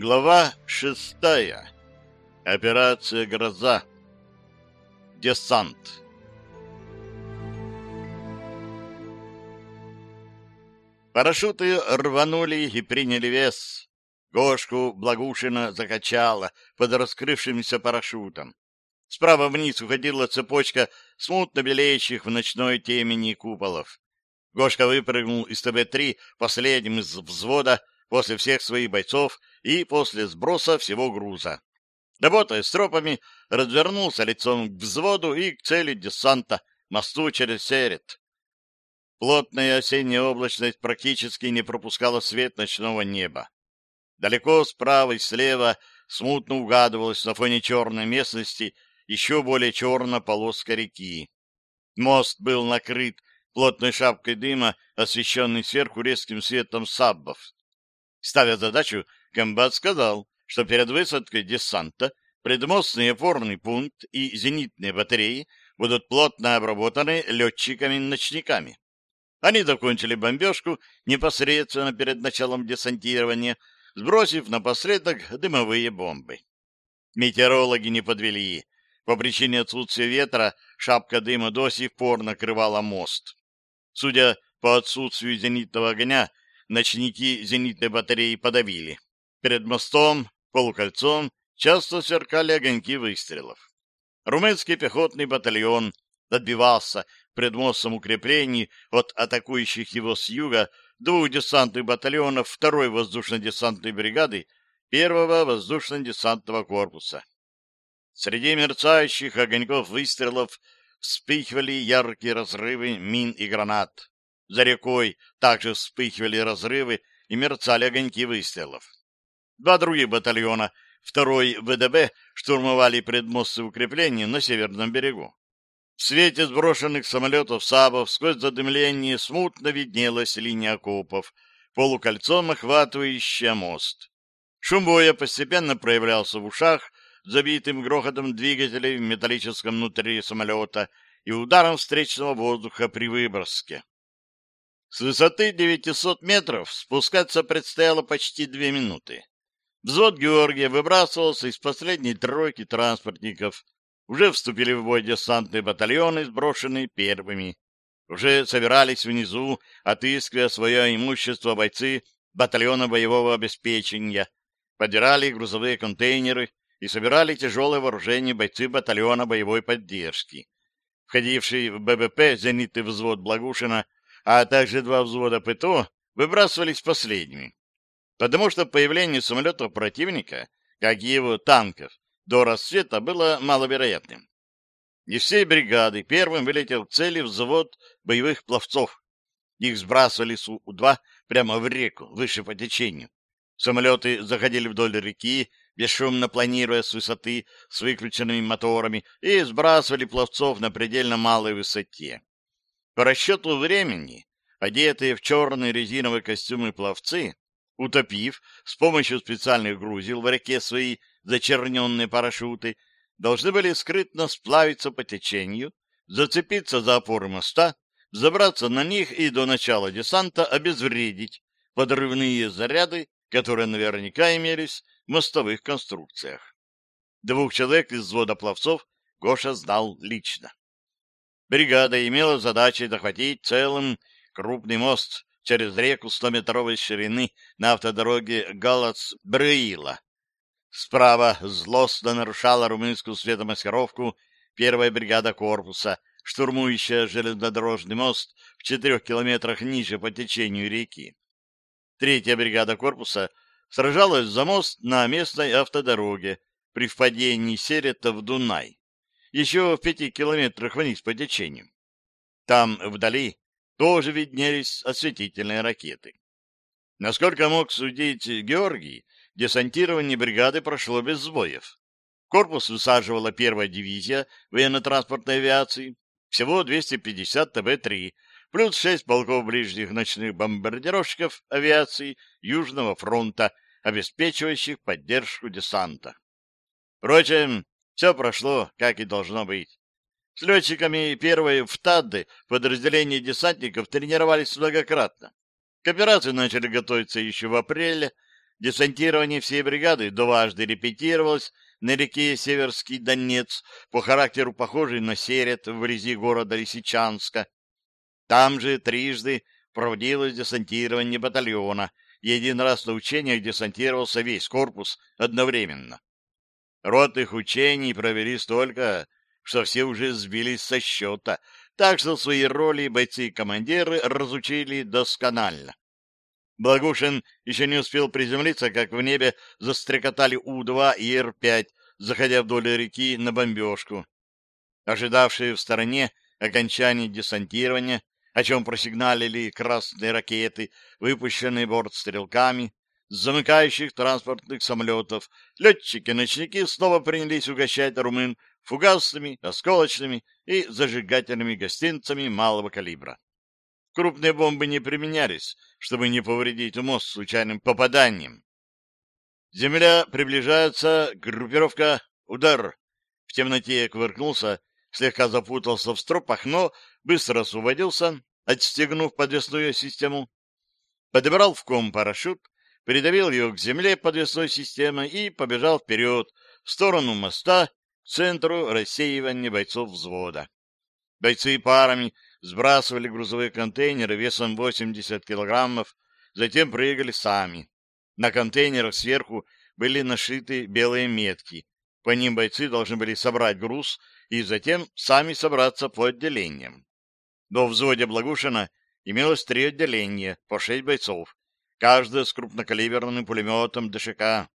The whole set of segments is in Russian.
Глава шестая. Операция «Гроза». Десант. Парашюты рванули и приняли вес. Гошку Благушина закачала под раскрывшимся парашютом. Справа вниз уходила цепочка смутно белеющих в ночной темени куполов. Гошка выпрыгнул из ТБ-3, последним из взвода, после всех своих бойцов и после сброса всего груза. Работая с тропами, развернулся лицом к взводу и к цели десанта, мосту через Серет. Плотная осенняя облачность практически не пропускала свет ночного неба. Далеко справа и слева смутно угадывалась на фоне черной местности еще более черная полоска реки. Мост был накрыт плотной шапкой дыма, освещенный сверху резким светом саббов ставя задачу комбат сказал, что перед высадкой десанта предмостный опорный пункт и зенитные батареи будут плотно обработаны летчиками-ночниками. Они закончили бомбежку непосредственно перед началом десантирования, сбросив напоследок дымовые бомбы. Метеорологи не подвели. По причине отсутствия ветра шапка дыма до сих пор накрывала мост. Судя по отсутствию зенитного огня, ночники зенитной батареи подавили. Перед мостом, полукольцом, часто сверкали огоньки выстрелов. Румынский пехотный батальон отбивался пред мостом укреплений от атакующих его с юга двух десантных батальонов второй воздушно-десантной бригады первого воздушно-десантного корпуса. Среди мерцающих огоньков выстрелов вспыхивали яркие разрывы мин и гранат. За рекой также вспыхивали разрывы и мерцали огоньки выстрелов. Два других батальона, второй ВДБ, штурмовали предмосты укреплений на северном берегу. В свете сброшенных самолетов САБов сквозь задымление смутно виднелась линия окопов, полукольцом охватывающая мост. Шум боя постепенно проявлялся в ушах, забитым грохотом двигателей в металлическом внутри самолета и ударом встречного воздуха при выброске. С высоты 900 метров спускаться предстояло почти две минуты. Взвод Георгия выбрасывался из последней тройки транспортников. Уже вступили в бой десантные батальоны, сброшенные первыми. Уже собирались внизу, отыскивая свое имущество бойцы батальона боевого обеспечения, подирали грузовые контейнеры и собирали тяжелое вооружение бойцы батальона боевой поддержки. Входивший в ББП зенитный взвод Благушина а также два взвода ПТО выбрасывались последними, потому что появление самолетов противника, как и его танков, до рассвета было маловероятным. Не всей бригады первым вылетел к цели взвод боевых пловцов. Их сбрасывали Су-2 прямо в реку, выше по течению. Самолеты заходили вдоль реки, бесшумно планируя с высоты с выключенными моторами, и сбрасывали пловцов на предельно малой высоте. По расчету времени, одетые в черные резиновые костюмы пловцы, утопив с помощью специальных грузил в реке свои зачерненные парашюты, должны были скрытно сплавиться по течению, зацепиться за опоры моста, забраться на них и до начала десанта обезвредить подрывные заряды, которые наверняка имелись в мостовых конструкциях. Двух человек из взвода пловцов Гоша знал лично. Бригада имела задачу захватить целым крупный мост через реку 100-метровой ширины на автодороге Галац-Браила. Справа злостно нарушала румынскую светомаскировку первая бригада корпуса, штурмующая железнодорожный мост в четырех километрах ниже по течению реки. Третья бригада корпуса сражалась за мост на местной автодороге при впадении Серета в Дунай еще в пяти километрах вниз по течению. Там, вдали, тоже виднелись осветительные ракеты. Насколько мог судить Георгий, десантирование бригады прошло без сбоев. Корпус высаживала первая дивизия военно-транспортной авиации, всего 250 ТБ-3, плюс шесть полков ближних ночных бомбардировщиков авиации Южного фронта, обеспечивающих поддержку десанта. Впрочем, все прошло, как и должно быть. С летчиками первой в ТАДДы подразделения десантников тренировались многократно. К операции начали готовиться еще в апреле. Десантирование всей бригады дважды репетировалось на реке Северский Донец, по характеру похожий на Серет вблизи города Лисичанска. Там же трижды проводилось десантирование батальона, и один раз на учениях десантировался весь корпус одновременно. Род их учений провели столько, что все уже сбились со счета, так что свои роли бойцы и командиры разучили досконально. Благушин еще не успел приземлиться, как в небе застрекотали У-2 и Р-5, заходя вдоль реки на бомбежку. Ожидавшие в стороне окончания десантирования, о чем просигналили красные ракеты, выпущенные бортстрелками, замыкающих транспортных самолетов, летчики-ночники снова принялись угощать румын фугасными, осколочными и зажигательными гостинцами малого калибра. Крупные бомбы не применялись, чтобы не повредить мост случайным попаданием. «Земля приближается, группировка, удар!» В темноте я кувыркнулся, слегка запутался в стропах, но быстро освободился, отстегнув подвесную систему. Подобрал в ком парашют, придавил ее к земле подвесной системой и побежал вперед, в сторону моста, к центру рассеивания бойцов взвода. Бойцы парами сбрасывали грузовые контейнеры весом 80 килограммов, затем прыгали сами. На контейнерах сверху были нашиты белые метки. По ним бойцы должны были собрать груз и затем сами собраться по отделениям. До взводе Благушина имелось три отделения, по шесть бойцов. Каждая с крупнокалиберным пулеметом ДШК.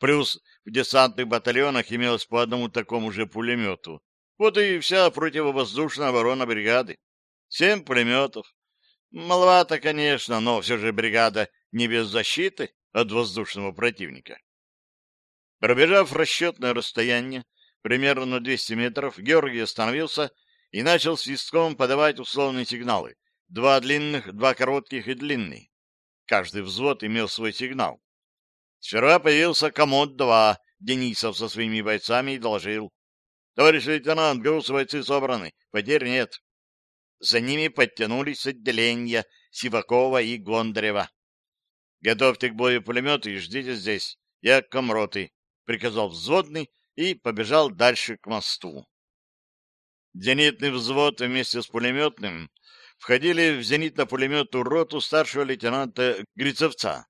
Плюс в десантных батальонах имелось по одному такому же пулемету. Вот и вся противовоздушная оборона бригады. Семь пулеметов. Маловато, конечно, но все же бригада не без защиты от воздушного противника. Пробежав расчетное расстояние, примерно 200 метров, Георгий остановился и начал свистком подавать условные сигналы. Два длинных, два коротких и длинный. Каждый взвод имел свой сигнал. Сперва появился комод-2. Денисов со своими бойцами и доложил. «Товарищ лейтенант, груз бойцы собраны. Потерь нет». За ними подтянулись отделения Сивакова и Гондарева. «Готовьте к бою пулеметы и ждите здесь. Я комроты», — приказал взводный и побежал дальше к мосту. Зенитный взвод вместе с пулеметным — входили в зенитно-пулеметную роту старшего лейтенанта Грицевца.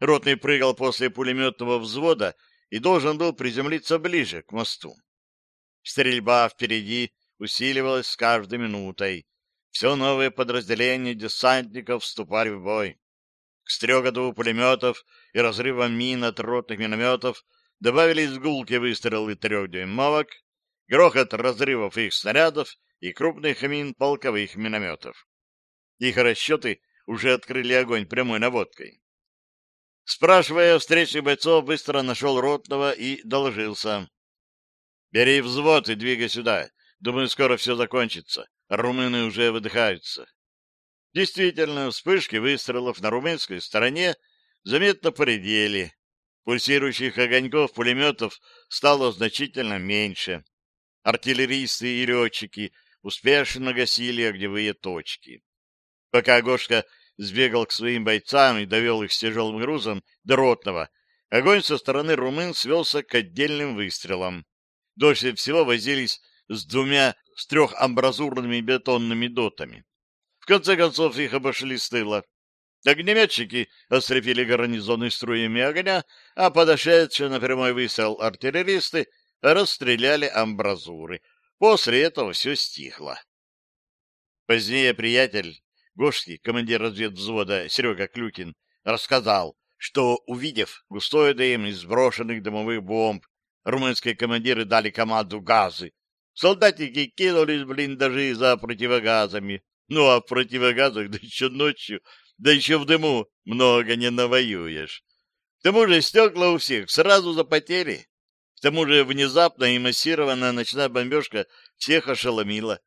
Ротный прыгал после пулеметного взвода и должен был приземлиться ближе к мосту. Стрельба впереди усиливалась с каждой минутой. Все новые подразделения десантников вступали в бой. К стрекоту пулеметов и разрывам мин от ротных минометов добавились гулки выстрелы трехдюймовок, грохот разрывов их снарядов и крупный хамин полковых минометов. Их расчеты уже открыли огонь прямой наводкой. Спрашивая о встрече бойцов, быстро нашел Ротного и доложился. — Бери взвод и двигай сюда. Думаю, скоро все закончится. Румыны уже выдыхаются. Действительно, вспышки выстрелов на румынской стороне заметно поредели. Пульсирующих огоньков пулеметов стало значительно меньше. Артиллеристы и летчики успешно гасили огневые точки. Пока Гошка сбегал к своим бойцам и довел их с тяжелым грузом до ротного, огонь со стороны румын свелся к отдельным выстрелам. Дольше всего возились с двумя с трех амбразурными бетонными дотами. В конце концов их обошли с тыла. Огнеметчики острепили гарнизоны струями огня, а подошедшие на прямой выстрел артиллеристы расстреляли амбразуры, После этого все стихло. Позднее приятель Гошки, командир разведвзвода Серега Клюкин, рассказал, что, увидев густой дым из брошенных дымовых бомб, румынские командиры дали команду «газы». Солдатики кинулись блин, даже за противогазами. Ну, а в противогазах, да еще ночью, да еще в дыму много не навоюешь. К тому же стекла у всех сразу запотели тому же внезапно и массированная ночная бомбежка всех ошеломила,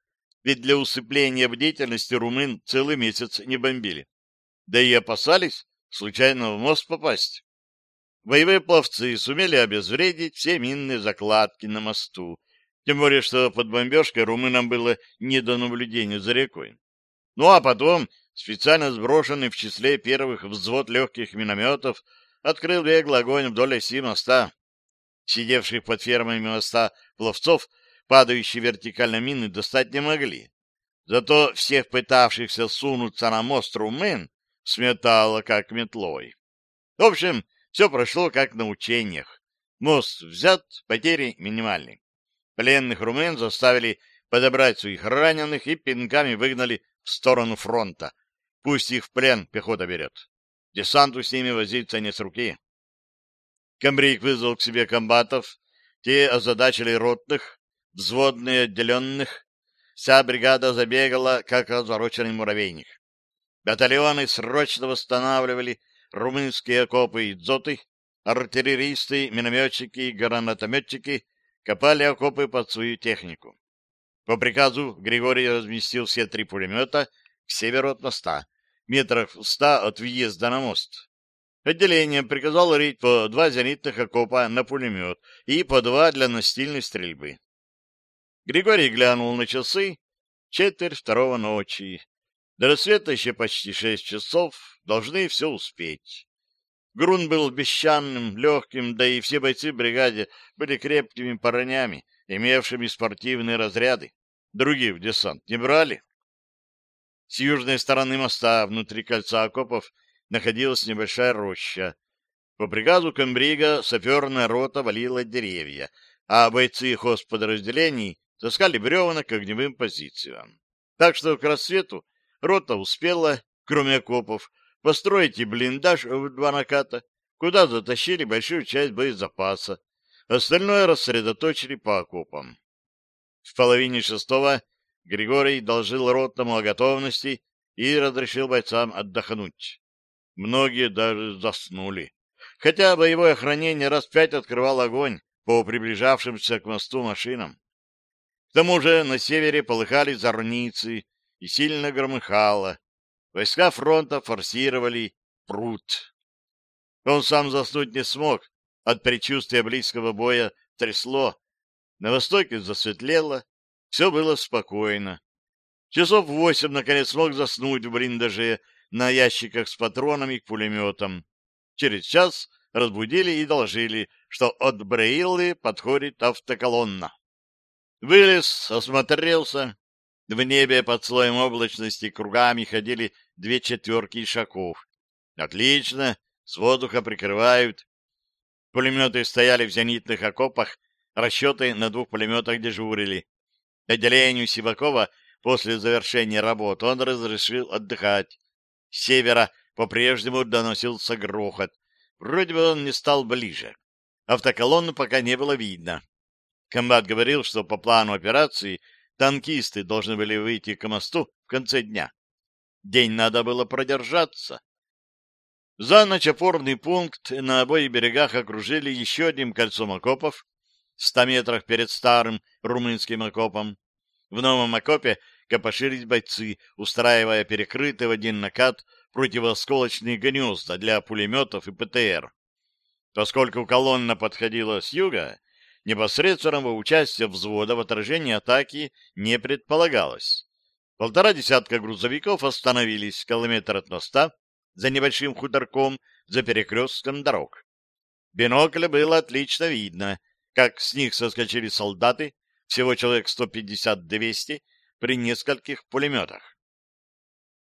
ведь для усыпления бдительности румын целый месяц не бомбили. Да и опасались случайно в мост попасть. Боевые пловцы сумели обезвредить все минные закладки на мосту, тем более, что под бомбежкой румынам было не до наблюдения за рекой. Ну а потом специально сброшенный в числе первых взвод легких минометов открыл беглый огонь вдоль оси моста, сидевших под фермами моста пловцов, падающие вертикально мины, достать не могли. Зато всех пытавшихся сунуться на мост румын сметало как метлой. В общем, все прошло как на учениях. Мост взят, потери минимальны. Пленных румын заставили подобрать своих раненых и пинками выгнали в сторону фронта. Пусть их в плен пехота берет. Десанту с ними возиться не с руки. Комбриг вызвал к себе комбатов, те озадачили ротных, взводные отделенных. Вся бригада забегала, как развороченный муравейник. Батальоны срочно восстанавливали румынские окопы и дзоты, артиллеристы, минометчики и гранатометчики копали окопы под свою технику. По приказу Григорий разместил все три пулемета к северу от моста, метров ста от въезда на мост. Отделение приказало рить по два зенитных окопа на пулемет и по два для настильной стрельбы. Григорий глянул на часы. Четверть второго ночи. До рассвета еще почти шесть часов. Должны все успеть. Грунт был песчаным, легким, да и все бойцы в бригаде были крепкими парнями, имевшими спортивные разряды. Другие в десант не брали. С южной стороны моста, внутри кольца окопов, находилась небольшая роща. По приказу комбрига саперная рота валила деревья, а бойцы хозподразделений таскали бревна к огневым позициям. Так что к рассвету рота успела, кроме окопов, построить и блиндаж в два наката, куда затащили большую часть боезапаса. Остальное рассредоточили по окопам. В половине шестого Григорий должил ротному о готовности и разрешил бойцам отдохнуть многие даже заснули. Хотя боевое охранение раз пять открывал огонь по приближавшимся к мосту машинам. К тому же на севере полыхали зорницы и сильно громыхало. Войска фронта форсировали пруд. Он сам заснуть не смог. От предчувствия близкого боя трясло. На востоке засветлело. Все было спокойно. Часов восемь, наконец, смог заснуть в блиндаже, на ящиках с патронами к пулеметам. Через час разбудили и доложили, что от Бреиллы подходит автоколонна. Вылез, осмотрелся. В небе под слоем облачности кругами ходили две четверки ишаков. Отлично, с воздуха прикрывают. Пулеметы стояли в зенитных окопах, расчеты на двух пулеметах дежурили. Отделению Сивакова после завершения работ он разрешил отдыхать. Севера по-прежнему доносился грохот. Вроде бы он не стал ближе. Автоколонну пока не было видно. Комбат говорил, что по плану операции танкисты должны были выйти к мосту в конце дня. День надо было продержаться. За ночь опорный пункт на обоих берегах окружили еще одним кольцом окопов, в ста метрах перед старым румынским окопом. В новом окопе копошились бойцы, устраивая перекрытый в один накат противоосколочные гнезда для пулеметов и ПТР. Поскольку колонна подходила с юга, непосредственного участия взвода в отражении атаки не предполагалось. Полтора десятка грузовиков остановились километр от моста за небольшим хуторком за перекрестком дорог. Бинокля было отлично видно, как с них соскочили солдаты, всего человек 150-200, при нескольких пулеметах.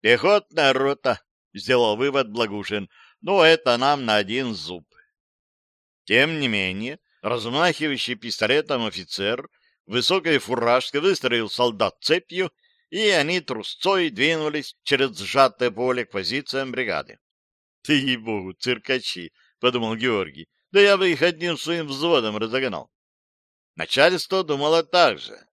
«Пехотная рота», — сделал вывод Благушин, — «ну, это нам на один зуб». Тем не менее, размахивающий пистолетом офицер в высокой фуражке выстроил солдат цепью, и они трусцой двинулись через сжатое поле к позициям бригады. — Ты, ей-богу, циркачи! — подумал Георгий. — Да я бы их одним своим взводом разогнал. Начальство думало так же.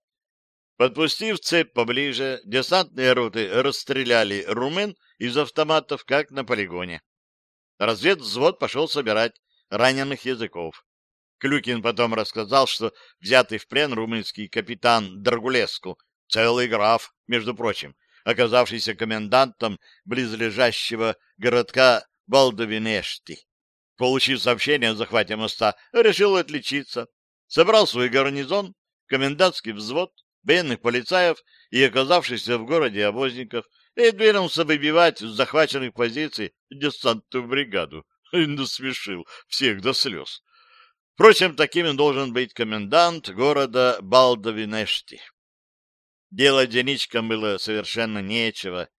Подпустив цепь поближе, десантные роты расстреляли румын из автоматов, как на полигоне. Разведвзвод пошел собирать раненых языков. Клюкин потом рассказал, что взятый в плен румынский капитан Драгулеску, целый граф, между прочим, оказавшийся комендантом близлежащего городка Балдовинешти, получив сообщение о захвате моста, решил отличиться. Собрал свой гарнизон, комендантский взвод, военных полицаев и оказавшихся в городе обозников, и двинулся выбивать с захваченных позиций десантную бригаду. И насмешил всех до слез. Впрочем, таким должен быть комендант города Балдовинешти. Делать деничкам было совершенно нечего.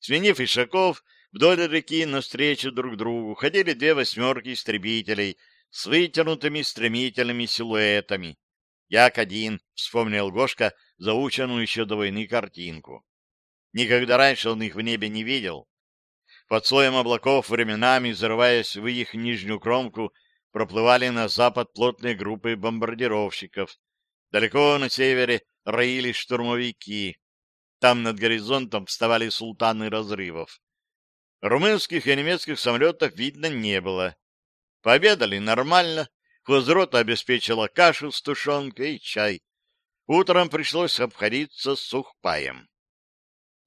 Сменив Ишаков, вдоль реки навстречу друг другу ходили две восьмерки истребителей с вытянутыми стремительными силуэтами. Як один, вспомнил Гошка, — заученную еще до войны картинку. Никогда раньше он их в небе не видел. Под слоем облаков временами, взрываясь в их нижнюю кромку, проплывали на запад плотные группы бомбардировщиков. Далеко на севере роились штурмовики. Там над горизонтом вставали султаны разрывов. Румынских и немецких самолетов видно не было. Победали нормально. Хозрота обеспечила кашу с тушенкой и чай. Утром пришлось обходиться сухпаем.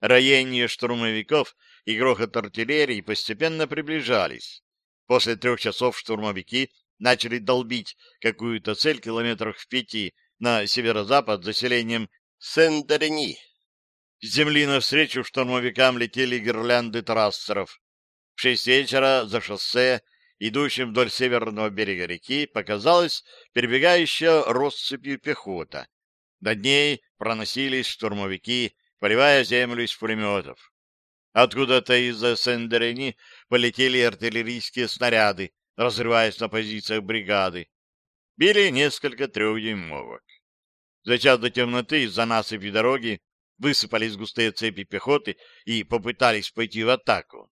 Роение штурмовиков и грохот артиллерии постепенно приближались. После трех часов штурмовики начали долбить какую-то цель километрах в пяти на северо-запад заселением Сен-Дорени. С земли навстречу штурмовикам летели гирлянды трассеров. В шесть вечера за шоссе, идущим вдоль северного берега реки, показалась перебегающая россыпью пехота, над ней проносились штурмовики, поливая землю из пулеметов. Откуда-то из-за Сендерени полетели артиллерийские снаряды, разрываясь на позициях бригады. Били несколько трехдюймовок. За час до темноты из-за насыпи дороги высыпались густые цепи пехоты и попытались пойти в атаку.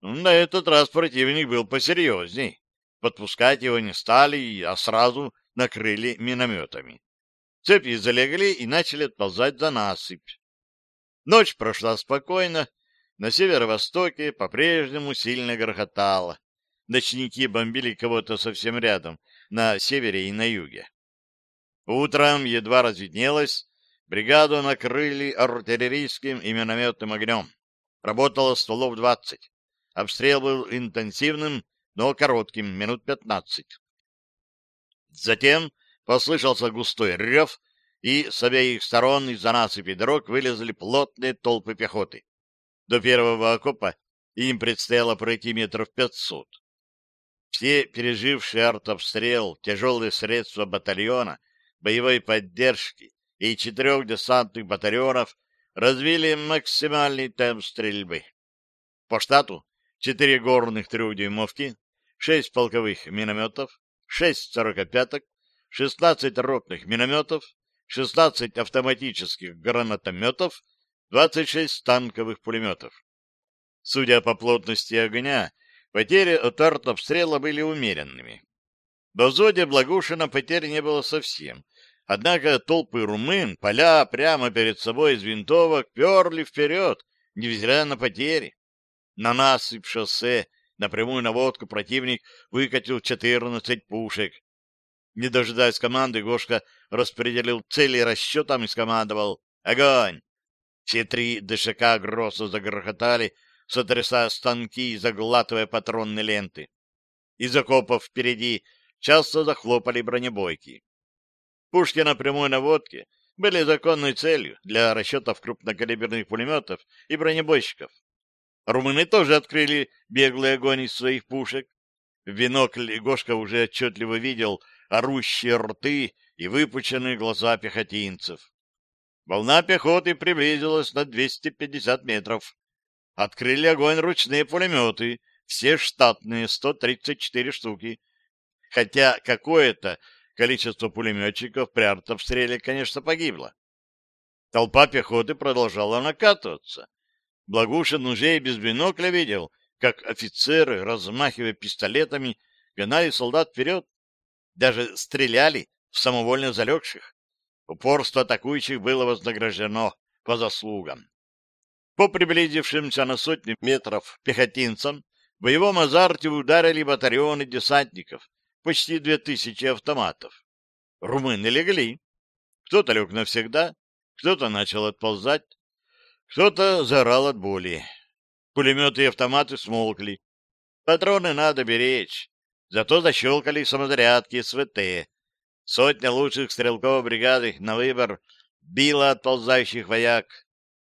На этот раз противник был посерьезней. Подпускать его не стали, а сразу накрыли минометами цепи залегли и начали отползать за насыпь. Ночь прошла спокойно, на северо-востоке по-прежнему сильно грохотало. Ночники бомбили кого-то совсем рядом, на севере и на юге. Утром едва разведнелось, бригаду накрыли артиллерийским и минометным огнем. Работало стволов двадцать. Обстрел был интенсивным, но коротким, минут пятнадцать. Затем Послышался густой рев, и с обеих сторон из занасыпи дорог вылезли плотные толпы пехоты. До первого окопа им предстояло пройти метров пятьсот. Все пережившие артобстрел, тяжелые средства батальона, боевой поддержки и четырех десантных батальонов развили максимальный темп стрельбы. По штату четыре горных трехдюймовки, шесть полковых минометов, шесть сорокопяток, 16 ротных минометов, 16 автоматических гранатометов, 26 танковых пулеметов. Судя по плотности огня, потери от артобстрела были умеренными. До взводе Благушина потерь не было совсем, однако толпы румын, поля прямо перед собой из винтовок, перли вперед, невзирая на потери. На насыпь шоссе, напрямую наводку противник выкатил 14 пушек, не дожидаясь команды, Гошка распределил цели расчетом и скомандовал «Огонь!». Все три дышака грозно загрохотали, сотрясая станки и заглатывая патронные ленты. Из окопов впереди часто захлопали бронебойки. Пушки на прямой наводке были законной целью для расчетов крупнокалиберных пулеметов и бронебойщиков. Румыны тоже открыли беглый огонь из своих пушек. В бинокль Гошка уже отчетливо видел — орущие рты и выпученные глаза пехотинцев. Волна пехоты приблизилась на 250 метров. Открыли огонь ручные пулеметы, все штатные, 134 штуки. Хотя какое-то количество пулеметчиков при артобстреле, конечно, погибло. Толпа пехоты продолжала накатываться. Благушин уже и без бинокля видел, как офицеры, размахивая пистолетами, гнали солдат вперед, даже стреляли в самовольно залегших. Упорство атакующих было вознаграждено по заслугам. По приблизившимся на сотни метров пехотинцам в боевом азарте ударили батальоны десантников, почти две тысячи автоматов. Румыны легли. Кто-то лег навсегда, кто-то начал отползать, кто-то заорал от боли. Пулеметы и автоматы смолкли. Патроны надо беречь. Зато защелкали самозарядки с Сотня лучших стрелков бригады на выбор била отползающих вояк.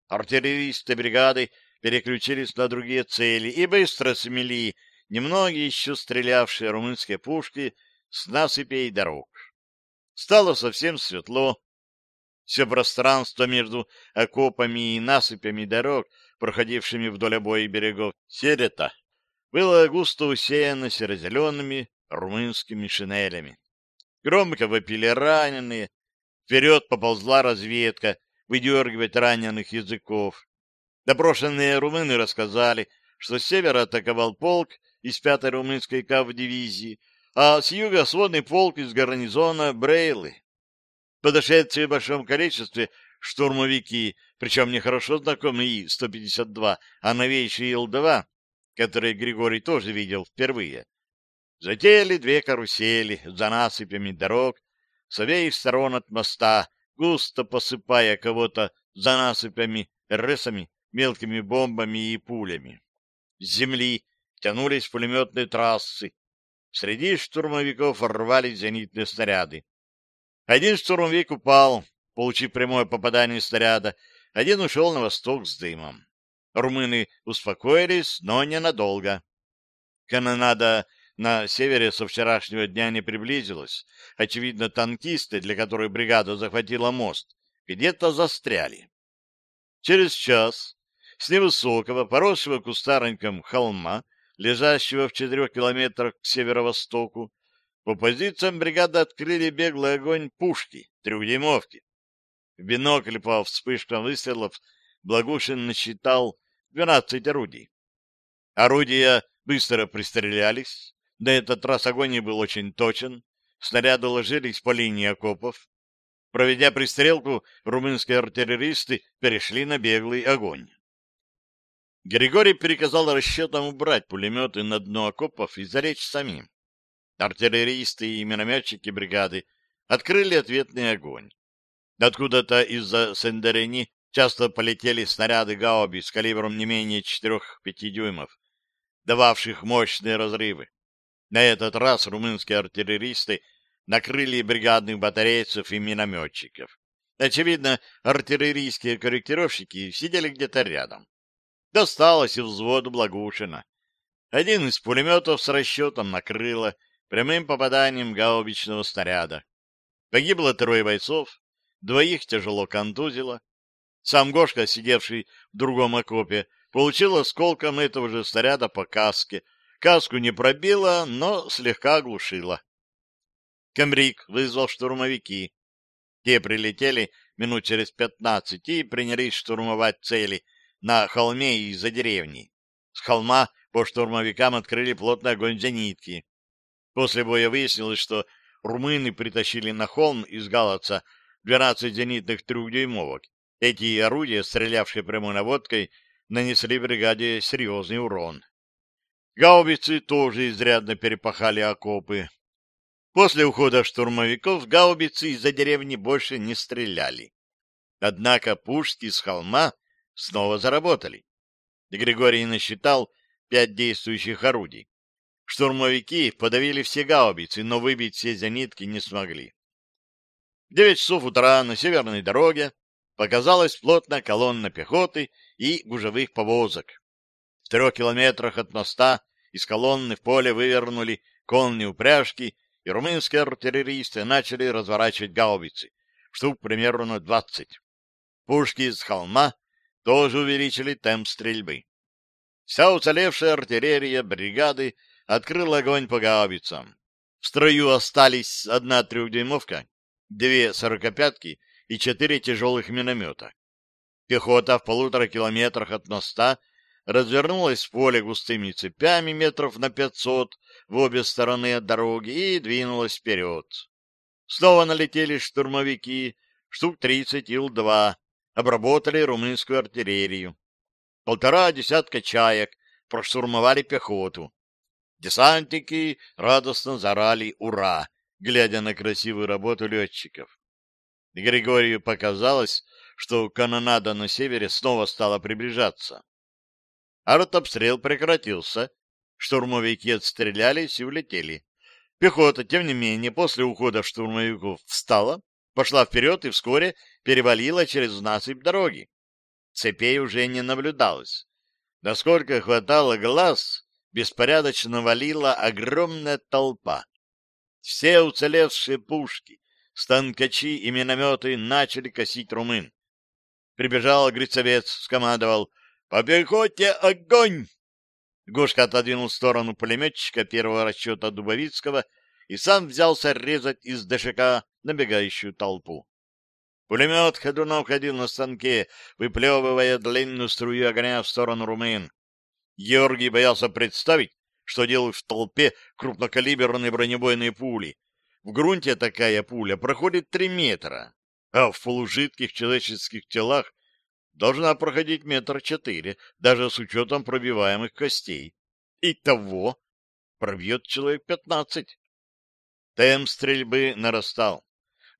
Артиллеристы бригады переключились на другие цели и быстро смели немногие еще стрелявшие румынские пушки с насыпей дорог. Стало совсем светло. Все пространство между окопами и насыпями дорог, проходившими вдоль обоих берегов Серета, было густо усеяно серо-зелеными румынскими шинелями. Громко выпили раненые, вперед поползла разведка выдергивать раненых языков. Допрошенные румыны рассказали, что с севера атаковал полк из пятой румынской кавдивизии, а с юга сводный полк из гарнизона Брейлы. Подошедшие в большом количестве штурмовики, причем нехорошо знакомые И-152, а новейшие Ил-2, которые Григорий тоже видел впервые. Затеяли две карусели за насыпями дорог, с обеих сторон от моста, густо посыпая кого-то за насыпями, рысами, мелкими бомбами и пулями. С земли тянулись пулеметные трассы. Среди штурмовиков рвались зенитные снаряды. Один штурмовик упал, получив прямое попадание снаряда, один ушел на восток с дымом. Румыны успокоились, но ненадолго. Канонада на севере со вчерашнего дня не приблизилась. Очевидно, танкисты, для которых бригада захватила мост, где-то застряли. Через час с невысокого, поросшего кустарником холма, лежащего в четырех километрах к северо-востоку, по позициям бригады открыли беглый огонь пушки, трехдюймовки. В бинокль по вспышкам выстрелов Благушин насчитал двенадцать орудий. Орудия быстро пристрелялись. На этот раз огонь был очень точен. Снаряды ложились по линии окопов. Проведя пристрелку, румынские артиллеристы перешли на беглый огонь. Григорий приказал расчетам убрать пулеметы на дно окопов и заречь самим. Артиллеристы и минометчики бригады открыли ответный огонь. Откуда-то из-за Сендерени часто полетели снаряды гауби с калибром не менее 4-5 дюймов, дававших мощные разрывы. На этот раз румынские артиллеристы накрыли бригадных батарейцев и минометчиков. Очевидно, артиллерийские корректировщики сидели где-то рядом. Досталось и взводу Благушина. Один из пулеметов с расчетом накрыло прямым попаданием гаубичного снаряда. Погибло трое бойцов, двоих тяжело контузило, сам Гошка, сидевший в другом окопе, получил осколком этого же снаряда по каске. Каску не пробила, но слегка оглушило. Камрик вызвал штурмовики. Те прилетели минут через пятнадцать и принялись штурмовать цели на холме и за деревней. С холма по штурмовикам открыли плотный огонь зенитки. После боя выяснилось, что румыны притащили на холм из Галаца 12 зенитных трехдюймовок эти орудия, стрелявшие прямой наводкой, нанесли бригаде серьезный урон. Гаубицы тоже изрядно перепахали окопы. После ухода штурмовиков гаубицы из-за деревни больше не стреляли. Однако пушки с холма снова заработали. Григорий насчитал пять действующих орудий. Штурмовики подавили все гаубицы, но выбить все зенитки не смогли. В девять часов утра на северной дороге показалась плотная колонна пехоты и гужевых повозок. В трех километрах от моста из колонны в поле вывернули конные упряжки, и румынские артиллеристы начали разворачивать гаубицы, штук примерно двадцать. Пушки с холма тоже увеличили темп стрельбы. Вся уцелевшая артиллерия бригады открыла огонь по гаубицам. В строю остались одна трехдюймовка, две сорокопятки — и четыре тяжелых миномета. Пехота в полутора километрах от моста развернулась в поле густыми цепями метров на пятьсот в обе стороны от дороги и двинулась вперед. Снова налетели штурмовики, штук тридцать Ил-2, обработали румынскую артиллерию. Полтора десятка чаек проштурмовали пехоту. Десантники радостно зарали «Ура!», глядя на красивую работу летчиков. Григорию показалось, что канонада на севере снова стала приближаться. Артобстрел прекратился, штурмовики отстрелялись и улетели. Пехота, тем не менее, после ухода штурмовиков встала, пошла вперед и вскоре перевалила через насыпь дороги. Цепей уже не наблюдалось. Насколько хватало глаз, беспорядочно валила огромная толпа. Все уцелевшие пушки, станкачи и минометы начали косить румын. Прибежал Грицевец, скомандовал «По пехоте огонь!» Гошка отодвинул в сторону пулеметчика первого расчета Дубовицкого и сам взялся резать из ДШК набегающую толпу. Пулемет ходуном ходил на станке, выплевывая длинную струю огня в сторону румын. Георгий боялся представить, что делают в толпе крупнокалиберные бронебойные пули — в грунте такая пуля проходит три метра, а в полужидких человеческих телах должна проходить метр четыре, даже с учетом пробиваемых костей. И того пробьет человек пятнадцать. Темп стрельбы нарастал.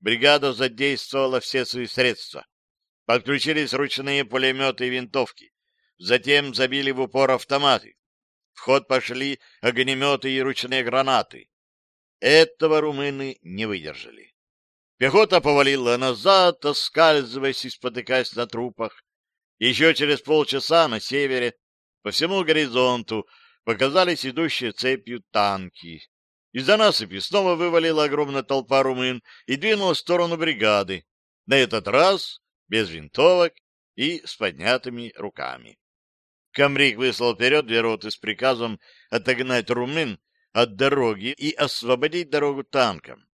Бригада задействовала все свои средства. Подключились ручные пулеметы и винтовки. Затем забили в упор автоматы. В ход пошли огнеметы и ручные гранаты. Этого румыны не выдержали. Пехота повалила назад, оскальзываясь и спотыкаясь на трупах. Еще через полчаса на севере по всему горизонту показались идущие цепью танки. Из-за насыпи снова вывалила огромная толпа румын и двинулась в сторону бригады, на этот раз без винтовок и с поднятыми руками. Камрик выслал вперед две роты с приказом отогнать румын от дороги и освободить дорогу танкам.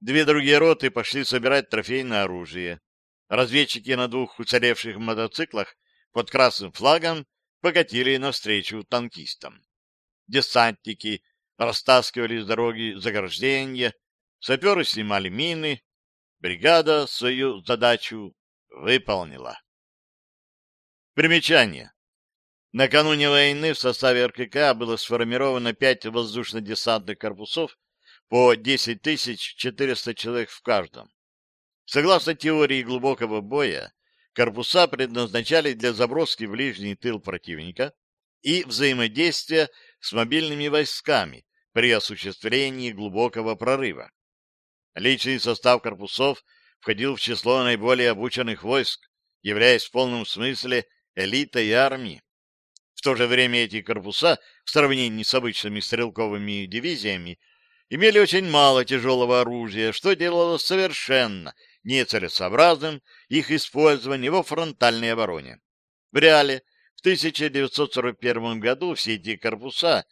Две другие роты пошли собирать трофейное оружие. Разведчики на двух уцелевших мотоциклах под красным флагом покатили навстречу танкистам. Десантники растаскивали с дороги заграждения, саперы снимали мины. Бригада свою задачу выполнила. Примечание. Накануне войны в составе РКК было сформировано пять воздушно-десантных корпусов по 10 400 человек в каждом. Согласно теории глубокого боя, корпуса предназначались для заброски в ближний тыл противника и взаимодействия с мобильными войсками при осуществлении глубокого прорыва. Личный состав корпусов входил в число наиболее обученных войск, являясь в полном смысле элитой армии. В то же время эти корпуса, в сравнении с обычными стрелковыми дивизиями, имели очень мало тяжелого оружия, что делало совершенно нецелесообразным их использование во фронтальной обороне. В реале в 1941 году все эти корпуса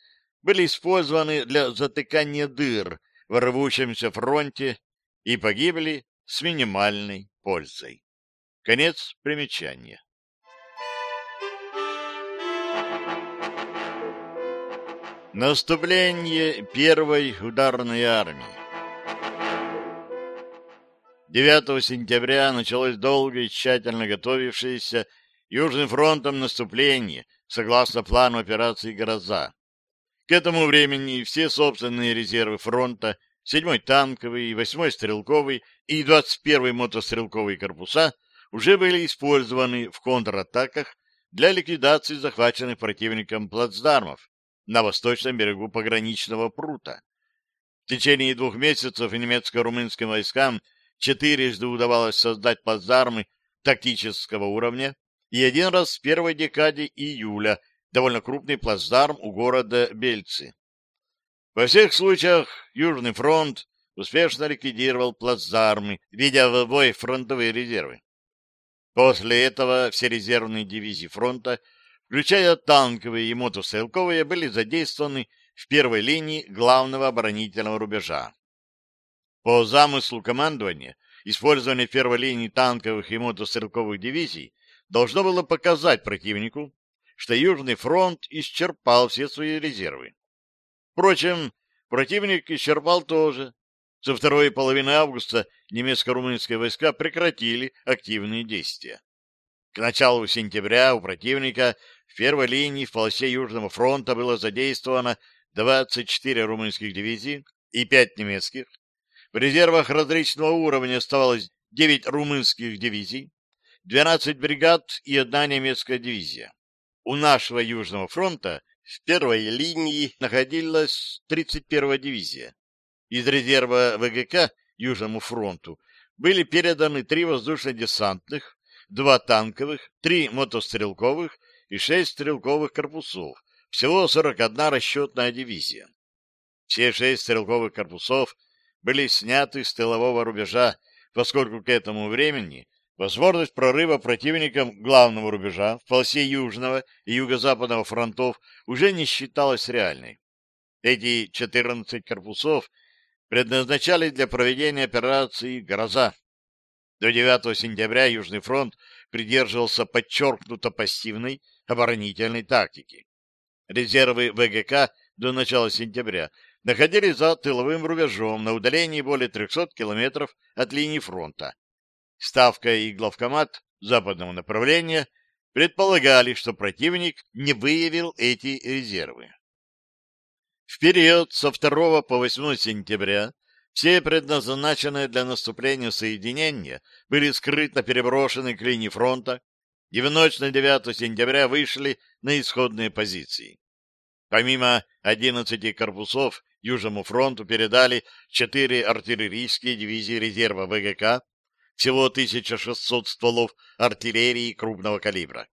были использованы для затыкания дыр в рвущемся фронте и погибли с минимальной пользой. Конец примечания. Наступление первой ударной армии 9 сентября началось долго и тщательно готовившееся Южным фронтом наступление, согласно плану операции «Гроза». К этому времени все собственные резервы фронта, 7-й танковый, 8-й стрелковый и 21-й мотострелковый корпуса уже были использованы в контратаках для ликвидации захваченных противником плацдармов, на восточном берегу пограничного прута. В течение двух месяцев немецко-румынским войскам четырежды удавалось создать плацдармы тактического уровня и один раз в первой декаде июля довольно крупный плацдарм у города Бельцы. Во всех случаях Южный фронт успешно ликвидировал плацдармы, ведя в бой фронтовые резервы. После этого все резервные дивизии фронта – включая танковые и мотострелковые, были задействованы в первой линии главного оборонительного рубежа. По замыслу командования, использование первой линии танковых и мотострелковых дивизий должно было показать противнику, что Южный фронт исчерпал все свои резервы. Впрочем, противник исчерпал тоже. Со второй половины августа немецко-румынские войска прекратили активные действия. К началу сентября у противника в первой линии в полосе Южного фронта было задействовано 24 румынских дивизии и 5 немецких. В резервах различного уровня оставалось 9 румынских дивизий, 12 бригад и одна немецкая дивизия. У нашего Южного фронта в первой линии находилась 31-я дивизия. Из резерва ВГК Южному фронту были переданы три воздушно-десантных, два танковых, три мотострелковых и шесть стрелковых корпусов, всего 41 расчетная дивизия. Все шесть стрелковых корпусов были сняты с тылового рубежа, поскольку к этому времени возможность прорыва противникам главного рубежа в полосе Южного и Юго-Западного фронтов уже не считалась реальной. Эти 14 корпусов предназначались для проведения операции «Гроза». До 9 сентября Южный фронт придерживался подчеркнуто пассивной оборонительной тактики. Резервы ВГК до начала сентября находились за тыловым рубежом на удалении более 300 километров от линии фронта. Ставка и главкомат западного направления предполагали, что противник не выявил эти резервы. В период со 2 по 8 сентября все предназначенные для наступления соединения были скрытно переброшены к линии фронта и в ночь на 9 сентября вышли на исходные позиции. Помимо 11 корпусов Южному фронту передали 4 артиллерийские дивизии резерва ВГК, всего 1600 стволов артиллерии крупного калибра.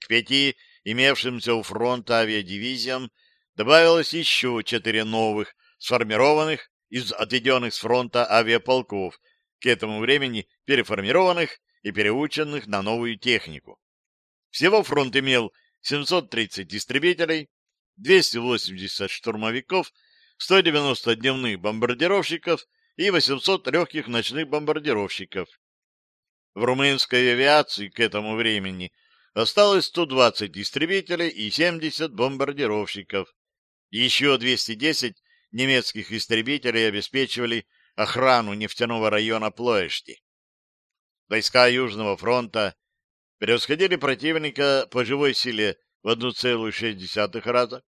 К пяти имевшимся у фронта авиадивизиям добавилось еще четыре новых, сформированных из отведенных с фронта авиаполков, к этому времени переформированных и переученных на новую технику. Всего фронт имел 730 истребителей, 280 штурмовиков, 190 дневных бомбардировщиков и 800 легких ночных бомбардировщиков. В румынской авиации к этому времени осталось 120 истребителей и 70 бомбардировщиков. Еще 210 немецких истребителей обеспечивали охрану нефтяного района Плоешти войска Южного фронта превосходили противника по живой силе в 1,6 раза,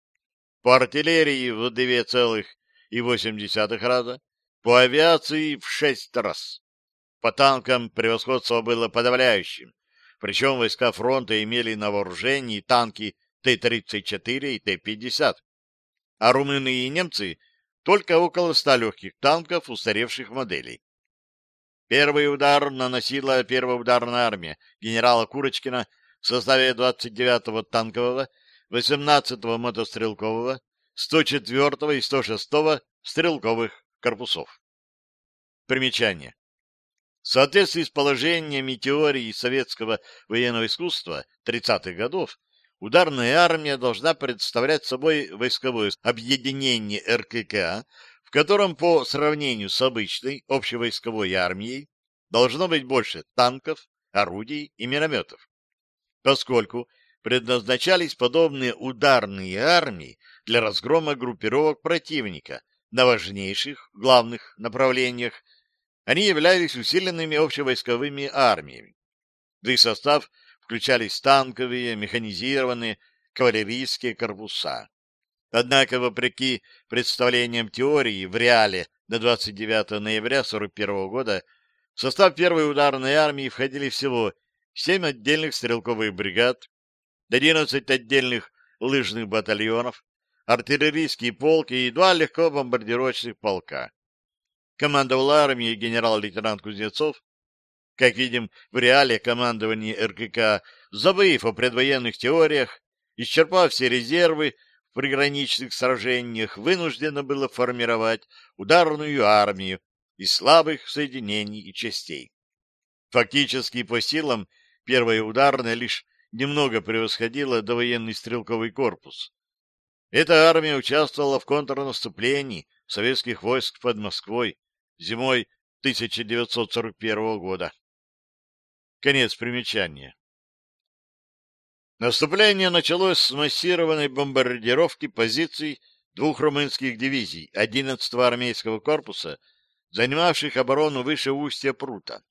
по артиллерии в 9,8 раза, по авиации в 6 раз. По танкам превосходство было подавляющим, причем войска фронта имели на вооружении танки Т-34 и Т-50, а румыны и немцы только около 100 легких танков устаревших моделей. Первый удар наносила первоударная армия генерала Курочкина в составе 29-го танкового, 18-го мотострелкового, 104-го и 106-го стрелковых корпусов. Примечание. В соответствии с положением и советского военного искусства 30-х годов, ударная армия должна представлять собой войсковое объединение РККА в котором по сравнению с обычной общевойсковой армией должно быть больше танков, орудий и минометов, поскольку предназначались подобные ударные армии для разгрома группировок противника на важнейших главных направлениях, они являлись усиленными общевойсковыми армиями. В их состав включались танковые, механизированные, кавалерийские корпуса. Однако, вопреки представлениям теории, в реале до 29 ноября 1941 года в состав первой ударной армии входили всего 7 отдельных стрелковых бригад, 11 отдельных лыжных батальонов, артиллерийские полки и два легкобомбардировочных полка. Командовал армией генерал-лейтенант Кузнецов. Как видим, в реале командование РКК, забыв о предвоенных теориях, исчерпав все резервы, в приграничных сражениях вынуждено было формировать ударную армию из слабых соединений и частей. Фактически по силам первая ударная лишь немного превосходила довоенный стрелковый корпус. Эта армия участвовала в контрнаступлении советских войск под Москвой зимой 1941 года. Конец примечания. Наступление началось с массированной бомбардировки позиций двух румынских дивизий 11-го армейского корпуса, занимавших оборону выше устья Прута.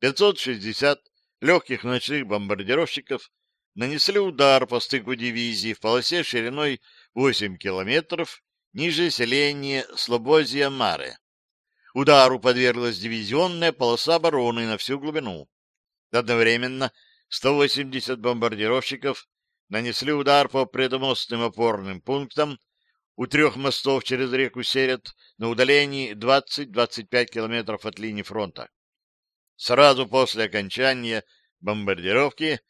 560 легких ночных бомбардировщиков нанесли удар по стыку дивизии в полосе шириной 8 километров ниже селения Слобозия-Маре. Удару подверглась дивизионная полоса обороны на всю глубину. Одновременно 180 бомбардировщиков нанесли удар по предмостным опорным пунктам у трех мостов через реку Серет на удалении 20-25 километров от линии фронта. Сразу после окончания бомбардировки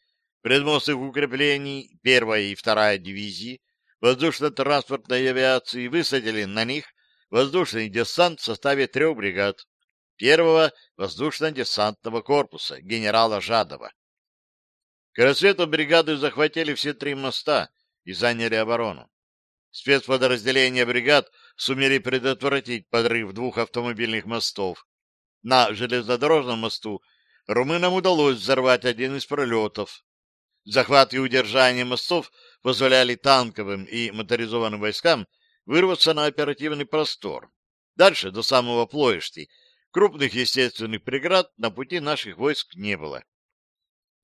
предмостных укреплений 1 и 2 дивизии воздушно-транспортной авиации высадили на них воздушный десант в составе трех бригад первого воздушно-десантного корпуса генерала Жадова, к рассвету бригады захватили все три моста и заняли оборону. Спецподразделения бригад сумели предотвратить подрыв двух автомобильных мостов. На железнодорожном мосту румынам удалось взорвать один из пролетов. Захват и удержание мостов позволяли танковым и моторизованным войскам вырваться на оперативный простор. Дальше, до самого Плоешти, крупных естественных преград на пути наших войск не было.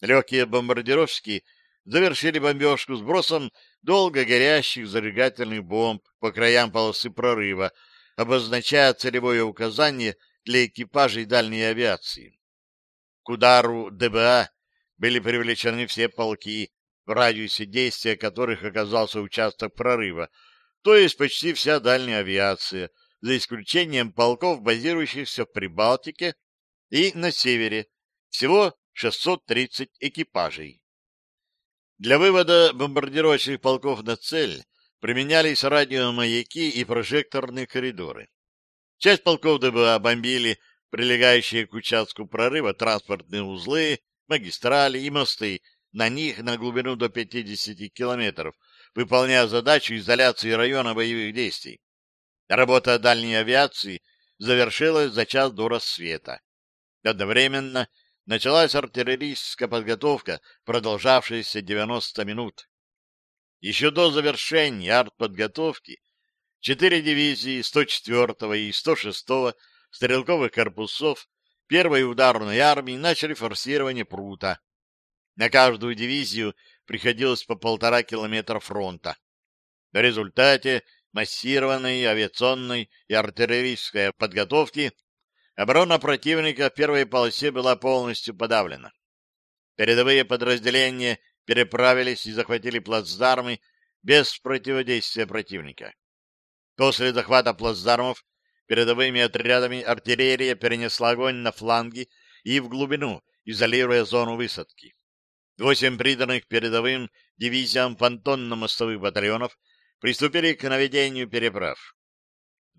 Легкие бомбардировщики завершили бомбежку сбросом долго горящих зажигательных бомб по краям полосы прорыва, обозначая целевое указание для экипажей дальней авиации. К удару ДБА были привлечены все полки, в радиусе действия которых оказался участок прорыва, то есть почти вся дальняя авиация, за исключением полков, базирующихся в Прибалтике и на севере, всего 630 экипажей. Для вывода бомбардировочных полков на цель применялись радиомаяки и прожекторные коридоры. Часть полков ДБА бомбили прилегающие к участку прорыва транспортные узлы, магистрали и мосты, на них на глубину до 50 километров, выполняя задачу изоляции района боевых действий. Работа дальней авиации завершилась за час до рассвета. Одновременно началась артиллерийская подготовка, продолжавшаяся 90 минут. Еще до завершения артподготовки четыре дивизии 104-го и 106-го стрелковых корпусов первой ударной армии начали форсирование прута. На каждую дивизию приходилось по полтора километра фронта. В результате массированной авиационной и артиллерийской подготовки Оборона противника в первой полосе была полностью подавлена. Передовые подразделения переправились и захватили плацдармы без противодействия противника. После захвата плацдармов передовыми отрядами артиллерия перенесла огонь на фланги и в глубину, изолируя зону высадки. Восемь приданных передовым дивизиям понтонно-мостовых батальонов приступили к наведению переправ.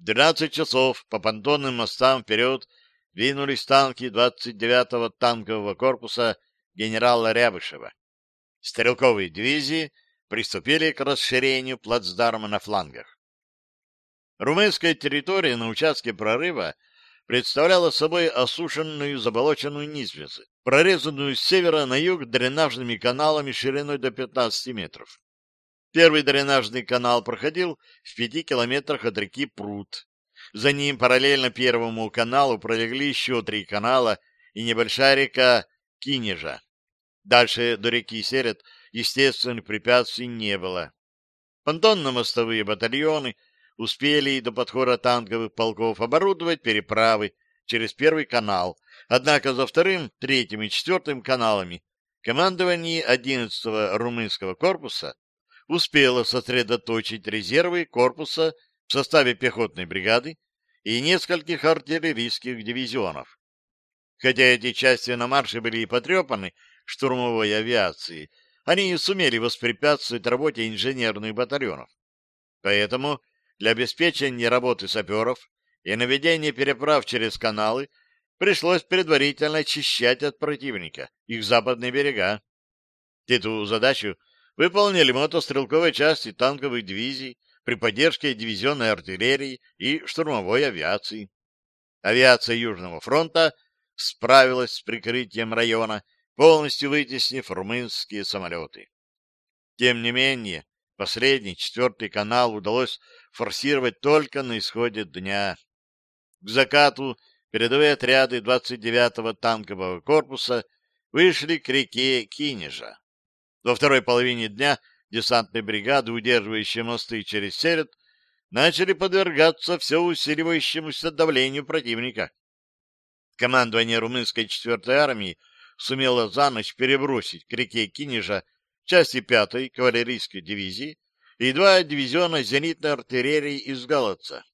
12 часов по понтонным мостам вперед двинулись танки 29-го танкового корпуса генерала Рябышева. Стрелковые дивизии приступили к расширению плацдарма на флангах. Румынская территория на участке прорыва представляла собой осушенную заболоченную низменность, прорезанную с севера на юг дренажными каналами шириной до 15 метров. Первый дренажный канал проходил в пяти километрах от реки Пруд. За ним параллельно первому каналу пролегли еще три канала и небольшая река Кинежа. Дальше до реки Серед естественных препятствий не было. Понтонно-мостовые батальоны успели до подхода танковых полков оборудовать переправы через первый канал, однако за вторым, третьим и четвертым каналами командование 11-го румынского корпуса успела сосредоточить резервы корпуса в составе пехотной бригады и нескольких артиллерийских дивизионов. Хотя эти части на марше были и потрепаны штурмовой авиацией, они не сумели воспрепятствовать работе инженерных батальонов. Поэтому для обеспечения работы саперов и наведения переправ через каналы пришлось предварительно очищать от противника их западные берега. Эту задачу выполнили мотострелковые части танковых дивизий при поддержке дивизионной артиллерии и штурмовой авиации. Авиация Южного фронта справилась с прикрытием района, полностью вытеснив румынские самолеты. Тем не менее, последний, четвертый канал удалось форсировать только на исходе дня. К закату передовые отряды 29-го танкового корпуса вышли к реке Кинежа. Во второй половине дня десантные бригады, удерживающие мосты через Серед, начали подвергаться все усиливающемуся давлению противника. Командование румынской 4-й армии сумело за ночь перебросить к реке Кинежа части 5-й кавалерийской дивизии и два дивизиона зенитной артиллерии из Галатца.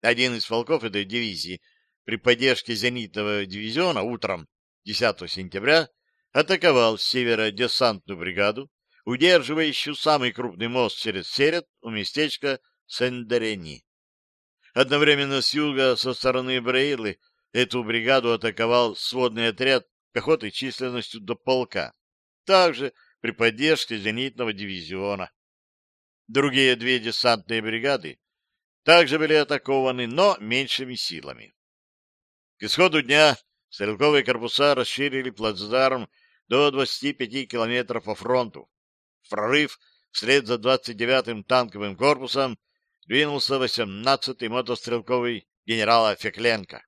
Один из полков этой дивизии при поддержке зенитного дивизиона утром 10 сентября атаковал с севера десантную бригаду, удерживающую самый крупный мост через Серет у местечка Сендерени. Одновременно с юга со стороны Брейлы эту бригаду атаковал сводный отряд пехоты численностью до полка, также при поддержке зенитного дивизиона. Другие две десантные бригады также были атакованы, но меньшими силами. К исходу дня стрелковые корпуса расширили плацдарм до 25 километров по фронту. В прорыв вслед за 29-м танковым корпусом двинулся 18-й мотострелковый генерала Фекленко.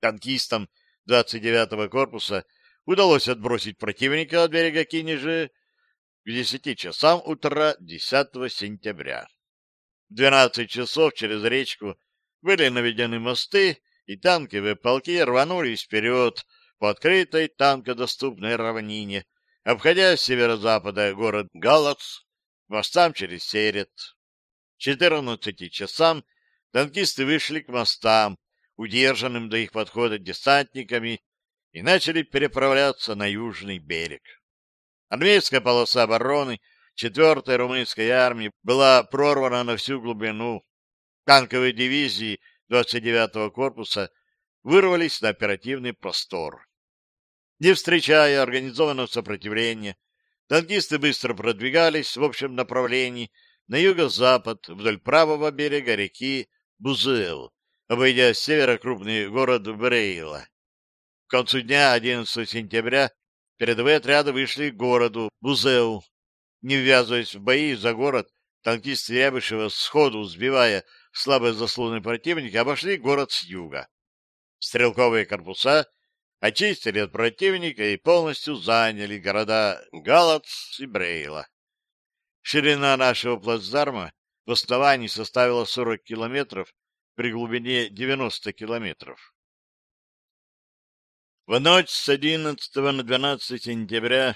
Танкистам 29-го корпуса удалось отбросить противника от берега Кинежи к 10 часам утра 10 сентября. В 12 часов через речку были наведены мосты, и танковые полки рванулись вперед, по открытой танкодоступной равнине, обходя с северо-запада город Галац, мостам через Серет. К 14 часам танкисты вышли к мостам, удержанным до их подхода десантниками, и начали переправляться на южный берег. Армейская полоса обороны 4-й румынской армии была прорвана на всю глубину. Танковые дивизии 29-го корпуса – вырвались на оперативный простор. Не встречая организованного сопротивления, танкисты быстро продвигались в общем направлении на юго-запад вдоль правого берега реки Бузел, обойдя с севера крупный город Брейла. К концу дня 11 сентября передовые отряды вышли к городу Бузел. Не ввязываясь в бои за город, танкисты Рябышева сходу сбивая слабые заслоны противника, обошли город с юга стрелковые корпуса а очистили от противника и полностью заняли города Галац и Брейла. Ширина нашего плацдарма в основании составила 40 километров при глубине 90 километров. В ночь с 11 на 12 сентября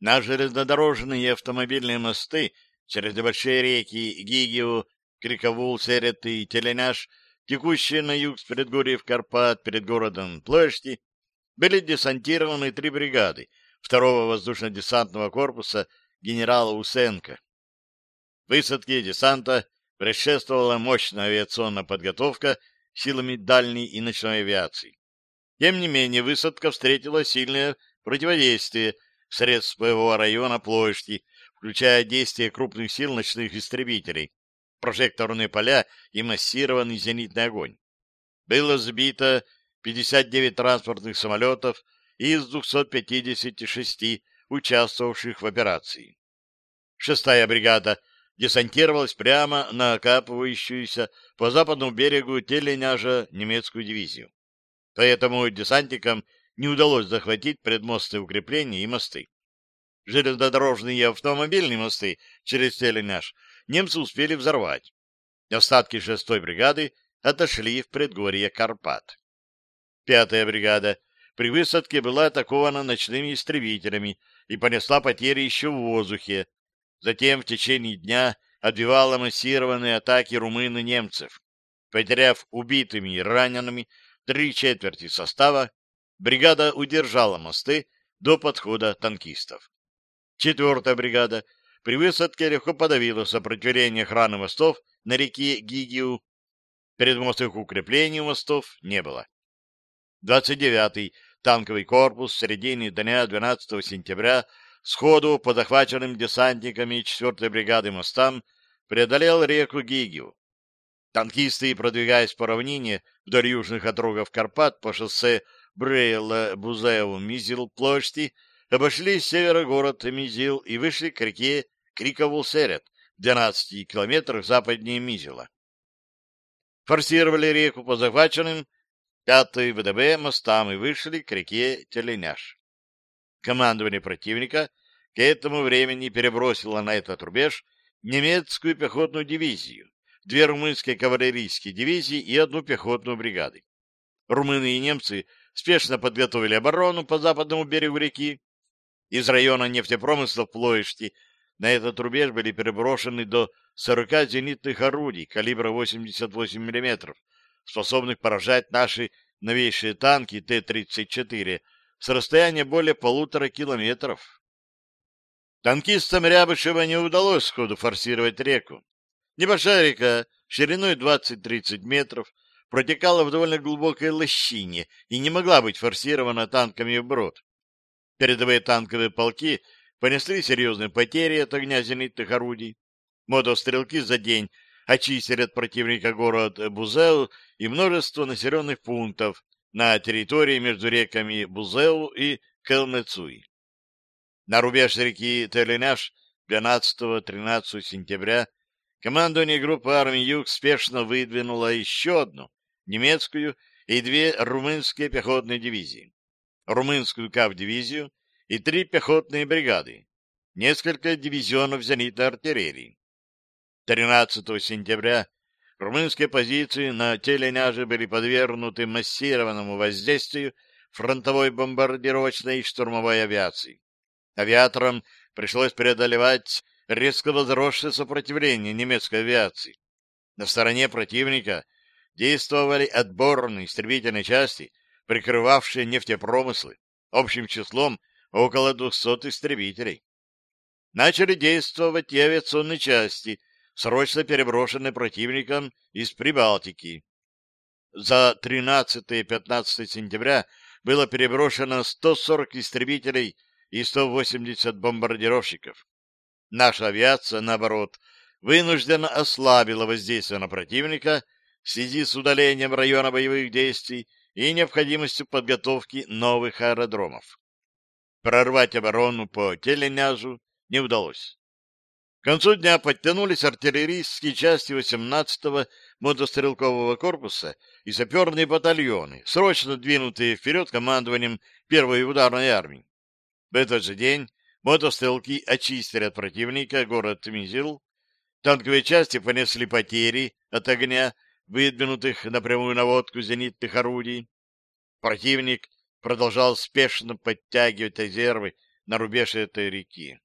на железнодорожные и автомобильные мосты через большие реки Гигиу, Криковул, Серет и Теленяш – текущие на юг с предгорьев Карпат перед городом площади, были десантированы три бригады второго воздушно-десантного корпуса генерала Усенко. Высадке десанта предшествовала мощная авиационная подготовка силами дальней и ночной авиации. Тем не менее, высадка встретила сильное противодействие средств своего района площади, включая действия крупных сил ночных истребителей, прожекторные поля и массированный зенитный огонь. Было сбито 59 транспортных самолетов из 256 участвовавших в операции. Шестая бригада десантировалась прямо на окапывающуюся по западному берегу Теленяжа немецкую дивизию. Поэтому десантникам не удалось захватить предмосты укрепления и мосты. Железнодорожные и автомобильные мосты через Теленяж немцы успели взорвать. Остатки 6-й бригады отошли в предгорье Карпат. Пятая бригада при высадке была атакована ночными истребителями и понесла потери еще в воздухе. Затем в течение дня отбивала массированные атаки румын и немцев. Потеряв убитыми и ранеными три четверти состава, бригада удержала мосты до подхода танкистов. Четвертая бригада при высадке легко подавило сопротивление охраны мостов на реке Гигиу. Предмостных укреплений мостов не было. 29-й танковый корпус в середине дня 12 сентября сходу по захваченным десантниками 4-й бригады мостам преодолел реку Гигиу. Танкисты, продвигаясь по равнине вдоль южных отрогов Карпат по шоссе Брейла-Бузеу-Мизил площади, обошли с севера город Мизил и вышли к реке Криковул Серет, в 12 километрах западнее Мизела. Форсировали реку по захваченным, пятый ВДБ мостам и вышли к реке Теленяш. Командование противника к этому времени перебросило на этот рубеж немецкую пехотную дивизию, две румынские кавалерийские дивизии и одну пехотную бригаду. Румыны и немцы спешно подготовили оборону по западному берегу реки. Из района нефтепромысла в Плоешти на этот рубеж были переброшены до 40 зенитных орудий калибра 88 мм, способных поражать наши новейшие танки Т-34 с расстояния более полутора километров. Танкистам Рябышева не удалось сходу форсировать реку. Небольшая река шириной 20-30 метров протекала в довольно глубокой лощине и не могла быть форсирована танками вброд. Передовые танковые полки — понесли серьезные потери от огня зенитных орудий. Мотострелки за день очистили от противника город Бузел и множество населенных пунктов на территории между реками Бузел и Келмецуй. На рубеж реки Телинаш 12-13 сентября командование группы армий Юг спешно выдвинуло еще одну немецкую и две румынские пехотные дивизии. Румынскую КАВ-дивизию – и три пехотные бригады, несколько дивизионов зенитной артиллерии. 13 сентября румынские позиции на Теленяже были подвергнуты массированному воздействию фронтовой бомбардировочной и штурмовой авиации. Авиаторам пришлось преодолевать резко возросшее сопротивление немецкой авиации. На стороне противника действовали отборные истребительные части, прикрывавшие нефтепромыслы, общим числом около 200 истребителей. Начали действовать и авиационные части, срочно переброшенные противником из Прибалтики. За 13-15 сентября было переброшено 140 истребителей и 180 бомбардировщиков. Наша авиация, наоборот, вынужденно ослабила воздействие на противника в связи с удалением района боевых действий и необходимостью подготовки новых аэродромов. Прорвать оборону по Теленязу не удалось. К концу дня подтянулись артиллерийские части 18-го мотострелкового корпуса и саперные батальоны, срочно двинутые вперед командованием первой ударной армии. В этот же день мотострелки очистили от противника город Мизил. Танковые части понесли потери от огня, выдвинутых напрямую наводку зенитных орудий. Противник продолжал спешно подтягивать резервы на рубеж этой реки.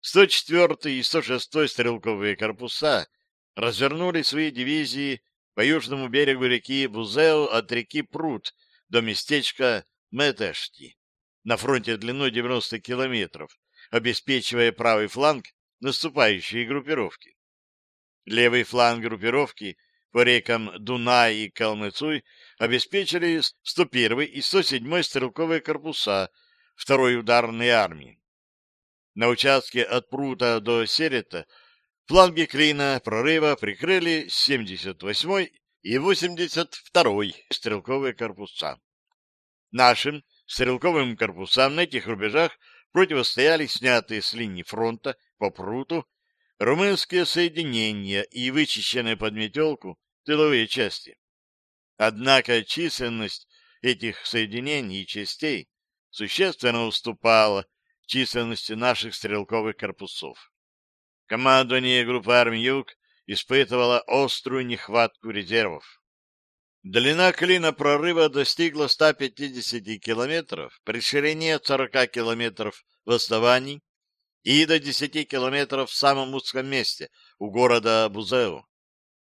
104 и 106 стрелковые корпуса развернули свои дивизии по южному берегу реки Бузел от реки Пруд до местечка Метешти на фронте длиной 90 километров, обеспечивая правый фланг наступающей группировки. Левый фланг группировки по рекам Дунай и Калмыцуй обеспечили 101 и 107 стрелковые корпуса второй ударной армии. На участке от Прута до Серета фланги Клина прорыва прикрыли 78-й и 82-й стрелковые корпуса. Нашим стрелковым корпусам на этих рубежах противостояли снятые с линии фронта по Пруту румынские соединения и вычищенные под метелку тыловые части. Однако численность этих соединений и частей существенно уступала численности наших стрелковых корпусов. Командование группы армий «Юг» испытывало острую нехватку резервов. Длина клина прорыва достигла 150 километров при ширине 40 километров в основании и до 10 километров в самом узком месте у города Бузеу.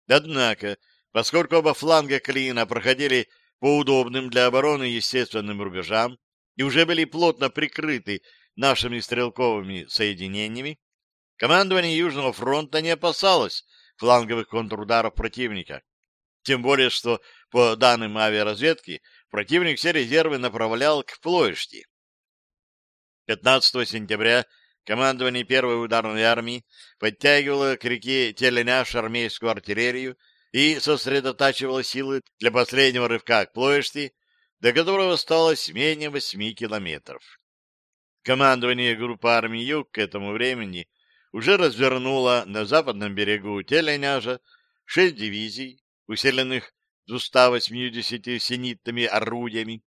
Однако, поскольку оба фланга Клина проходили по удобным для обороны естественным рубежам и уже были плотно прикрыты нашими стрелковыми соединениями, командование Южного фронта не опасалось фланговых контрударов противника. Тем более, что, по данным авиаразведки, противник все резервы направлял к площади. 15 сентября командование первой ударной армии подтягивало к реке Теленяш армейскую артиллерию и сосредотачивало силы для последнего рывка к площади, до которого осталось менее 8 километров. Командование группы армий Юг к этому времени уже развернуло на западном берегу Теленяжа шесть дивизий, усиленных 280 синитными орудиями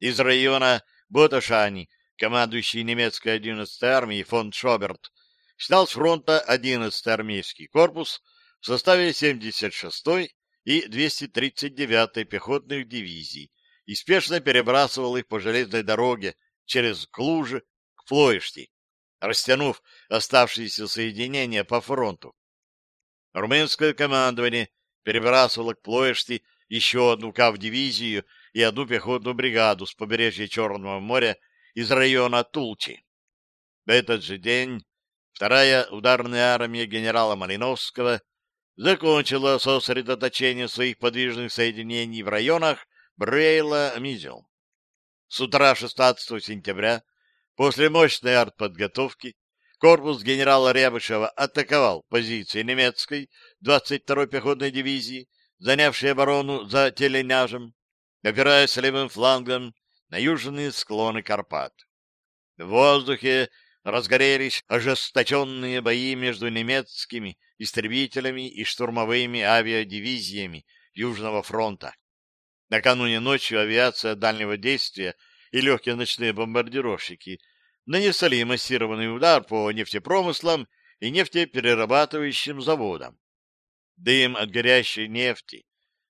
из района Боташани, командующий немецкой 11-й армией фон Шоберт, снял с фронта 11-й армейский корпус в составе 76-й и 239-й пехотных дивизий и спешно перебрасывал их по железной дороге через Клужи к Плоешти, растянув оставшиеся соединения по фронту. Румынское командование перебрасывало к Плоешти еще одну кав-дивизию и одну пехотную бригаду с побережья Черного моря из района Тулчи. В этот же день вторая ударная армия генерала Малиновского закончила сосредоточение своих подвижных соединений в районах Брейла-Мизел. С утра 16 сентября, после мощной артподготовки, корпус генерала Рябышева атаковал позиции немецкой 22-й пехотной дивизии, занявшей оборону за Теленяжем, опираясь левым флангом на южные склоны Карпат. В воздухе разгорелись ожесточенные бои между немецкими истребителями и штурмовыми авиадивизиями Южного фронта. Накануне ночью авиация дальнего действия и легкие ночные бомбардировщики нанесли массированный удар по нефтепромыслам и нефтеперерабатывающим заводам. Дым от горящей нефти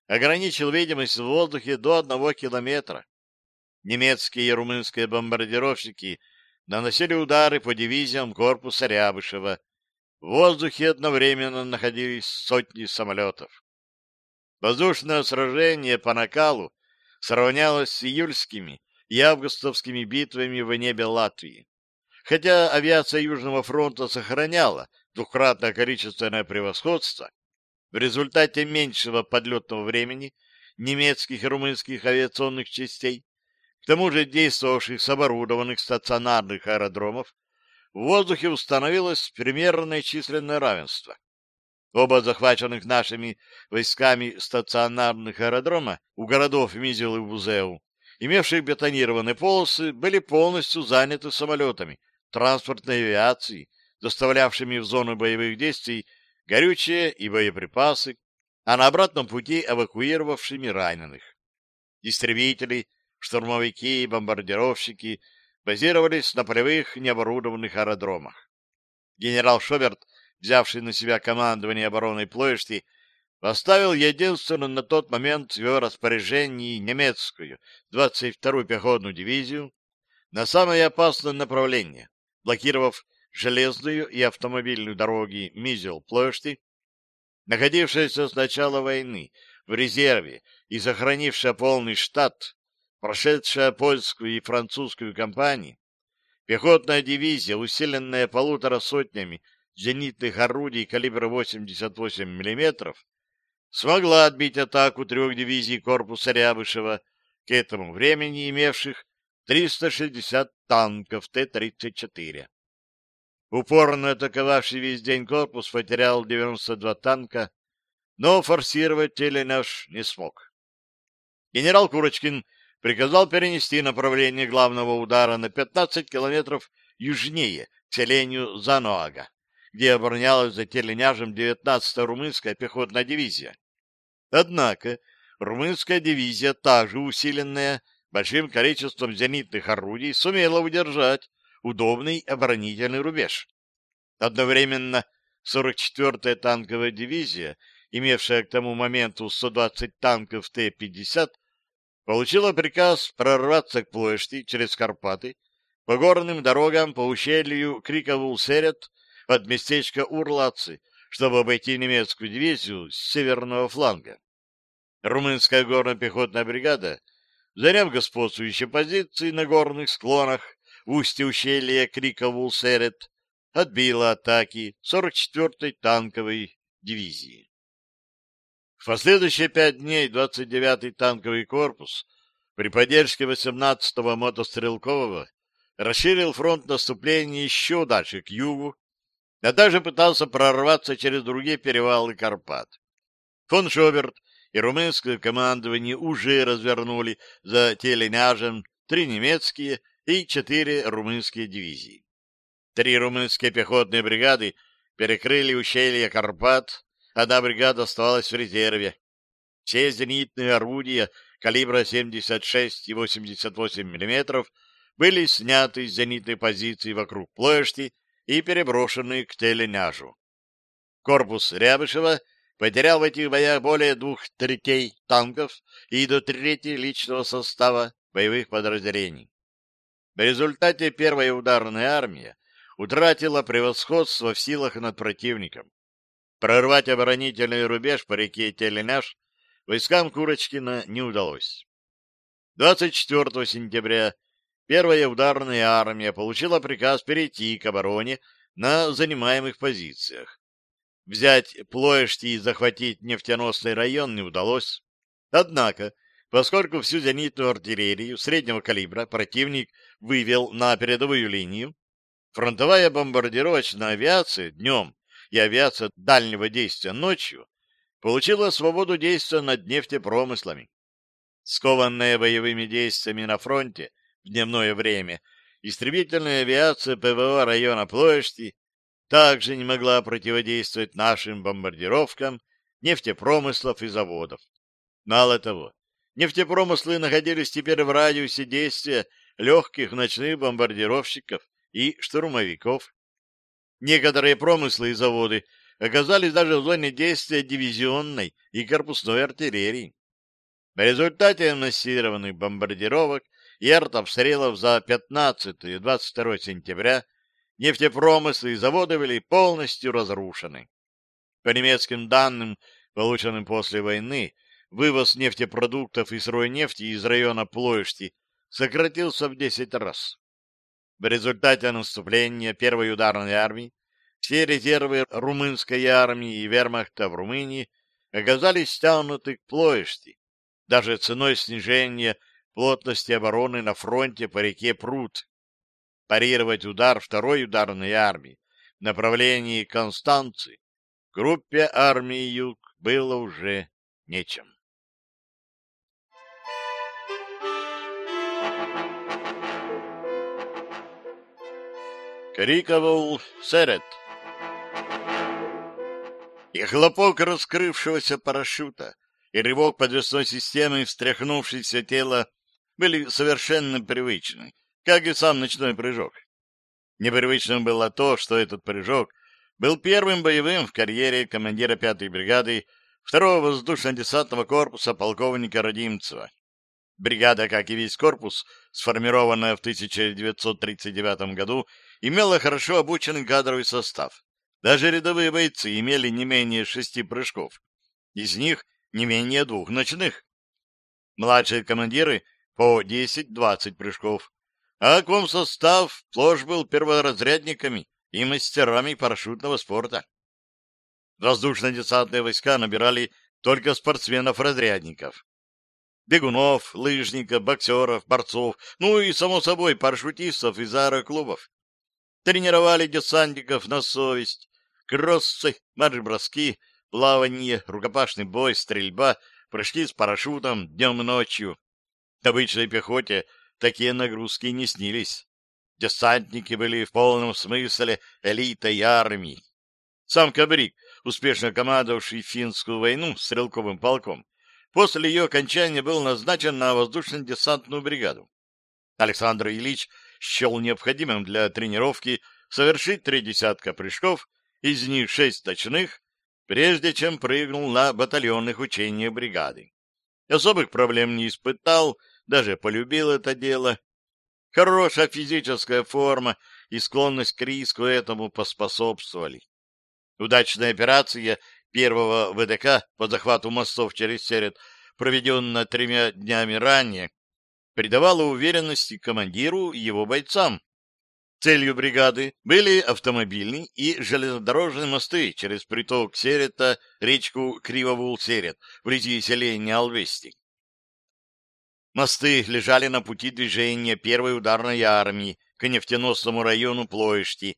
ограничил видимость в воздухе до одного километра. Немецкие и румынские бомбардировщики наносили удары по дивизиям корпуса Рябышева. В воздухе одновременно находились сотни самолетов. Воздушное сражение по накалу сравнялось с июльскими и августовскими битвами в небе Латвии. Хотя авиация Южного фронта сохраняла двукратное количественное превосходство, в результате меньшего подлетного времени немецких и румынских авиационных частей тому же действовавших с оборудованных стационарных аэродромов, в воздухе установилось примерное численное равенство. Оба захваченных нашими войсками стационарных аэродрома у городов Мизел и Бузеу, имевших бетонированные полосы, были полностью заняты самолетами, транспортной авиацией, доставлявшими в зону боевых действий горючее и боеприпасы, а на обратном пути эвакуировавшими раненых. Истребители штурмовики и бомбардировщики базировались на полевых необорудованных аэродромах. Генерал Шоберт, взявший на себя командование обороной площади, поставил единственную на тот момент в его распоряжении немецкую 22-ю пехотную дивизию на самое опасное направление, блокировав железную и автомобильную дороги Мизел-Плошти, находившуюся с начала войны в резерве и сохранившая полный штат прошедшая польскую и французскую кампании, пехотная дивизия, усиленная полутора сотнями зенитных орудий калибра 88 мм, смогла отбить атаку трех дивизий корпуса Рябышева, к этому времени имевших 360 танков Т-34. Упорно атаковавший весь день корпус потерял 92 танка, но форсировать теле не смог. Генерал Курочкин приказал перенести направление главного удара на 15 километров южнее, к селению Заноага, где оборонялась за теленяжем 19-я румынская пехотная дивизия. Однако румынская дивизия, также усиленная большим количеством зенитных орудий, сумела удержать удобный оборонительный рубеж. Одновременно 44-я танковая дивизия, имевшая к тому моменту 120 танков Т-50, получила приказ прорваться к площади через Карпаты, по горным дорогам по ущелью Криковул-Серет от местечка Урлацы, чтобы обойти немецкую дивизию с северного фланга. Румынская горно-пехотная бригада, заняв господствующие позиции на горных склонах в устье ущелья Криковул-Серет, отбила атаки 44-й танковой дивизии. В последующие пять дней 29-й танковый корпус при поддержке 18-го мотострелкового расширил фронт наступления еще дальше, к югу, а также пытался прорваться через другие перевалы Карпат. Фон Шоберт и румынское командование уже развернули за Теленяжем три немецкие и четыре румынские дивизии. Три румынские пехотные бригады перекрыли ущелье Карпат, когда бригада оставалась в резерве. Все зенитные орудия калибра 76 и 88 мм были сняты с зенитной позиции вокруг площади и переброшены к теленяжу. Корпус Рябышева потерял в этих боях более двух третей танков и до трети личного состава боевых подразделений. В результате первая ударная армия утратила превосходство в силах над противником. Прорвать оборонительный рубеж по реке Теленаш войскам Курочкина не удалось. 24 сентября первая ударная армия получила приказ перейти к обороне на занимаемых позициях. Взять Плоешти и захватить нефтеносный район не удалось. Однако, поскольку всю зенитную артиллерию среднего калибра противник вывел на передовую линию, фронтовая бомбардировочная авиация днем и авиация дальнего действия ночью получила свободу действия над нефтепромыслами. Скованная боевыми действиями на фронте в дневное время, истребительная авиация ПВО района площади также не могла противодействовать нашим бомбардировкам нефтепромыслов и заводов. Мало того, нефтепромыслы находились теперь в радиусе действия легких ночных бомбардировщиков и штурмовиков. Некоторые промыслы и заводы оказались даже в зоне действия дивизионной и корпусной артиллерии. В результате массированных бомбардировок и артобстрелов за 15 и 22 сентября нефтепромыслы и заводы были полностью разрушены. По немецким данным, полученным после войны, вывоз нефтепродуктов и сырой нефти из района Плоешти сократился в 10 раз. В результате наступления Первой ударной армии все резервы румынской армии и вермахта в Румынии оказались стянуты к плоешти, даже ценой снижения плотности обороны на фронте по реке Прут. Парировать удар второй ударной армии в направлении Констанции группе армии Юг было уже нечем. Крикова Серет И хлопок раскрывшегося парашюта, и рывок подвесной системы, встряхнувшееся тело, были совершенно привычны, как и сам ночной прыжок. Непривычным было то, что этот прыжок был первым боевым в карьере командира 5-й бригады 2-го воздушно-десантного корпуса полковника Родимцева. Бригада, как и весь корпус, сформированная в 1939 году, имела хорошо обученный кадровый состав. Даже рядовые бойцы имели не менее шести прыжков. Из них не менее двух ночных. Младшие командиры по 10-20 прыжков. А комсостав сплошь был перворазрядниками и мастерами парашютного спорта. Воздушно-десантные войска набирали только спортсменов-разрядников. Бегунов, лыжников, боксеров, борцов, ну и, само собой, парашютистов из аэроклубов. Тренировали десантников на совесть. Кроссы, марш-броски, плавание, рукопашный бой, стрельба прошли с парашютом днем и ночью. Обычной пехоте такие нагрузки не снились. Десантники были в полном смысле элитой армии. Сам Кабрик, успешно командовавший финскую войну стрелковым полком, после ее окончания был назначен на воздушно-десантную бригаду. Александр Ильич счел необходимым для тренировки совершить три десятка прыжков, из них шесть точных, прежде чем прыгнул на батальонных учениях бригады. Особых проблем не испытал, даже полюбил это дело. Хорошая физическая форма и склонность к риску этому поспособствовали. Удачная операция первого ВДК по захвату мостов через серет, проведенная тремя днями ранее, придавало уверенности командиру и его бойцам. Целью бригады были автомобильные и железнодорожные мосты через приток Серета, речку Кривовул-Серет, вблизи селения Алвести. Мосты лежали на пути движения первой ударной армии к нефтеносному району Плоешти.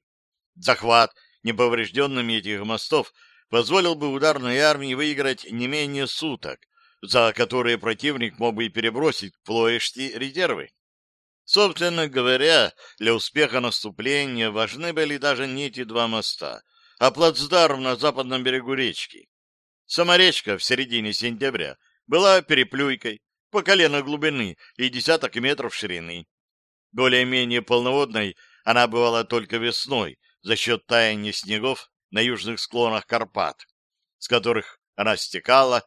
Захват неповрежденными этих мостов позволил бы ударной армии выиграть не менее суток, за которые противник мог бы перебросить плоешти резервы. Собственно говоря, для успеха наступления важны были даже не эти два моста, а плацдарм на западном берегу речки. Сама речка в середине сентября была переплюйкой по колено глубины и десяток метров ширины. Более-менее полноводной она бывала только весной за счет таяния снегов на южных склонах Карпат, с которых она стекала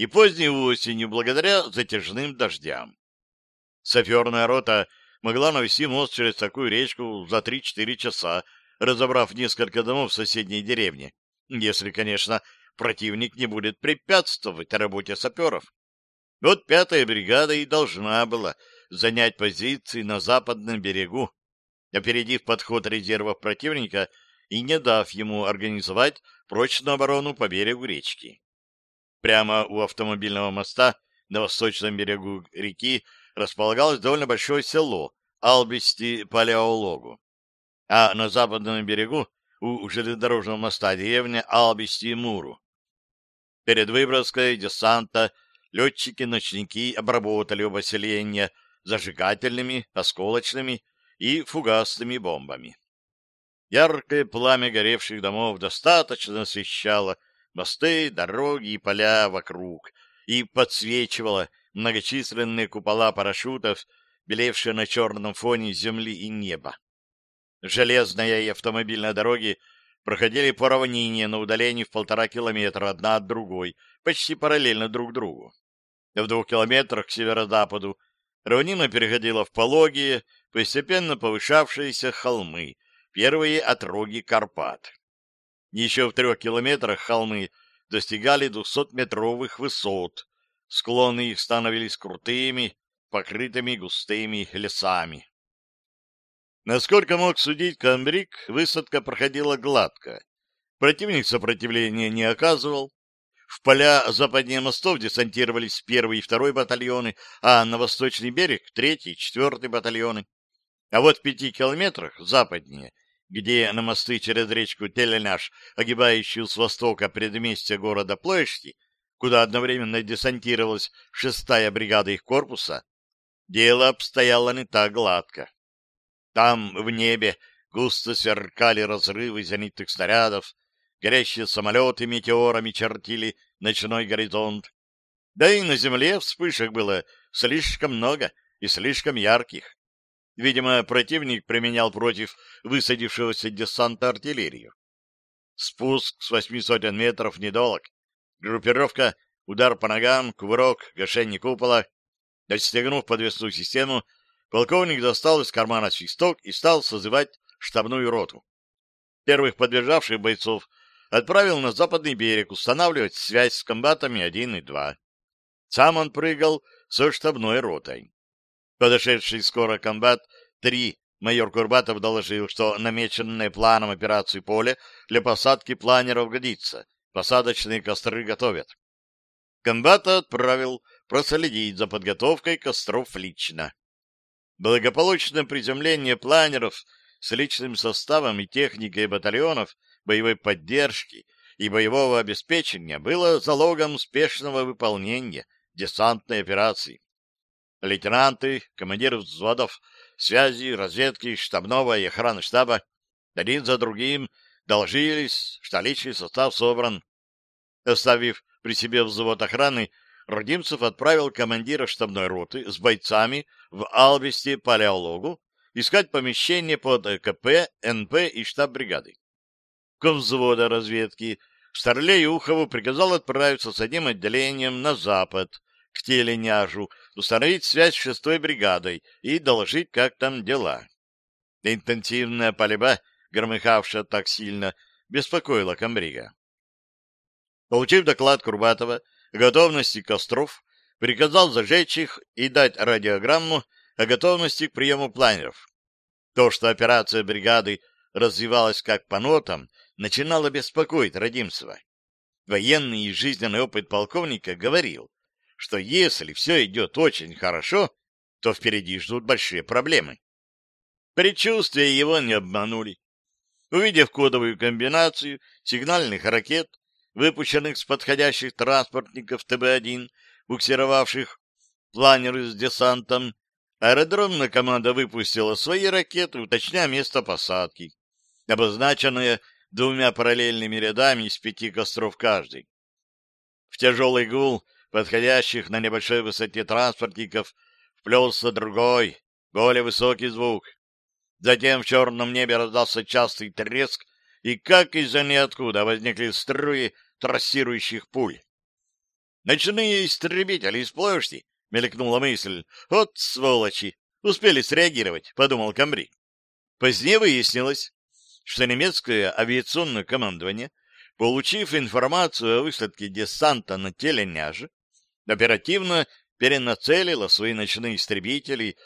и поздней осенью благодаря затяжным дождям. Саперная рота могла навести мост через такую речку за 3-4 часа, разобрав несколько домов в соседней деревне, если, конечно, противник не будет препятствовать работе саперов. Вот пятая бригада и должна была занять позиции на западном берегу, опередив подход резервов противника и не дав ему организовать прочную оборону по берегу речки. Прямо у автомобильного моста на восточном берегу реки располагалось довольно большое село Албести Палеологу, а на западном берегу у железнодорожного моста деревня Албести Муру. Перед выброской десанта летчики-ночники обработали оба селения зажигательными, осколочными и фугасными бомбами. Яркое пламя горевших домов достаточно освещало мосты, дороги и поля вокруг, и подсвечивала многочисленные купола парашютов, белевшие на черном фоне земли и неба. Железная и автомобильная дороги проходили по равнине на удалении в полтора километра одна от другой, почти параллельно друг другу. В двух километрах к северо-западу равнина переходила в пологие, постепенно повышавшиеся холмы, первые отроги Карпат. Еще в трех километрах холмы достигали 200-метровых высот. Склоны их становились крутыми, покрытыми густыми лесами. Насколько мог судить Камбрик, высадка проходила гладко. Противник сопротивления не оказывал. В поля западнее мостов десантировались первый и второй батальоны, а на восточный берег — третий и четвертый батальоны. А вот в пяти километрах западнее где на мосты через речку Теленяш, огибающую с востока предместье города Плоешки, куда одновременно десантировалась шестая бригада их корпуса, дело обстояло не так гладко. Там, в небе, густо сверкали разрывы зенитных снарядов, горящие самолеты метеорами чертили ночной горизонт. Да и на земле вспышек было слишком много и слишком ярких. Видимо, противник применял против высадившегося десанта артиллерию. Спуск с восьми сотен метров недолг. Группировка, удар по ногам, кувырок, гашение купола. Достегнув подвесную систему, полковник достал из кармана свисток и стал созывать штабную роту. Первых подбежавших бойцов отправил на западный берег устанавливать связь с комбатами 1 и 2. Сам он прыгал со штабной ротой подошедший скоро комбат, три майор Курбатов доложил, что намеченное планом операции поле для посадки планеров годится. Посадочные костры готовят. Комбата отправил проследить за подготовкой костров лично. Благополучное приземление планеров с личным составом и техникой батальонов боевой поддержки и боевого обеспечения было залогом успешного выполнения десантной операции лейтенанты, командиры взводов, связи, разведки, штабного и охраны штаба один за другим доложились, что личный состав собран. Оставив при себе взвод охраны, Родимцев отправил командира штабной роты с бойцами в Албесте палеологу искать помещение под КП, НП и штаб бригады. Комвзвода разведки Старлей Ухову приказал отправиться с одним отделением на запад, к теленяжу, установить связь с шестой бригадой и доложить, как там дела. Интенсивная пальба, громыхавшая так сильно, беспокоила комбрига. Получив доклад Курбатова о готовности костров, приказал зажечь их и дать радиограмму о готовности к приему планеров. То, что операция бригады развивалась как по нотам, начинало беспокоить Родимцева. Военный и жизненный опыт полковника говорил, что если все идет очень хорошо, то впереди ждут большие проблемы. Предчувствия его не обманули. Увидев кодовую комбинацию сигнальных ракет, выпущенных с подходящих транспортников ТБ-1, буксировавших планеры с десантом, аэродромная команда выпустила свои ракеты, уточняя место посадки, обозначенное двумя параллельными рядами из пяти костров каждый. В тяжелый гул подходящих на небольшой высоте транспортников вплелся другой, более высокий звук. Затем в черном небе раздался частый треск, и как из-за ниоткуда возникли струи трассирующих пуль. «Ночные истребители из площади!» — мелькнула мысль. «Вот сволочи! Успели среагировать!» — подумал Камри. Позднее выяснилось, что немецкое авиационное командование, получив информацию о высадке десанта на Теленяже, оперативно перенацелила свои ночные истребители,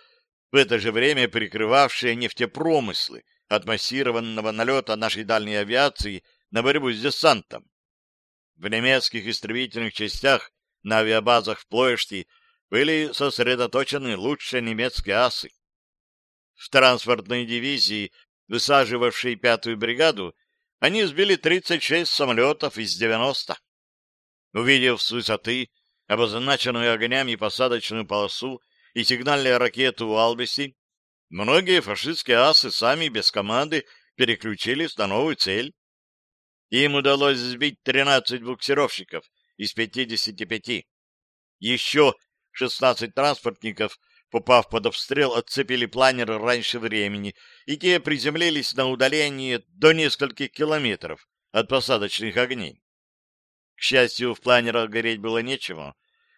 в это же время прикрывавшие нефтепромыслы от массированного налета нашей дальней авиации на борьбу с десантом. В немецких истребительных частях на авиабазах в Плоешти были сосредоточены лучшие немецкие асы. В транспортной дивизии, высаживавшей пятую бригаду, они сбили 36 самолетов из 90. Увидев с высоты обозначенную огнями посадочную полосу и сигнальные ракеты у Албеси, многие фашистские асы сами без команды переключились на новую цель. Им удалось сбить 13 буксировщиков из 55. Еще 16 транспортников, попав под обстрел, отцепили планеры раньше времени, и те приземлились на удалении до нескольких километров от посадочных огней. К счастью, в планерах гореть было нечего,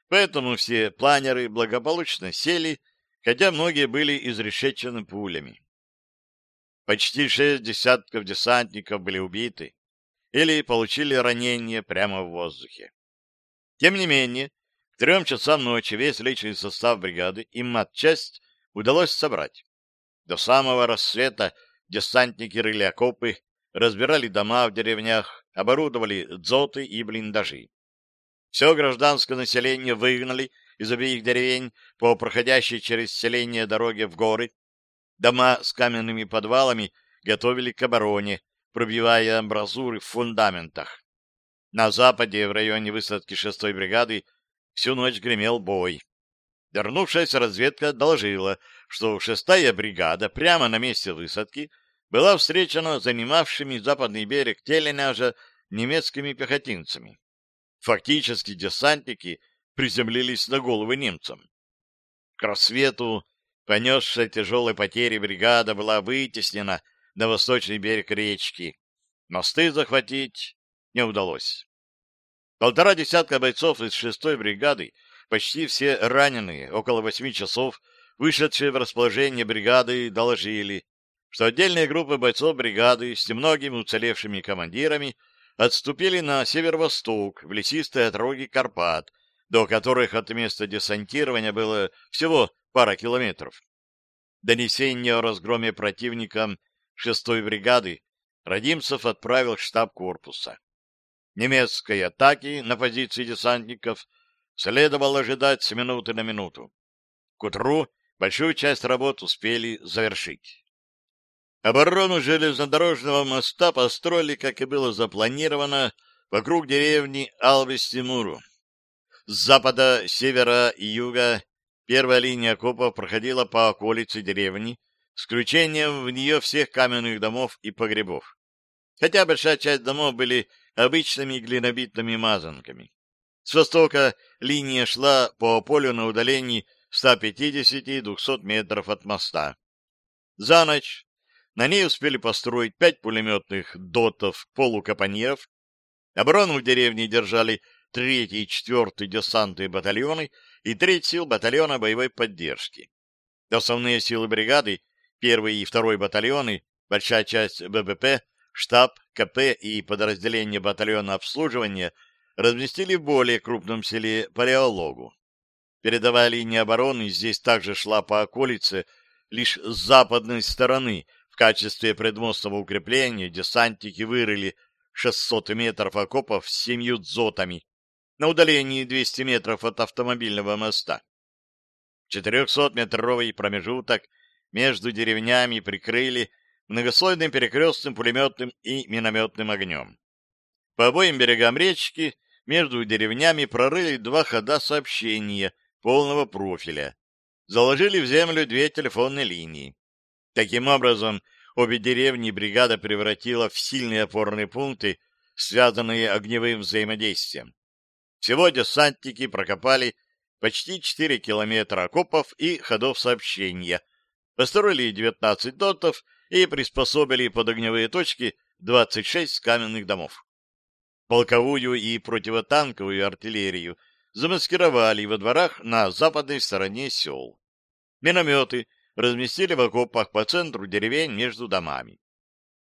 поэтому все планеры благополучно сели, хотя многие были изрешечены пулями. Почти шесть десятков десантников были убиты или получили ранения прямо в воздухе. Тем не менее, к трем часам ночи весь личный состав бригады и матчасть удалось собрать. До самого рассвета десантники рыли окопы, разбирали дома в деревнях, оборудовали дзоты и блиндажи. Все гражданское население выгнали из обеих деревень по проходящей через селение дороге в горы. Дома с каменными подвалами готовили к обороне, пробивая амбразуры в фундаментах. На западе, в районе высадки 6-й бригады, всю ночь гремел бой. Вернувшаяся разведка доложила, что 6-я бригада прямо на месте высадки — была встречена занимавшими западный берег Теленяжа немецкими пехотинцами. Фактически десантники приземлились на головы немцам. К рассвету понесшая тяжелой потери бригада была вытеснена на восточный берег речки. Мосты захватить не удалось. Полтора десятка бойцов из шестой бригады, почти все раненые, около восьми часов, вышедшие в расположение бригады, доложили, что отдельные группы бойцов бригады с немногими уцелевшими командирами отступили на северо-восток, в лесистые отроги Карпат, до которых от места десантирования было всего пара километров. Донесение о разгроме противника 6-й бригады Радимцев отправил штаб корпуса. Немецкой атаки на позиции десантников следовало ожидать с минуты на минуту. К утру большую часть работ успели завершить. Оборону железнодорожного моста построили, как и было запланировано, вокруг деревни Албис-Тимуру. С запада, севера и юга первая линия окопов проходила по околице деревни, с включением в нее всех каменных домов и погребов. Хотя большая часть домов были обычными глинобитными мазанками. С востока линия шла по полю на удалении 150-200 метров от моста. За ночь на ней успели построить пять пулеметных дотов полукапаньев. Оборону в деревне держали третий и четвертый десантные батальоны и треть сил батальона боевой поддержки. Основные силы бригады, первый и второй батальоны, большая часть ББП, штаб, КП и подразделение батальона обслуживания разместили в более крупном селе Палеологу. Передовая линия обороны здесь также шла по околице лишь с западной стороны, в качестве предмостного укрепления десантники вырыли 600 метров окопов с семью дзотами на удалении 200 метров от автомобильного моста. 400-метровый промежуток между деревнями прикрыли многослойным перекрестным пулеметным и минометным огнем. По обоим берегам речки между деревнями прорыли два хода сообщения полного профиля. Заложили в землю две телефонные линии. Таким образом, обе деревни бригада превратила в сильные опорные пункты, связанные огневым взаимодействием. Всего сантики прокопали почти 4 километра окопов и ходов сообщения, построили 19 дотов и приспособили под огневые точки 26 каменных домов. Полковую и противотанковую артиллерию замаскировали во дворах на западной стороне сел. Минометы разместили в окопах по центру деревень между домами.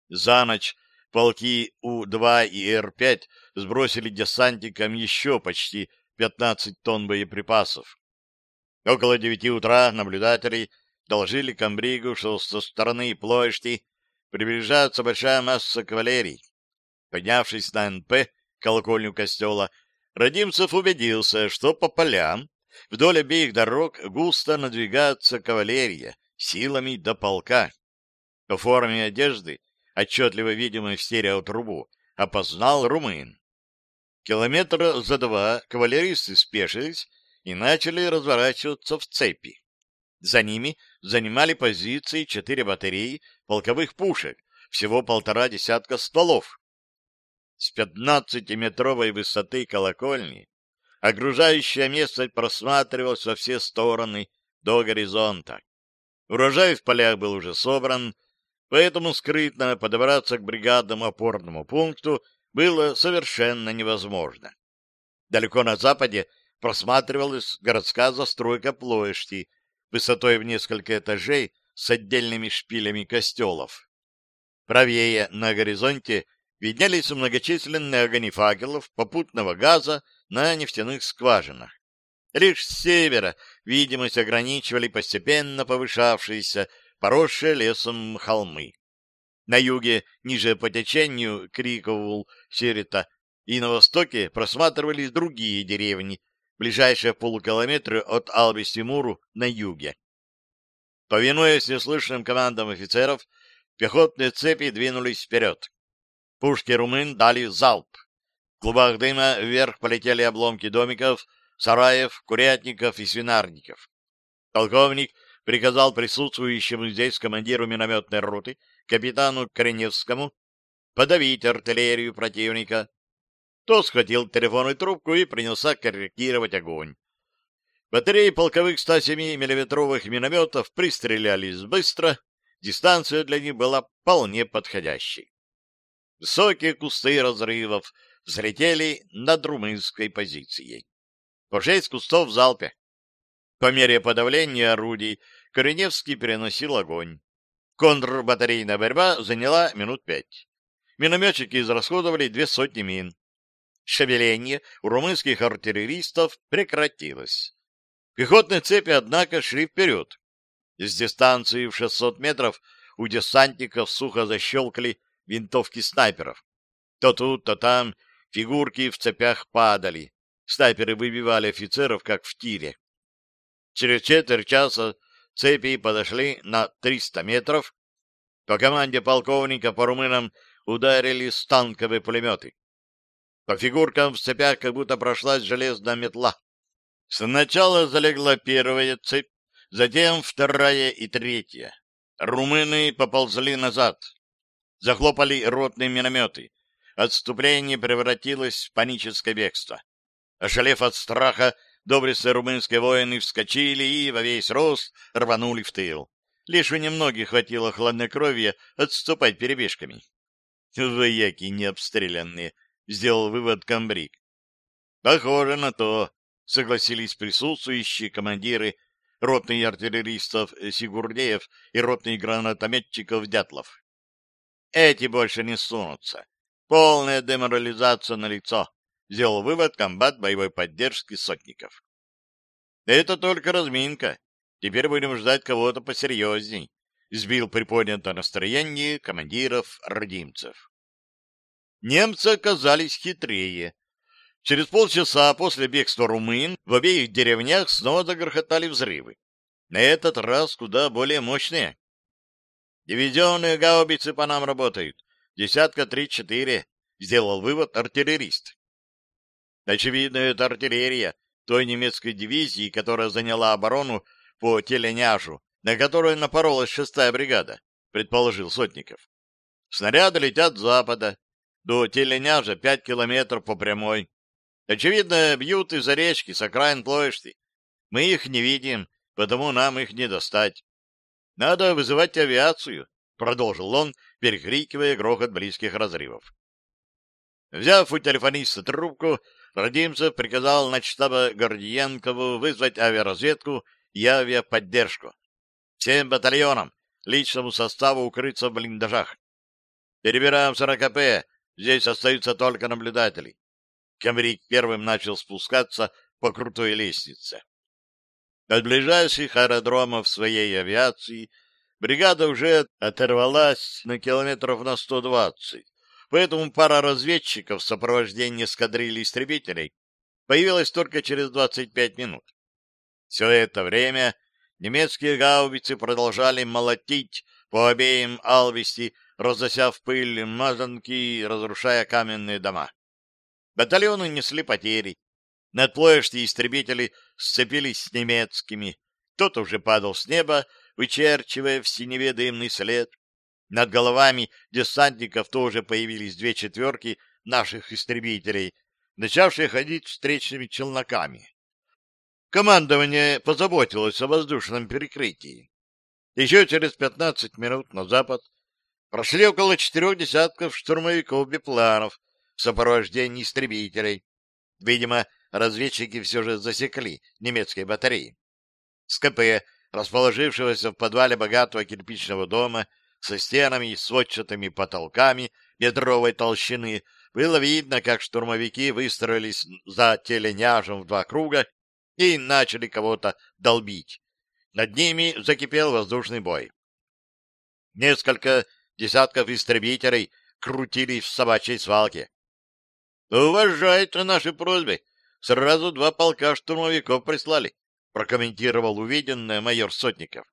За ночь полки У-2 и Р-5 сбросили десантикам еще почти 15 тонн боеприпасов. Около девяти утра наблюдатели доложили комбригу, что со стороны площади приближается большая масса кавалерий. Поднявшись на НП, колокольню костела, Родимцев убедился, что по полям вдоль обеих дорог густо надвигается кавалерия, силами до полка. По форме одежды, отчетливо видимой в стереотрубу, опознал румын. Километра за два кавалеристы спешились и начали разворачиваться в цепи. За ними занимали позиции четыре батареи полковых пушек, всего полтора десятка стволов. С пятнадцатиметровой высоты колокольни окружающее место просматривалось во все стороны до горизонта. Урожай в полях был уже собран, поэтому скрытно подобраться к бригадному опорному пункту было совершенно невозможно. Далеко на западе просматривалась городская застройка площади, высотой в несколько этажей с отдельными шпилями костелов. Правее на горизонте виднелись многочисленные огни факелов попутного газа на нефтяных скважинах. Лишь с севера видимость ограничивали постепенно повышавшиеся, поросшие лесом холмы. На юге, ниже по течению, криковал Серета, и на востоке просматривались другие деревни, ближайшие полукилометры от Албис-Тимуру на юге. Повинуясь неслышным командам офицеров, пехотные цепи двинулись вперед. Пушки румын дали залп. В клубах дыма вверх полетели обломки домиков, Сараев, Курятников и Свинарников. Полковник приказал присутствующему здесь командиру минометной роты, капитану Кореневскому подавить артиллерию противника. Тот схватил телефонную трубку и принялся корректировать огонь. Батареи полковых 107 миллиметровых минометов пристрелялись быстро, дистанция для них была вполне подходящей. Высокие кусты разрывов взлетели над румынской позицией по шесть кустов в залпе. По мере подавления орудий Кореневский переносил огонь. Контрбатарейная борьба заняла минут пять. Минометчики израсходовали две сотни мин. Шевеление у румынских артиллеристов прекратилось. Пехотные цепи, однако, шли вперед. С дистанции в 600 метров у десантников сухо защелкали винтовки снайперов. То тут, то там фигурки в цепях падали. Снайперы выбивали офицеров, как в тире. Через четверть часа цепи подошли на 300 метров. По команде полковника по румынам ударили станковые пулеметы. По фигуркам в цепях как будто прошлась железная метла. Сначала залегла первая цепь, затем вторая и третья. Румыны поползли назад. Захлопали ротные минометы. Отступление превратилось в паническое бегство. Ошалев от страха, добристые румынские воины вскочили и во весь рост рванули в тыл. Лишь у немногих хватило хладнокровия отступать перебежками. «Вояки необстрелянные», — сделал вывод комбриг. «Похоже на то», — согласились присутствующие командиры ротные артиллеристов Сигурдеев и ротные гранатометчиков Дятлов. «Эти больше не сунутся. Полная деморализация на лицо сделал вывод комбат боевой поддержки сотников. Это только разминка. Теперь будем ждать кого-то посерьезней. Сбил приподнято настроение командиров родимцев. Немцы оказались хитрее. Через полчаса после бегства румын в обеих деревнях снова загрохотали взрывы. На этот раз куда более мощные. Дивизионные гаубицы по нам работают. Десятка три-четыре. Сделал вывод артиллерист очевидную это артиллерия той немецкой дивизии, которая заняла оборону по Теленяжу, на которую напоролась шестая бригада, предположил Сотников. Снаряды летят с запада, до Теленяжа пять километров по прямой. Очевидно, бьют из-за речки, с окраин площади. Мы их не видим, потому нам их не достать. Надо вызывать авиацию, продолжил он, перекрикивая грохот близких разрывов. Взяв у телефониста трубку, Родимцев приказал на штаба Гордиенкову вызвать авиаразведку и авиаподдержку. Всем батальонам, личному составу укрыться в блиндажах. Перебираем 40П, здесь остаются только наблюдатели. Камрик первым начал спускаться по крутой лестнице. От ближайших аэродромов своей авиации бригада уже оторвалась на километров на 120. Поэтому пара разведчиков в сопровождении эскадрильи истребителей появилась только через 25 минут. Все это время немецкие гаубицы продолжали молотить по обеим Алвести, разнося в пыль мазанки и разрушая каменные дома. Батальоны несли потери. Над площадью истребители сцепились с немецкими. Тот уже падал с неба, вычерчивая в синеве дымный след. Над головами десантников тоже появились две четверки наших истребителей, начавшие ходить встречными челноками. Командование позаботилось о воздушном перекрытии. Еще через 15 минут на запад прошли около четырех десятков штурмовиков бипланов в сопровождении истребителей. Видимо, разведчики все же засекли немецкие батареи. С КП, расположившегося в подвале богатого кирпичного дома, со стенами и сводчатыми потолками метровой толщины, было видно, как штурмовики выстроились за теленяжем в два круга и начали кого-то долбить. Над ними закипел воздушный бой. Несколько десятков истребителей крутились в собачьей свалке. «Уважайте наши просьбы! Сразу два полка штурмовиков прислали», прокомментировал увиденное майор Сотников.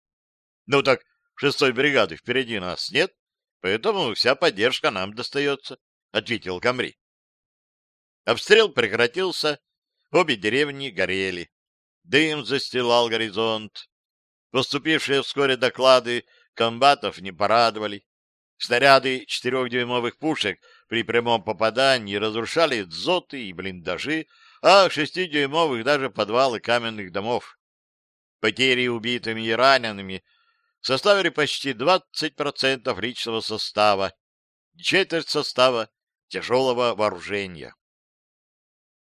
«Ну так шестой бригады впереди нас нет, поэтому вся поддержка нам достается», — ответил Камри. Обстрел прекратился, обе деревни горели. Дым застилал горизонт. Поступившие вскоре доклады комбатов не порадовали. Снаряды четырехдюймовых пушек при прямом попадании разрушали дзоты и блиндажи, а шестидюймовых даже подвалы каменных домов. Потери убитыми и ранеными составили почти 20% личного состава, четверть состава тяжелого вооружения.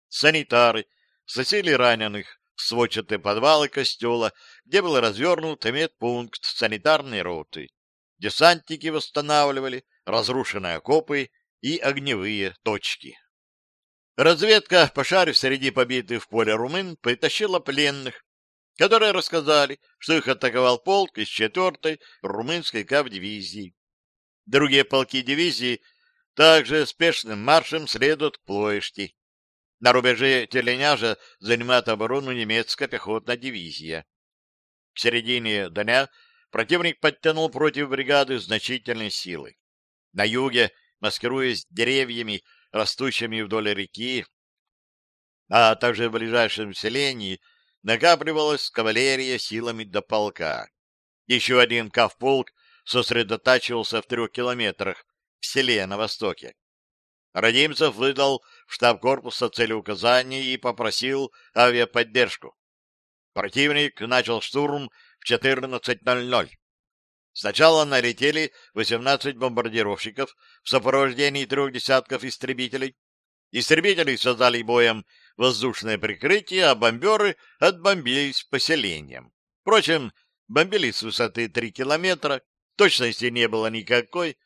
Санитары сосели раненых в сводчатые подвалы костела, где был развернут медпункт санитарной роты. Десантники восстанавливали разрушенные окопы и огневые точки. Разведка, пошарив среди побитых в поле румын, притащила пленных которые рассказали, что их атаковал полк из 4-й румынской кавдивизии. Другие полки дивизии также спешным маршем следуют к Плоешти. На рубеже Теленяжа занимает оборону немецкая пехотная дивизия. К середине дня противник подтянул против бригады значительные силы. На юге, маскируясь деревьями, растущими вдоль реки, а также в ближайшем селении, накапливалась кавалерия силами до полка. Еще один кавполк сосредотачивался в трех километрах в селе на востоке. Радимцев выдал в штаб корпуса целеуказание и попросил авиаподдержку. Противник начал штурм в 14.00. Сначала налетели 18 бомбардировщиков в сопровождении трех десятков истребителей, Истребители создали боем воздушное прикрытие, а бомберы отбомбили с поселением. Впрочем, бомбили с высоты 3 километра, точности не было никакой,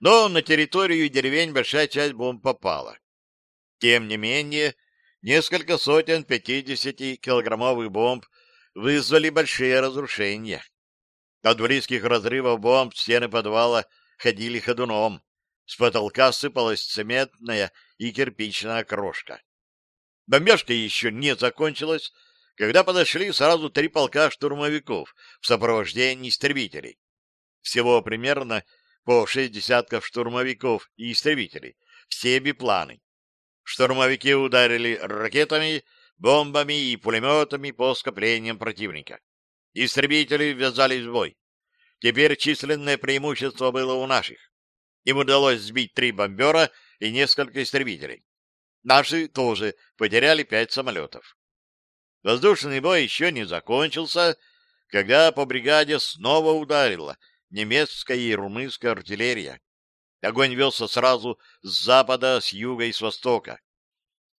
но на территорию деревень большая часть бомб попала. Тем не менее, несколько сотен 50-килограммовых бомб вызвали большие разрушения. От близких разрывов бомб стены подвала ходили ходуном. С потолка сыпалась цементная и кирпичная крошка. Бомбежка еще не закончилась, когда подошли сразу три полка штурмовиков в сопровождении истребителей. Всего примерно по шесть десятков штурмовиков и истребителей, все бипланы. Штурмовики ударили ракетами, бомбами и пулеметами по скоплениям противника. Истребители ввязались в бой. Теперь численное преимущество было у наших. Им удалось сбить три бомбера и несколько истребителей. Наши тоже потеряли пять самолетов. Воздушный бой еще не закончился, когда по бригаде снова ударила немецкая и румынская артиллерия. Огонь велся сразу с запада, с юга и с востока.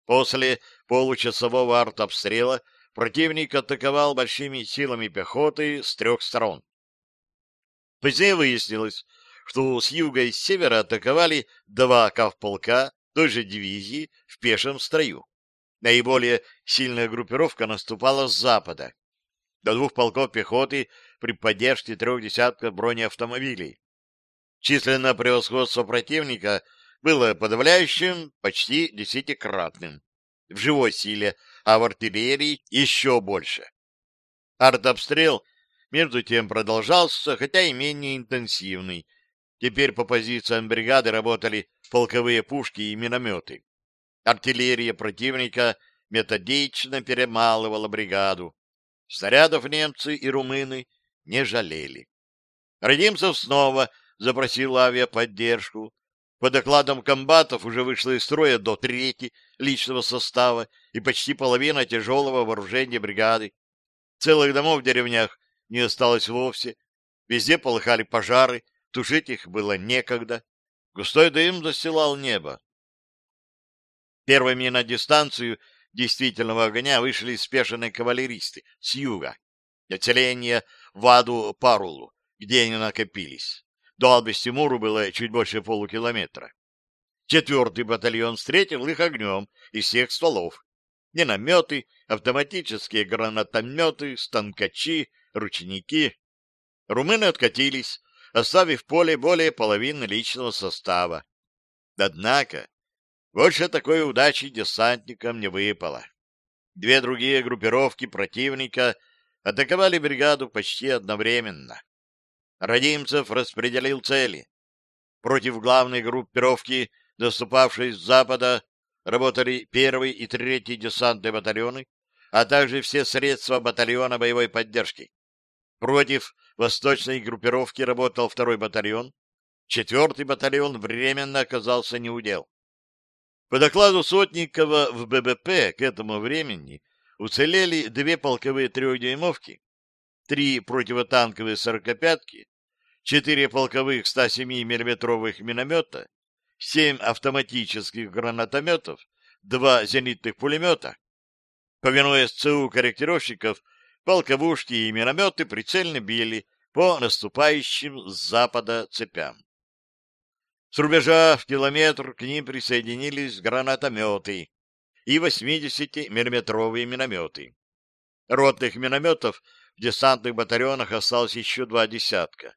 После получасового артобстрела противник атаковал большими силами пехоты с трех сторон. Позднее выяснилось, что с юга и с севера атаковали два кавполка той же дивизии в пешем строю. Наиболее сильная группировка наступала с запада. До двух полков пехоты при поддержке трех десятков бронеавтомобилей. Численное превосходство противника было подавляющим почти десятикратным. В живой силе, а в артиллерии еще больше. Артобстрел, между тем, продолжался, хотя и менее интенсивный, Теперь по позициям бригады работали полковые пушки и минометы. Артиллерия противника методично перемалывала бригаду. Снарядов немцы и румыны не жалели. Родимцев снова запросил авиаподдержку. По докладам комбатов уже вышло из строя до трети личного состава и почти половина тяжелого вооружения бригады. Целых домов в деревнях не осталось вовсе. Везде полыхали пожары, Тушить их было некогда. Густой дым застилал небо. Первыми на дистанцию действительного огня вышли спешенные кавалеристы с юга, отселение в аду Парулу, где они накопились. До Албестимуру было чуть больше полукилометра. Четвертый батальон встретил их огнем из всех стволов. Минометы, автоматические гранатометы, станкачи, ручники. Румыны откатились, оставив в поле более половины личного состава. Однако, больше такой удачи десантникам не выпало. Две другие группировки противника атаковали бригаду почти одновременно. Радимцев распределил цели. Против главной группировки, доступавшей с запада, работали первый и третий десантные батальоны, а также все средства батальона боевой поддержки. Против восточной группировки работал второй батальон, четвертый батальон временно оказался неудел. По докладу Сотникова в ББП к этому времени уцелели две полковые трехдюймовки, три противотанковые сорокопятки, четыре полковых 107 миллиметровых миномета, семь автоматических гранатометов, два зенитных пулемета. Повинуясь ЦУ корректировщиков, полковушки и минометы прицельно били по наступающим с запада цепям. С рубежа в километр к ним присоединились гранатометы и 80-миллиметровые минометы. Ротных минометов в десантных батальонах осталось еще два десятка.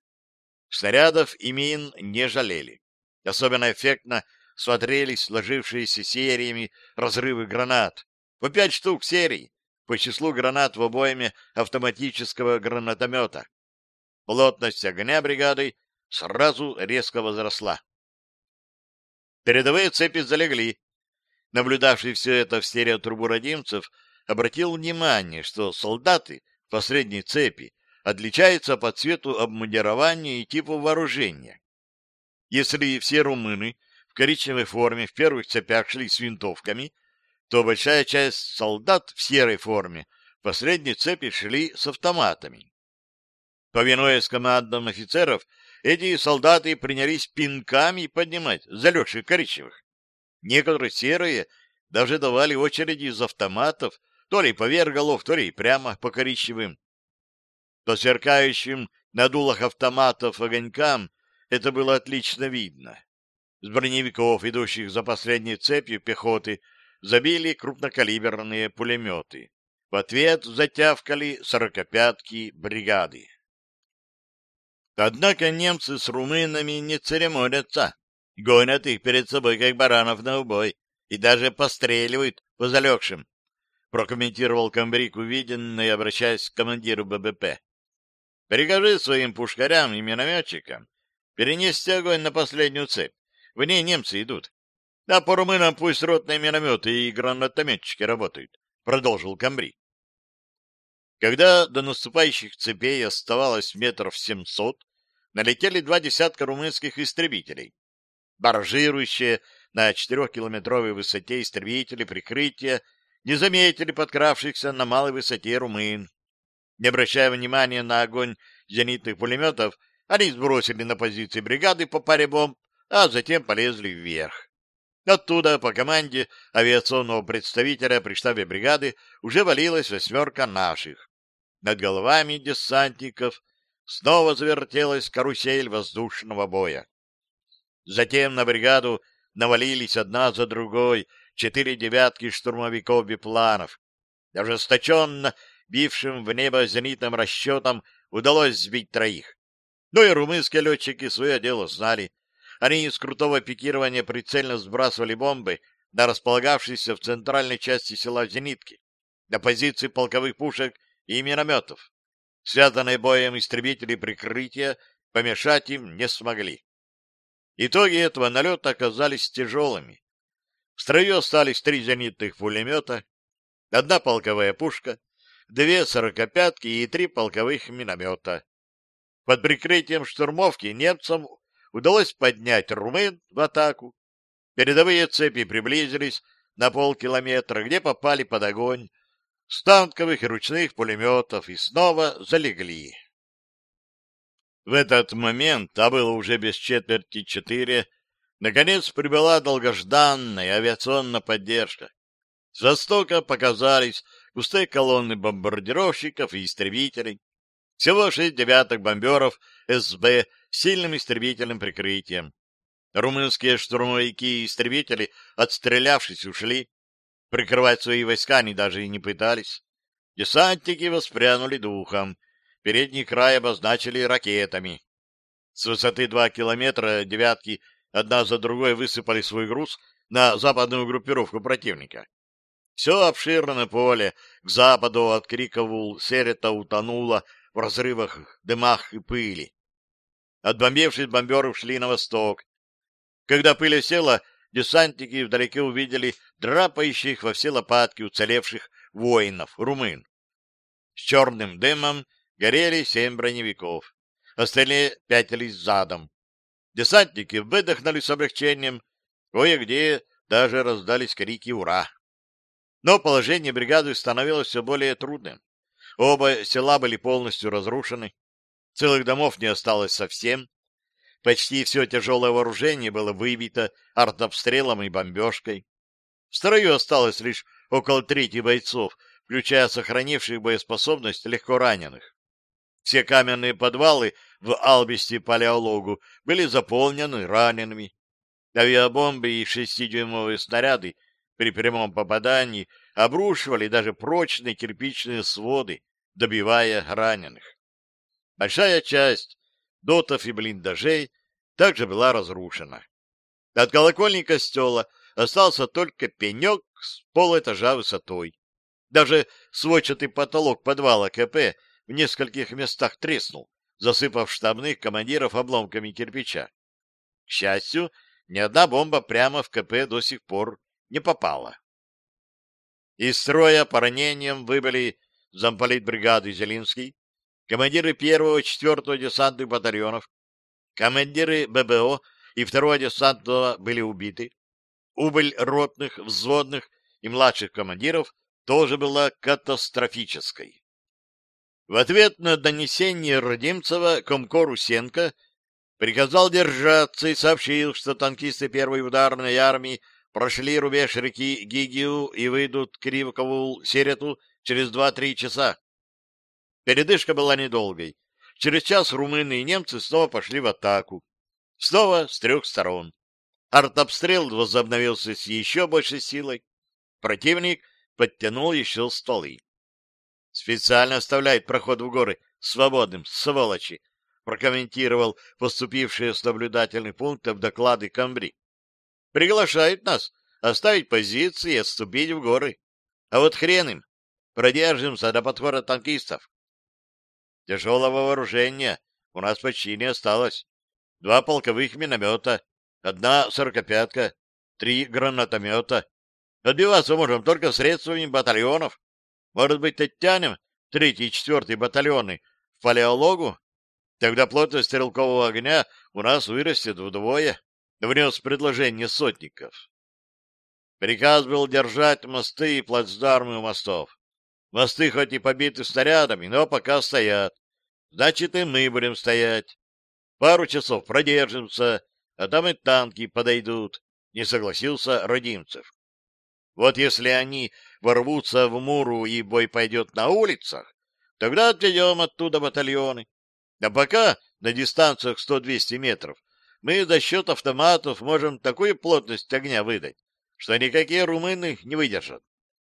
Снарядов и мин не жалели. Особенно эффектно смотрелись сложившиеся сериями разрывы гранат. По пять штук серий по числу гранат в обойме автоматического гранатомета. Плотность огня бригады сразу резко возросла. Передовые цепи залегли. Наблюдавший все это в стереотрубу родимцев обратил внимание, что солдаты по средней цепи отличаются по цвету обмундирования и типу вооружения. Если все румыны в коричневой форме в первых цепях шли с винтовками — то большая часть солдат в серой форме по средней цепи шли с автоматами. Повинуясь командам офицеров, эти солдаты принялись пинками поднимать залегших коричневых. Некоторые серые даже давали очереди из автоматов, то ли поверх голов, то ли прямо по коричневым. По сверкающим на дулах автоматов огонькам это было отлично видно. С броневиков, идущих за последней цепью пехоты, забили крупнокалиберные пулеметы. В ответ затявкали сорокопятки бригады. Однако немцы с румынами не церемонятся, гонят их перед собой, как баранов на убой, и даже постреливают по залегшим, прокомментировал комбриг увиденный, обращаясь к командиру ББП. Прикажи своим пушкарям и минометчикам перенести огонь на последнюю цепь. В ней немцы идут. Да, по румынам пусть ротные минометы и гранатометчики работают, — продолжил Камбри. Когда до наступающих цепей оставалось метров семьсот, налетели два десятка румынских истребителей. Баржирующие на четырехкилометровой высоте истребители прикрытия не заметили подкравшихся на малой высоте румын. Не обращая внимания на огонь зенитных пулеметов, они сбросили на позиции бригады по паре бомб, а затем полезли вверх. Оттуда по команде авиационного представителя при штабе бригады уже валилась восьмерка наших. Над головами десантников снова завертелась карусель воздушного боя. Затем на бригаду навалились одна за другой четыре девятки штурмовиков бипланов. Ожесточенно бившим в небо зенитным расчетом удалось сбить троих. но и румынские летчики свое дело знали. Они из крутого пикирования прицельно сбрасывали бомбы на располагавшиеся в центральной части села Зенитки, на позиции полковых пушек и минометов. Связанные боем истребители прикрытия помешать им не смогли. Итоги этого налета оказались тяжелыми. В строю остались три зенитных пулемета, одна полковая пушка, две сорокопятки и три полковых миномета. Под прикрытием штурмовки немцам удалось поднять румын в атаку. Передовые цепи приблизились на полкилометра, где попали под огонь станковых и ручных пулеметов и снова залегли. В этот момент, а было уже без четверти четыре, наконец прибыла долгожданная авиационная поддержка. С востока показались густые колонны бомбардировщиков и истребителей. Всего шесть девяток бомберов СБ сильным истребительным прикрытием. Румынские штурмовики и истребители, отстрелявшись, ушли. Прикрывать свои войска они даже и не пытались. Десантники воспрянули духом. Передний край обозначили ракетами. С высоты два километра девятки одна за другой высыпали свой груз на западную группировку противника. Все обширное поле к западу от Криковул Серета утонуло в разрывах, дымах и пыли. Отбомбившись, бомберы ушли на восток. Когда пыль села, десантники вдалеке увидели драпающих во все лопатки уцелевших воинов, румын. С черным дымом горели семь броневиков. Остальные пятились задом. Десантники выдохнули с облегчением. Кое-где даже раздались крики «Ура!». Но положение бригады становилось все более трудным. Оба села были полностью разрушены. Целых домов не осталось совсем. Почти все тяжелое вооружение было выбито артобстрелом и бомбежкой. В строю осталось лишь около трети бойцов, включая сохранивших боеспособность легко раненых. Все каменные подвалы в Албисте Палеологу были заполнены ранеными. Авиабомбы и шестидюймовые снаряды при прямом попадании обрушивали даже прочные кирпичные своды, добивая раненых. Большая часть дотов и блиндажей также была разрушена. От колокольника стела остался только пенек с полэтажа высотой. Даже сводчатый потолок подвала КП в нескольких местах треснул, засыпав штабных командиров обломками кирпича. К счастью, ни одна бомба прямо в КП до сих пор не попала. Из строя по ранениям выбыли замполит бригады Зелинский, командиры первого, четвертого десантных батальонов, командиры ББО и второго десантного были убиты. Убыль ротных, взводных и младших командиров тоже была катастрофической. В ответ на донесение Родимцева комкор Усенко приказал держаться и сообщил, что танкисты первой ударной армии прошли рубеж реки Гигиу и выйдут к Ривкову-Серету через 2-3 часа. Передышка была недолгой. Через час румыны и немцы снова пошли в атаку. Снова с трех сторон. Артобстрел возобновился с еще большей силой. Противник подтянул еще стволы. «Специально оставляет проход в горы свободным, сволочи!» прокомментировал поступившие с наблюдательных пунктов доклады Камбри. «Приглашает нас оставить позиции и отступить в горы. А вот хрен им, продержимся до подхода танкистов тяжелого вооружения у нас почти не осталось. Два полковых миномета, одна сорокопятка, три гранатомета. Отбиваться можем только средствами батальонов. Может быть, оттянем третий и четвертый батальоны в палеологу? Тогда плотность стрелкового огня у нас вырастет вдвое, — внес предложение сотников. Приказ был держать мосты и плацдармы у мостов. Мосты хоть и побиты снарядами, но пока стоят. Значит, и мы будем стоять. Пару часов продержимся, а там и танки подойдут, — не согласился Родимцев. Вот если они ворвутся в Муру и бой пойдет на улицах, тогда отведем оттуда батальоны. А пока на дистанциях 100-200 метров мы за счет автоматов можем такую плотность огня выдать, что никакие румыны не выдержат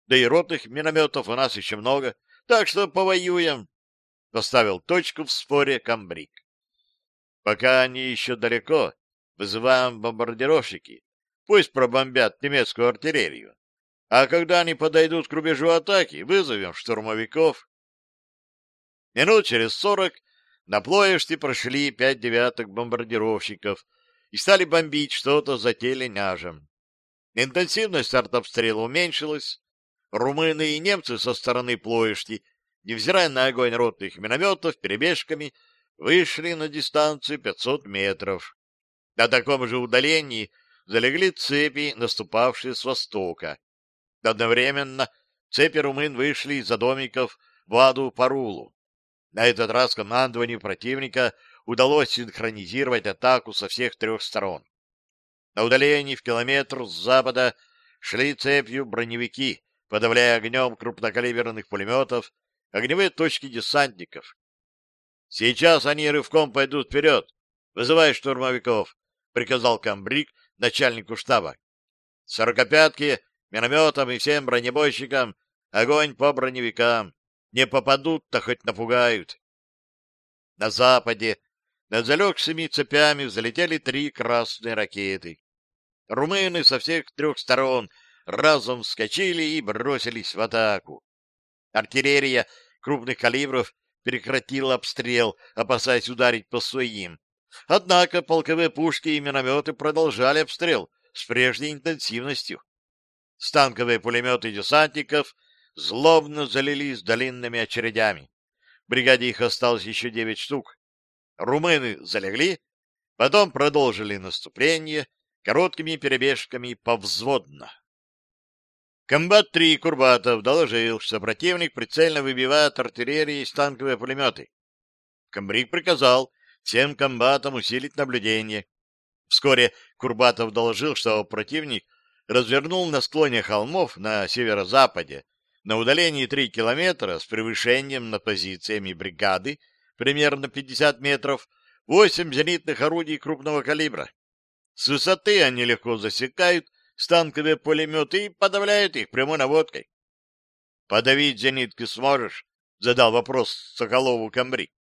да и ротных минометов у нас еще много, так что повоюем, — поставил точку в споре комбриг. Пока они еще далеко, вызываем бомбардировщики, пусть пробомбят немецкую артиллерию. А когда они подойдут к рубежу атаки, вызовем штурмовиков. Минут через сорок на плоеште прошли пять девяток бомбардировщиков и стали бомбить что-то за теленяжем. Интенсивность артобстрела уменьшилась, Румыны и немцы со стороны плоешти, невзирая на огонь ротных минометов, перебежками, вышли на дистанцию 500 метров. На таком же удалении залегли цепи, наступавшие с востока. Одновременно цепи румын вышли из-за домиков в Аду Парулу. На этот раз командованию противника удалось синхронизировать атаку со всех трех сторон. На удалении в километр с запада шли цепью броневики, подавляя огнем крупнокалиберных пулеметов огневые точки десантников. «Сейчас они рывком пойдут вперед, вызывая штурмовиков», — приказал комбриг начальнику штаба. «Сорокопятки, минометам и всем бронебойщикам огонь по броневикам. Не попадут-то хоть напугают». На западе над залегшими цепями взлетели три красные ракеты. Румыны со всех трех сторон — разом вскочили и бросились в атаку. Артиллерия крупных калибров прекратила обстрел, опасаясь ударить по своим. Однако полковые пушки и минометы продолжали обстрел с прежней интенсивностью. Станковые пулеметы десантников злобно залились долинными очередями. В бригаде их осталось еще девять штук. Румыны залегли, потом продолжили наступление короткими перебежками повзводно. Комбат 3 Курбатов доложил, что противник прицельно выбивает артиллерии из танковые пулеметы. Комбриг приказал всем комбатам усилить наблюдение. Вскоре Курбатов доложил, что противник развернул на склоне холмов на северо-западе на удалении 3 километра с превышением над позициями бригады примерно 50 метров 8 зенитных орудий крупного калибра. С высоты они легко засекают станковые пулеметы и подавляет их прямой наводкой. — Подавить зенитки сможешь? — задал вопрос Соколову Камбри.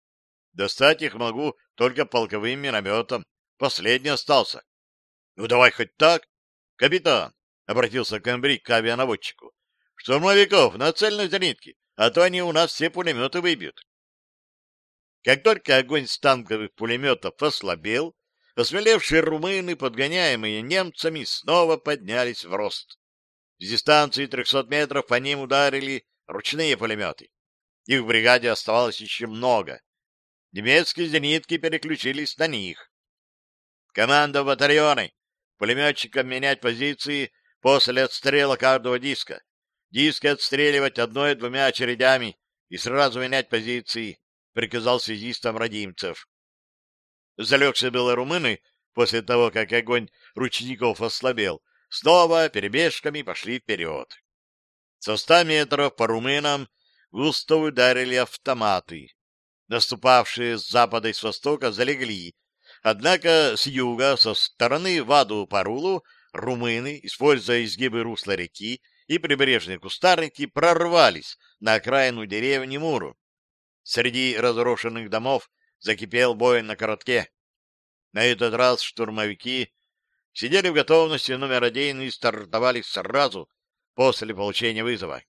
— Достать их могу только полковым минометом. Последний остался. — Ну, давай хоть так. — Капитан, — обратился Камбри к авианаводчику, — штурмовиков на цельной зенитке, а то они у нас все пулеметы выбьют. Как только огонь с танковых пулеметов ослабел, Осмелевшие румыны, подгоняемые немцами, снова поднялись в рост. С дистанции 300 метров по ним ударили ручные пулеметы. Их в бригаде оставалось еще много. Немецкие зенитки переключились на них. Команда батальоны. Пулеметчикам менять позиции после отстрела каждого диска. Диски отстреливать одной-двумя очередями и сразу менять позиции, приказал связистам Родимцев залегшие белорумыны, после того, как огонь ручников ослабел, снова перебежками пошли вперед. Со ста метров по румынам густо ударили автоматы. Наступавшие с запада и с востока залегли, однако с юга, со стороны Ваду-Парулу, румыны, используя изгибы русла реки и прибрежные кустарники, прорвались на окраину деревни Муру. Среди разрушенных домов закипел бой на коротке. На этот раз штурмовики сидели в готовности номер один и стартовали сразу после получения вызова.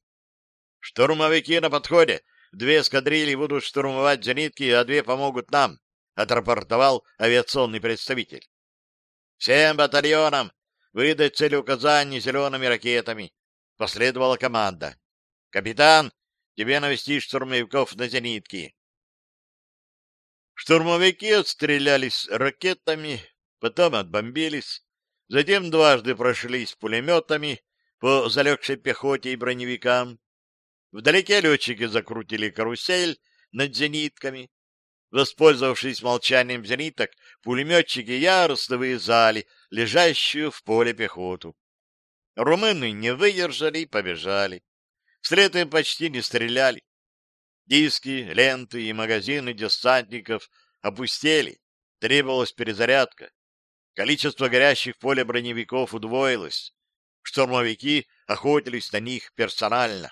«Штурмовики на подходе. Две эскадрильи будут штурмовать зенитки, а две помогут нам», — отрапортовал авиационный представитель. «Всем батальонам выдать цель указаний зелеными ракетами», — последовала команда. «Капитан, тебе навести штурмовиков на зенитки». Штурмовики отстрелялись ракетами, потом отбомбились, затем дважды прошлись пулеметами по залегшей пехоте и броневикам. Вдалеке летчики закрутили карусель над зенитками. Воспользовавшись молчанием зениток, пулеметчики яростно вырезали лежащую в поле пехоту. Румыны не выдержали и побежали. Вслед им почти не стреляли. Диски, ленты и магазины десантников опустели, требовалась перезарядка. Количество горящих в поле броневиков удвоилось. Штурмовики охотились на них персонально.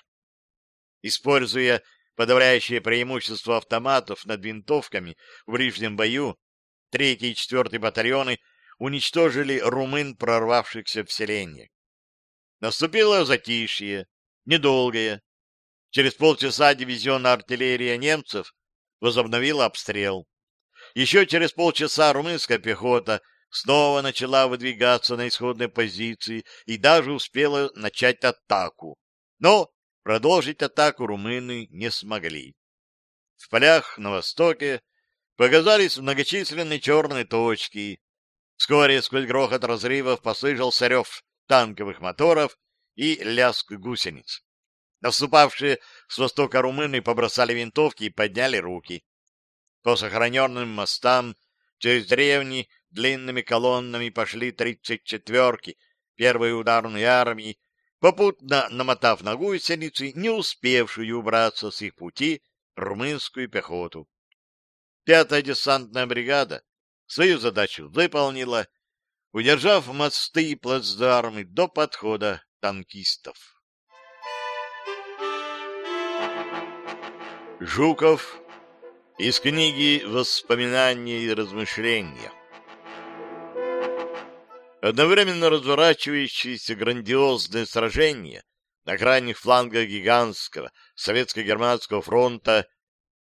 Используя подавляющее преимущество автоматов над винтовками в ближнем бою, третий и четвертый батальоны уничтожили румын, прорвавшихся в селение. Наступило затишье, недолгое, Через полчаса дивизион артиллерии немцев возобновил обстрел. Еще через полчаса румынская пехота снова начала выдвигаться на исходные позиции и даже успела начать атаку. Но продолжить атаку румыны не смогли. В полях на востоке показались многочисленные черные точки. Вскоре сквозь грохот разрывов послышался рев танковых моторов и лязг гусениц. Наступавшие с востока румыны побросали винтовки и подняли руки. По сохраненным мостам через деревни длинными колоннами пошли тридцать четверки первой ударной армии, попутно намотав на гусеницы не успевшую убраться с их пути румынскую пехоту. Пятая десантная бригада свою задачу выполнила, удержав мосты и плацдармы до подхода танкистов. Жуков из книги «Воспоминания и размышления». Одновременно разворачивающиеся грандиозные сражения на крайних флангах гигантского советско-германского фронта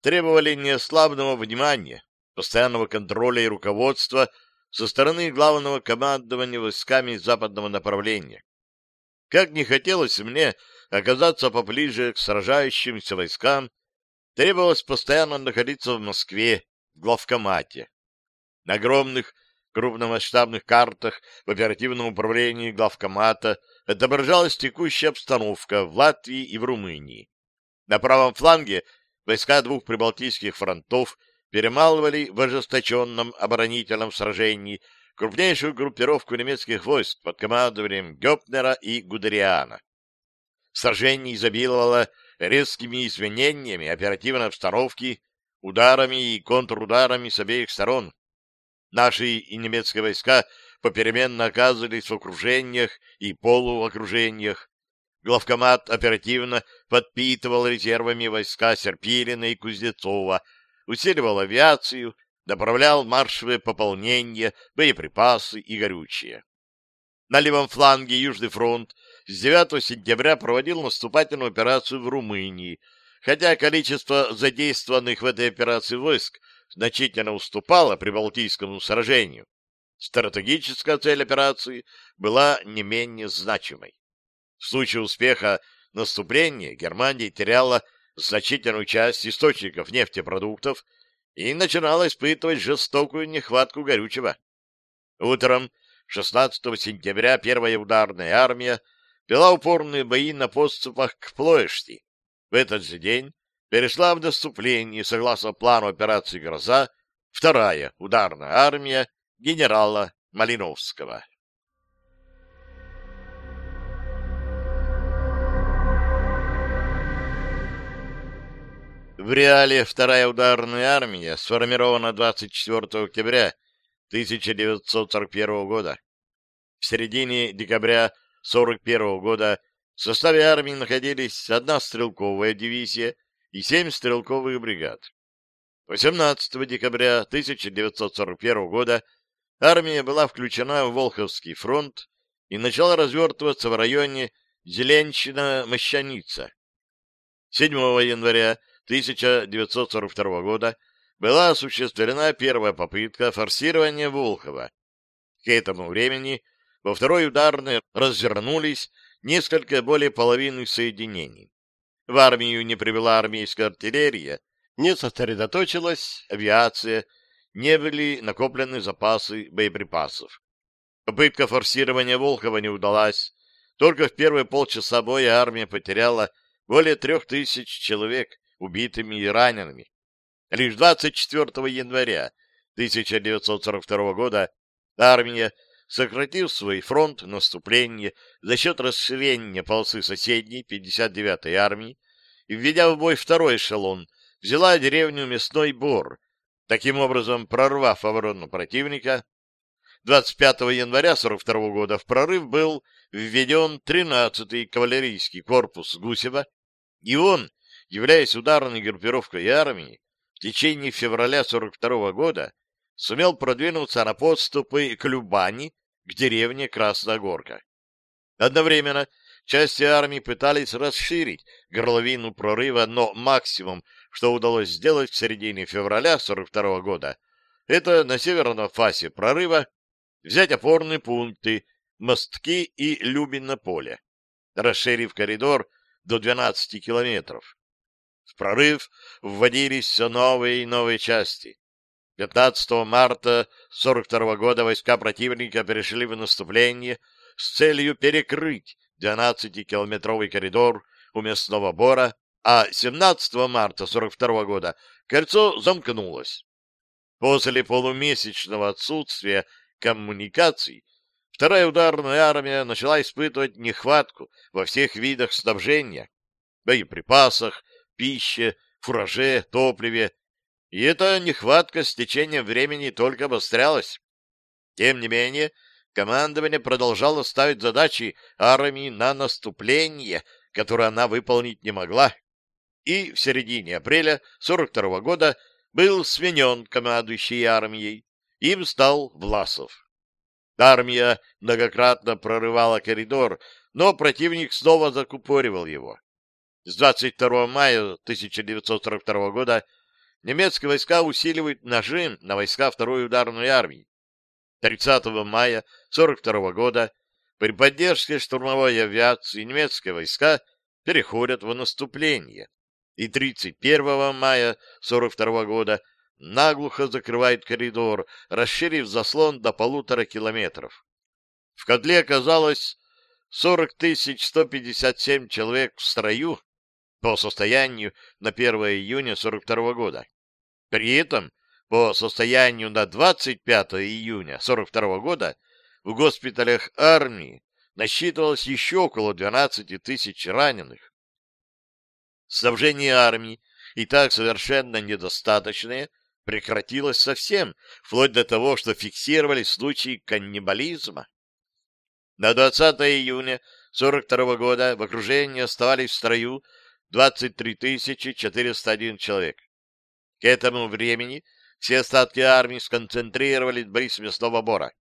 требовали неослабного внимания, постоянного контроля и руководства со стороны главного командования войсками западного направления. Как не хотелось мне оказаться поближе к сражающимся войскам Требовалось постоянно находиться в Москве, в главкомате. На огромных крупномасштабных картах в оперативном управлении главкомата отображалась текущая обстановка в Латвии и в Румынии. На правом фланге войска двух прибалтийских фронтов перемалывали в ожесточенном оборонительном сражении крупнейшую группировку немецких войск под командованием Гёпнера и Гудериана. Сражение изобиловало резкими изменениями оперативной обстановки, ударами и контрударами с обеих сторон. Наши и немецкие войска попеременно оказывались в окружениях и полуокружениях. Главкомат оперативно подпитывал резервами войска Серпилина и Кузнецова, усиливал авиацию, направлял маршевые пополнения, боеприпасы и горючее. На левом фланге Южный фронт с 9 сентября проводил наступательную операцию в Румынии, хотя количество задействованных в этой операции войск значительно уступало при Прибалтийскому сражению. Стратегическая цель операции была не менее значимой. В случае успеха наступления Германия теряла значительную часть источников нефтепродуктов и начинала испытывать жестокую нехватку горючего. Утром 16 сентября первая ударная армия вела упорные бои на подступах к Плоешти. В этот же день перешла в наступление, согласно плану операции «Гроза», вторая ударная армия генерала Малиновского. В реале вторая ударная армия сформирована 24 октября 1941 года. В середине декабря 41 года в составе армии находились одна стрелковая дивизия и семь стрелковых бригад. 18 декабря 1941 года армия была включена в Волховский фронт и начала развертываться в районе Зеленщина-Мощаница. 7 января 1942 года была осуществлена первая попытка форсирования Волхова. К этому времени – во второй ударной развернулись несколько более половины соединений. В армию не привела армейская артиллерия, не сосредоточилась авиация, не были накоплены запасы боеприпасов. Попытка форсирования Волхова не удалась. Только в первые полчаса боя армия потеряла более трех тысяч человек убитыми и ранеными. Лишь 24 января 1942 года армия сократив свой фронт наступления за счет расширения полосы соседней 59-й армии и, введя в бой второй эшелон, взяла деревню Мясной Бор, таким образом прорвав оборону противника. 25 января 42 года в прорыв был введен 13-й кавалерийский корпус Гусева, и он, являясь ударной группировкой армии, в течение февраля 42 года сумел продвинуться на подступы к Любани, к деревне Красногорка. Одновременно части армии пытались расширить горловину прорыва, но максимум, что удалось сделать в середине февраля 42 года, это на северном фасе прорыва взять опорные пункты, мостки и Любино поле, расширив коридор до 12 километров. В прорыв вводились все новые и новые части. 15 марта 1942 года войска противника перешли в наступление с целью перекрыть 12-километровый коридор у местного бора, а 17 марта 1942 года кольцо замкнулось. После полумесячного отсутствия коммуникаций вторая ударная армия начала испытывать нехватку во всех видах снабжения, боеприпасах, пище, фураже, топливе и эта нехватка с течением времени только обострялась. Тем не менее, командование продолжало ставить задачи армии на наступление, которое она выполнить не могла. И в середине апреля 42 -го года был сменен командующий армией. Им стал Власов. Армия многократно прорывала коридор, но противник снова закупоривал его. С 22 мая 1942 года немецкие войска усиливают нажим на войска Второй ударной армии. 30 мая 1942 года при поддержке штурмовой авиации немецкие войска переходят в наступление и 31 мая 1942 года наглухо закрывает коридор, расширив заслон до полутора километров. В котле оказалось 40 157 человек в строю по состоянию на 1 июня 1942 года. При этом по состоянию на 25 июня 1942 года в госпиталях армии насчитывалось еще около 12 тысяч раненых. Снабжение армии, и так совершенно недостаточное, прекратилось совсем, вплоть до того, что фиксировали случаи каннибализма. На 20 июня 1942 года в окружении оставались в строю 23 401 человек. К этому времени все остатки армии сконцентрировались близ Мясного Бора.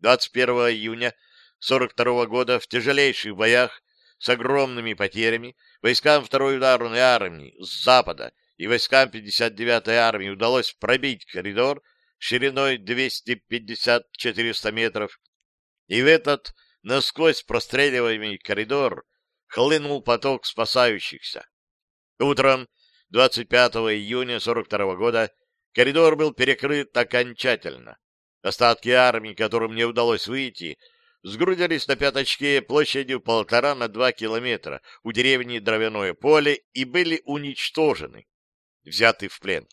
21 июня 42 года в тяжелейших боях с огромными потерями войскам 2-й ударной армии с запада и войскам 59-й армии удалось пробить коридор шириной 250-400 метров, и в этот насквозь простреливаемый коридор хлынул поток спасающихся. Утром 25 июня 42 года коридор был перекрыт окончательно. Остатки армии, которым не удалось выйти, сгрудились на пяточке площадью полтора на два километра у деревни Дровяное поле и были уничтожены, взяты в плен.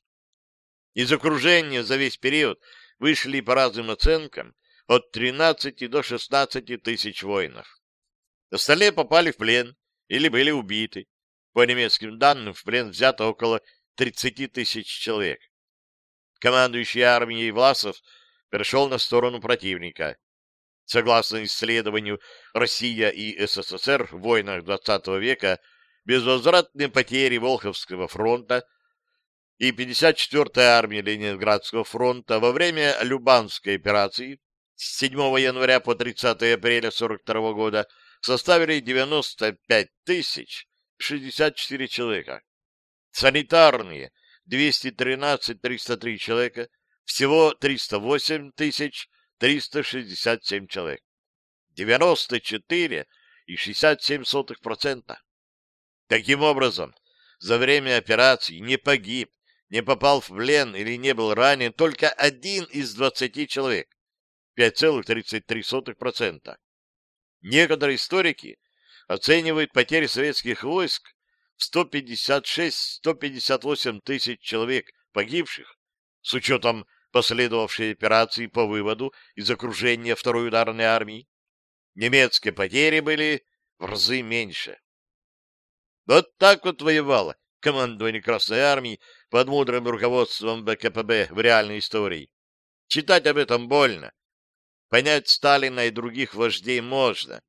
Из окружения за весь период вышли по разным оценкам от 13 до 16 тысяч воинов. Остальные попали в плен или были убиты. По немецким данным, в плен взято около 30 тысяч человек. Командующий армией Власов перешел на сторону противника. Согласно исследованию «Россия и СССР в войнах XX века», безвозвратные потери Волховского фронта и 54-й армии Ленинградского фронта во время Любанской операции с 7 января по 30 апреля 1942 года составили 95 тысяч шестьдесят четыре человека. Санитарные — 213-303 человека, всего 308 367 человек. 94,67%. Таким образом, за время операции не погиб, не попал в плен или не был ранен только один из 20 человек, 5,33%. Некоторые историки Оценивает потери советских войск в 156-158 тысяч человек погибших, с учетом последовавшей операции по выводу из окружения второй ударной армии. Немецкие потери были в разы меньше. Вот так вот воевало командование Красной Армии под мудрым руководством БКПБ в реальной истории. Читать об этом больно. Понять Сталина и других вождей можно,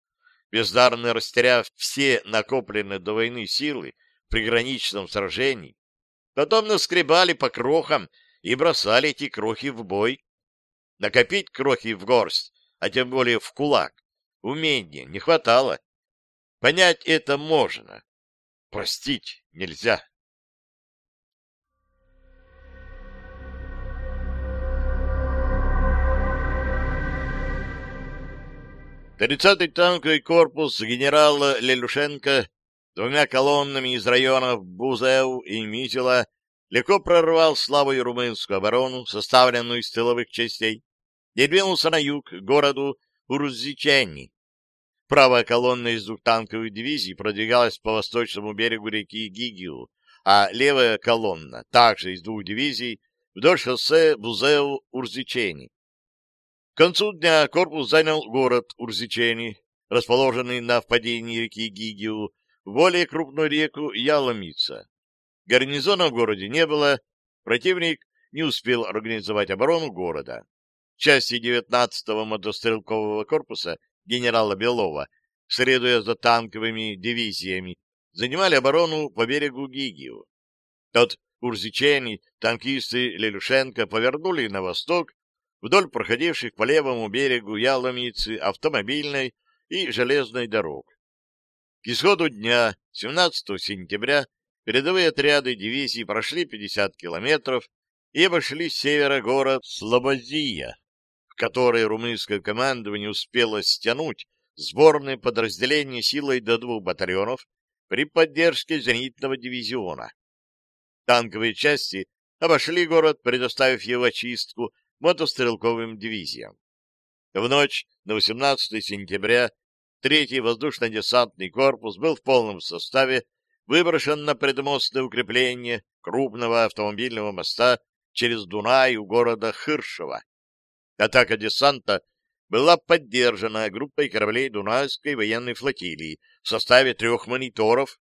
бездарно растеряв все накопленные до войны силы при граничном сражении. Потом наскребали по крохам и бросали эти крохи в бой. Накопить крохи в горсть, а тем более в кулак, умения не хватало. Понять это можно, простить нельзя. Тридцатый танковый корпус генерала Лелюшенко двумя колоннами из районов Бузеу и Митила легко прорвал слабую румынскую оборону, составленную из тыловых частей, и двинулся на юг, к городу Урузичани. Правая колонна из двух танковых дивизий продвигалась по восточному берегу реки Гигиу, а левая колонна, также из двух дивизий, вдоль шоссе Бузеу-Урзичени концу дня корпус занял город Урзичени, расположенный на впадении реки Гигиу, в более крупную реку Яломица. Гарнизона в городе не было, противник не успел организовать оборону города. Части 19-го мотострелкового корпуса генерала Белова, следуя за танковыми дивизиями, занимали оборону по берегу Гигиу. От Урзичени танкисты Лелюшенко повернули на восток вдоль проходивших по левому берегу Яломицы автомобильной и железной дорог. К исходу дня, 17 сентября, передовые отряды дивизии прошли 50 километров и обошли с севера город Слободия, в который румынское командование успело стянуть сборные подразделения силой до двух батальонов при поддержке зенитного дивизиона. Танковые части обошли город, предоставив его очистку мотострелковым дивизиям. В ночь на 18 сентября Третий воздушно-десантный корпус был в полном составе выброшен на предмостное укрепление крупного автомобильного моста через Дунай у города Хыршева. Атака десанта была поддержана группой кораблей Дунайской военной флотилии в составе трех мониторов,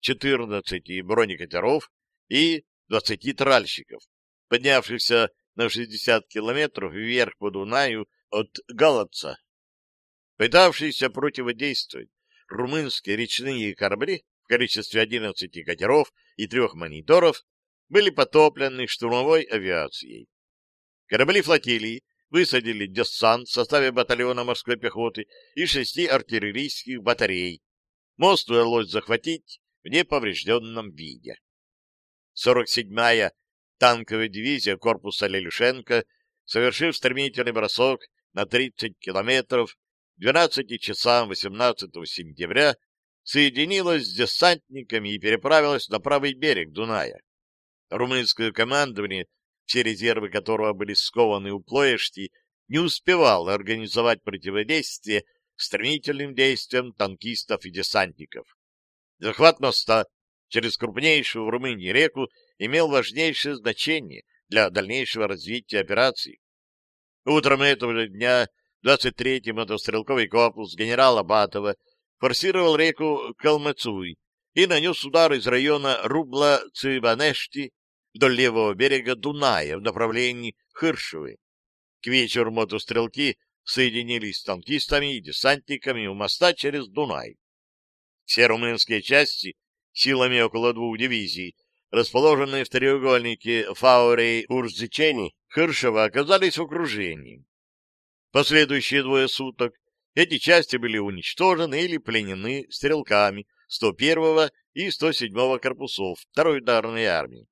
14 бронекатеров и 20 тральщиков, поднявшихся на 60 километров вверх по Дунаю от Галатца. Пытавшиеся противодействовать румынские речные корабли в количестве 11 катеров и трех мониторов были потоплены штурмовой авиацией. Корабли флотилии высадили десант в составе батальона морской пехоты и шести артиллерийских батарей. Мост удалось захватить в неповрежденном виде. 47-я танковая дивизия корпуса Лелюшенко, совершив стремительный бросок на 30 километров 12 часам 18 сентября, соединилась с десантниками и переправилась на правый берег Дуная. Румынское командование, все резервы которого были скованы у Плоешти, не успевало организовать противодействие стремительным действиям танкистов и десантников. Захват моста через крупнейшую в Румынии реку имел важнейшее значение для дальнейшего развития операции. Утром этого же дня 23-й мотострелковый корпус генерала Батова форсировал реку Калмацуй и нанес удар из района Рубла-Цибанешти вдоль левого берега Дуная в направлении Хыршевы. К вечеру мотострелки соединились с танкистами и десантниками у моста через Дунай. Все румынские части силами около двух дивизий расположенные в треугольнике Фауре Урзичени Хыршева, оказались в окружении. Последующие двое суток эти части были уничтожены или пленены стрелками 101-го и 107-го корпусов второй ударной армии.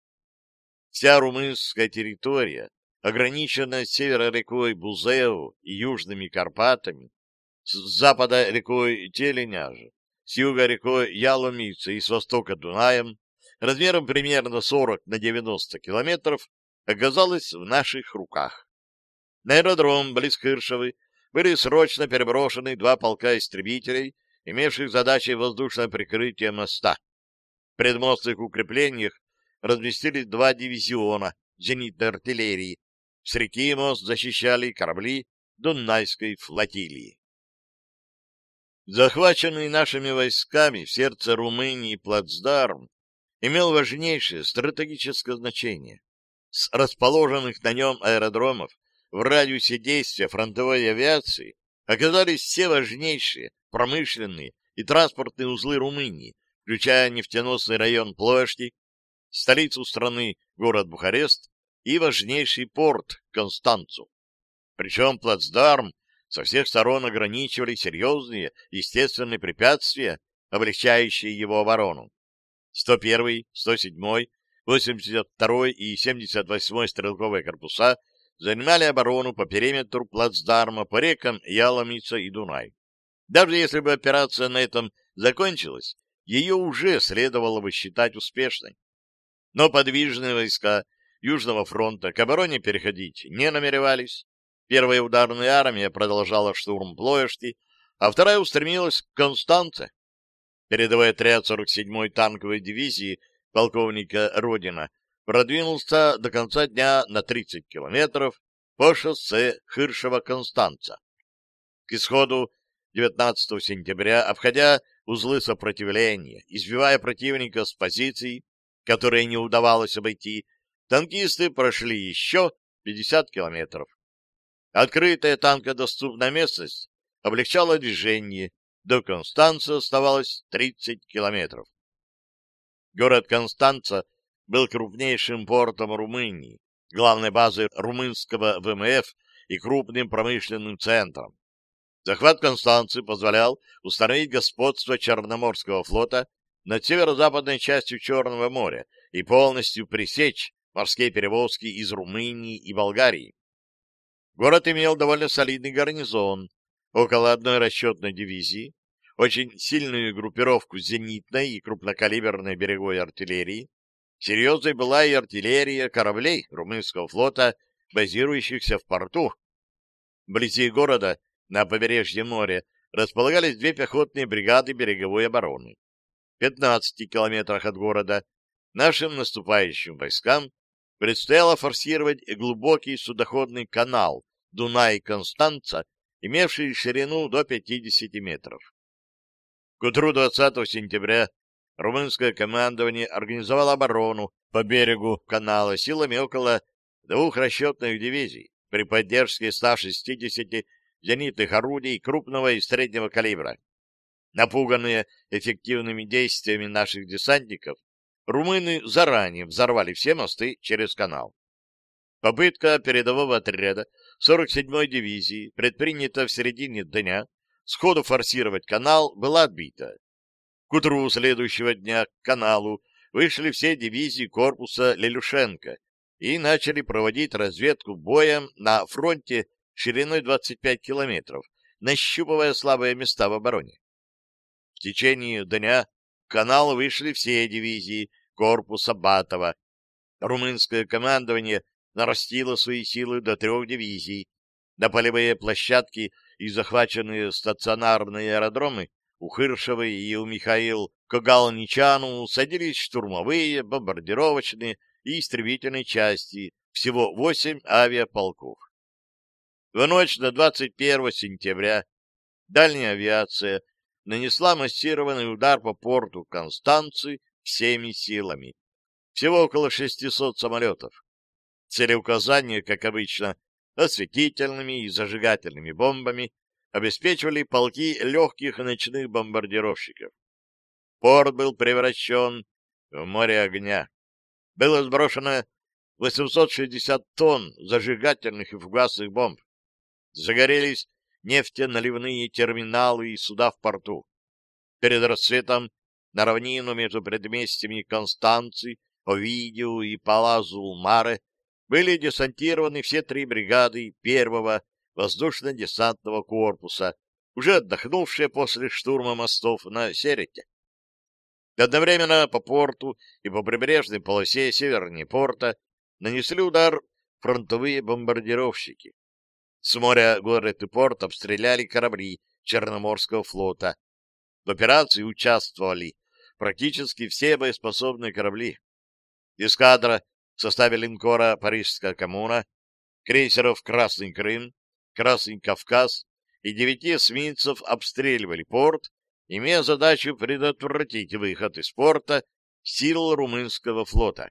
Вся румынская территория, ограниченная с севера рекой Бузеу и южными Карпатами, с запада рекой Теленяжа, с юга рекой Яломица и с востока Дунаем, размером примерно 40 на 90 километров, оказалась в наших руках. На аэродром близ Кыршевы были срочно переброшены два полка истребителей, имевших задачей воздушное прикрытие моста. В предмостных укреплениях разместились два дивизиона зенитной артиллерии. С реки мост защищали корабли Дунайской флотилии. Захваченный нашими войсками в сердце Румынии плацдарм имел важнейшее стратегическое значение. С расположенных на нем аэродромов в радиусе действия фронтовой авиации оказались все важнейшие промышленные и транспортные узлы Румынии, включая нефтеносный район Плошти, столицу страны, город Бухарест и важнейший порт Констанцу. Причем плацдарм со всех сторон ограничивали серьезные естественные препятствия, облегчающие его оборону. 101, 107, 82 и 78 стрелковые корпуса занимали оборону по периметру плацдарма по рекам Яломица и Дунай. Даже если бы операция на этом закончилась, ее уже следовало бы считать успешной. Но подвижные войска Южного фронта к обороне переходить не намеревались. Первая ударная армия продолжала штурм Плоешти, а вторая устремилась к Констанце. Передовой отряд 47-й танковой дивизии полковника Родина продвинулся до конца дня на 30 километров по шоссе Хыршева-Констанца. К исходу 19 сентября, обходя узлы сопротивления, избивая противника с позиций, которые не удавалось обойти, танкисты прошли еще 50 километров. Открытая танкодоступная местность облегчала движение, до Констанца оставалось 30 километров. Город Констанца был крупнейшим портом Румынии, главной базой румынского ВМФ и крупным промышленным центром. Захват Констанции позволял установить господство Черноморского флота над северо-западной частью Черного моря и полностью пресечь морские перевозки из Румынии и Болгарии. Город имел довольно солидный гарнизон, около одной расчетной дивизии, очень сильную группировку зенитной и крупнокалиберной береговой артиллерии. Серьезной была и артиллерия кораблей румынского флота, базирующихся в порту. Вблизи города, на побережье моря, располагались две пехотные бригады береговой обороны. В 15 километрах от города нашим наступающим войскам предстояло форсировать глубокий судоходный канал Дунай-Констанца, имевший ширину до 50 метров. К утру 20 сентября румынское командование организовало оборону по берегу канала силами около двух расчетных дивизий при поддержке 160 зенитных орудий крупного и среднего калибра. Напуганные эффективными действиями наших десантников, румыны заранее взорвали все мосты через канал. Попытка передового отряда 47-й дивизии предпринята в середине дня сходу форсировать канал была отбита. К утру следующего дня к каналу вышли все дивизии корпуса Лелюшенко и начали проводить разведку боем на фронте шириной 25 километров, нащупывая слабые места в обороне. В течение дня к каналу вышли все дивизии корпуса Батова. Румынское командование нарастило свои силы до трех дивизий. На полевые площадки – и захваченные стационарные аэродромы у Хыршевой и у Михаил Кагалничану садились штурмовые, бомбардировочные и истребительные части, всего восемь авиаполков. В ночь на 21 сентября дальняя авиация нанесла массированный удар по порту Констанции всеми силами. Всего около 600 самолетов. Целеуказания, как обычно, осветительными и зажигательными бомбами обеспечивали полки легких ночных бомбардировщиков. Порт был превращен в море огня. Было сброшено 860 тонн зажигательных и фугасных бомб. Загорелись нефтеналивные терминалы и суда в порту. Перед рассветом на равнину между предместьями Констанции, Овидио и Палазу-Маре были десантированы все три бригады первого воздушно-десантного корпуса, уже отдохнувшие после штурма мостов на Серете. Одновременно по порту и по прибрежной полосе севернее порта нанесли удар фронтовые бомбардировщики. С моря город и порт обстреляли корабли Черноморского флота. В операции участвовали практически все боеспособные корабли. Эскадра в составе линкора «Парижская коммуна», крейсеров «Красный Крым», «Красный Кавказ» и девяти эсминцев обстреливали порт, имея задачу предотвратить выход из порта сил румынского флота.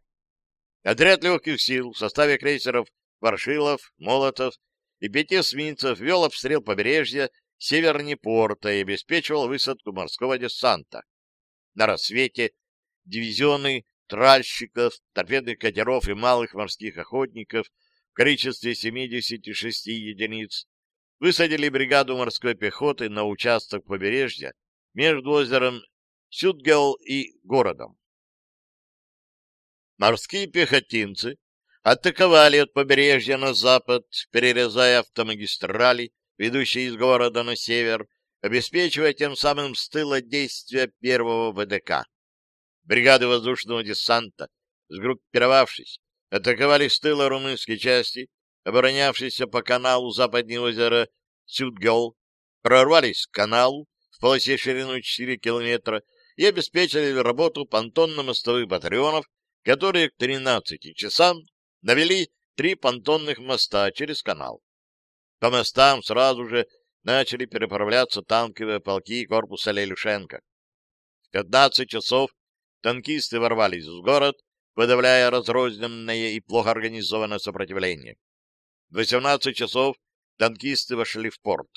Отряд легких сил в составе крейсеров «Варшилов», «Молотов» и пяти эсминцев вел обстрел побережья севернее порта и обеспечивал высадку морского десанта. На рассвете дивизионы тральщиков, торпедных катеров и малых морских охотников в количестве 76 единиц высадили бригаду морской пехоты на участок побережья между озером Сютгел и городом. Морские пехотинцы атаковали от побережья на запад, перерезая автомагистрали, ведущие из города на север, обеспечивая тем самым с тыла действия первого ВДК бригады воздушного десанта, сгруппировавшись, атаковали с тыла румынской части, оборонявшиеся по каналу западнее озера Сюдгол, прорвались к каналу в полосе шириной 4 километра и обеспечили работу понтонно-мостовых батальонов, которые к 13 часам навели три понтонных моста через канал. По мостам сразу же начали переправляться танковые полки корпуса Лелюшенко. В 15 часов танкисты ворвались в город, подавляя разрозненное и плохо организованное сопротивление. В 18 часов танкисты вошли в порт.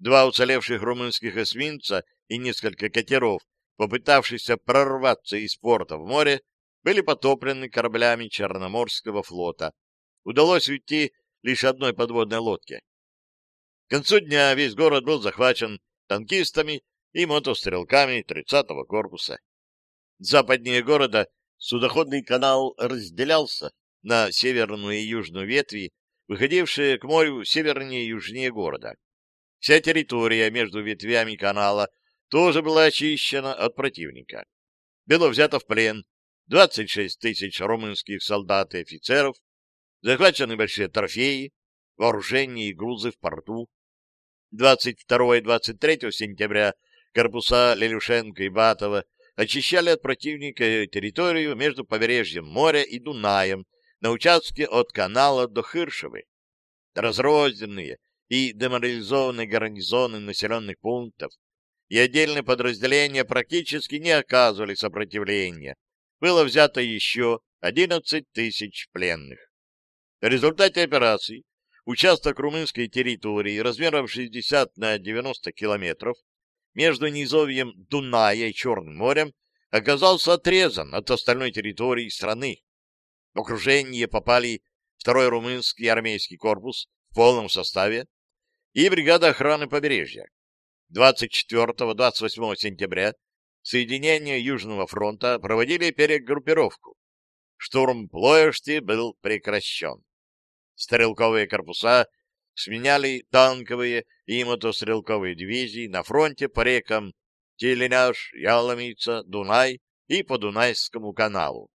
Два уцелевших румынских эсминца и несколько катеров, попытавшихся прорваться из порта в море, были потоплены кораблями Черноморского флота. Удалось уйти лишь одной подводной лодке. К концу дня весь город был захвачен танкистами и мотострелками 30-го корпуса. Западнее города судоходный канал разделялся на северную и южную ветви, выходившие к морю севернее и южнее города. Вся территория между ветвями канала тоже была очищена от противника. Было взято в плен 26 тысяч румынских солдат и офицеров, захвачены большие трофеи, вооружение и грузы в порту. 22 и 23 сентября корпуса Лелюшенко и Батова – очищали от противника территорию между побережьем моря и Дунаем на участке от канала до Хыршевы. Разрозненные и деморализованные гарнизоны населенных пунктов и отдельные подразделения практически не оказывали сопротивления. Было взято еще 11 тысяч пленных. В результате операции участок румынской территории размером 60 на 90 километров между низовьем Дуная и Черным морем оказался отрезан от остальной территории страны. В окружение попали второй румынский армейский корпус в полном составе и бригада охраны побережья. 24-28 сентября соединения Южного фронта проводили перегруппировку. Штурм Плоешти был прекращен. Стрелковые корпуса сменяли танковые и мотострелковые дивизии на фронте по рекам Теленяш, Яломица, Дунай и по Дунайскому каналу.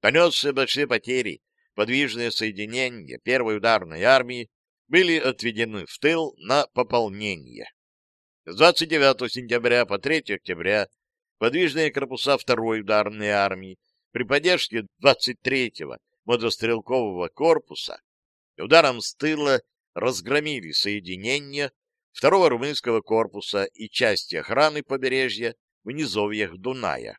понесся большие потери подвижные соединения первой ударной армии были отведены в тыл на пополнение. С 29 сентября по 3 октября подвижные корпуса второй ударной армии при поддержке 23-го мотострелкового корпуса ударом с тыла разгромили соединения второго румынского корпуса и части охраны побережья в низовьях Дуная.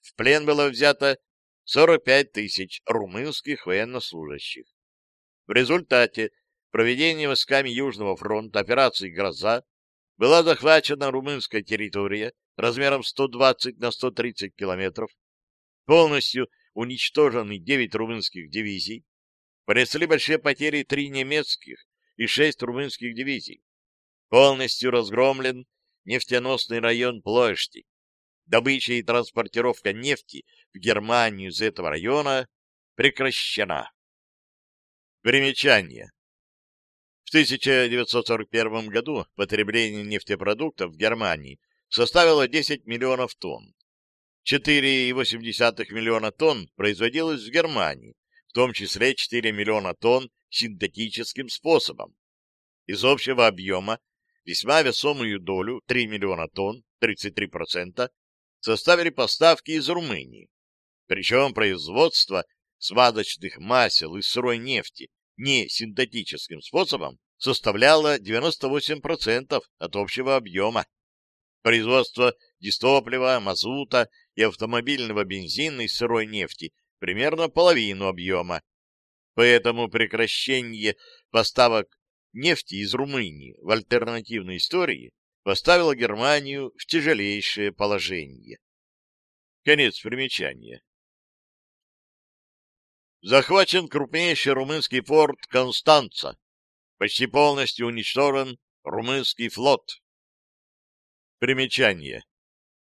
В плен было взято 45 тысяч румынских военнослужащих. В результате проведения войсками Южного фронта операции «Гроза» была захвачена румынская территория размером 120 на 130 километров, полностью уничтожены 9 румынских дивизий, понесли большие потери три немецких и шесть румынских дивизий. Полностью разгромлен нефтеносный район площади. Добыча и транспортировка нефти в Германию из этого района прекращена. Примечание. В 1941 году потребление нефтепродуктов в Германии составило 10 миллионов тонн. 4,8 миллиона тонн производилось в Германии, в том числе 4 миллиона тонн синтетическим способом. Из общего объема весьма весомую долю 3 миллиона тонн, 33%, составили поставки из Румынии. Причем производство свадочных масел из сырой нефти не синтетическим способом составляло 98% от общего объема. Производство дистоплива, мазута и автомобильного бензина из сырой нефти примерно половину объема. Поэтому прекращение поставок нефти из Румынии в альтернативной истории поставило Германию в тяжелейшее положение. Конец примечания. Захвачен крупнейший румынский порт Констанца. Почти полностью уничтожен румынский флот. Примечание.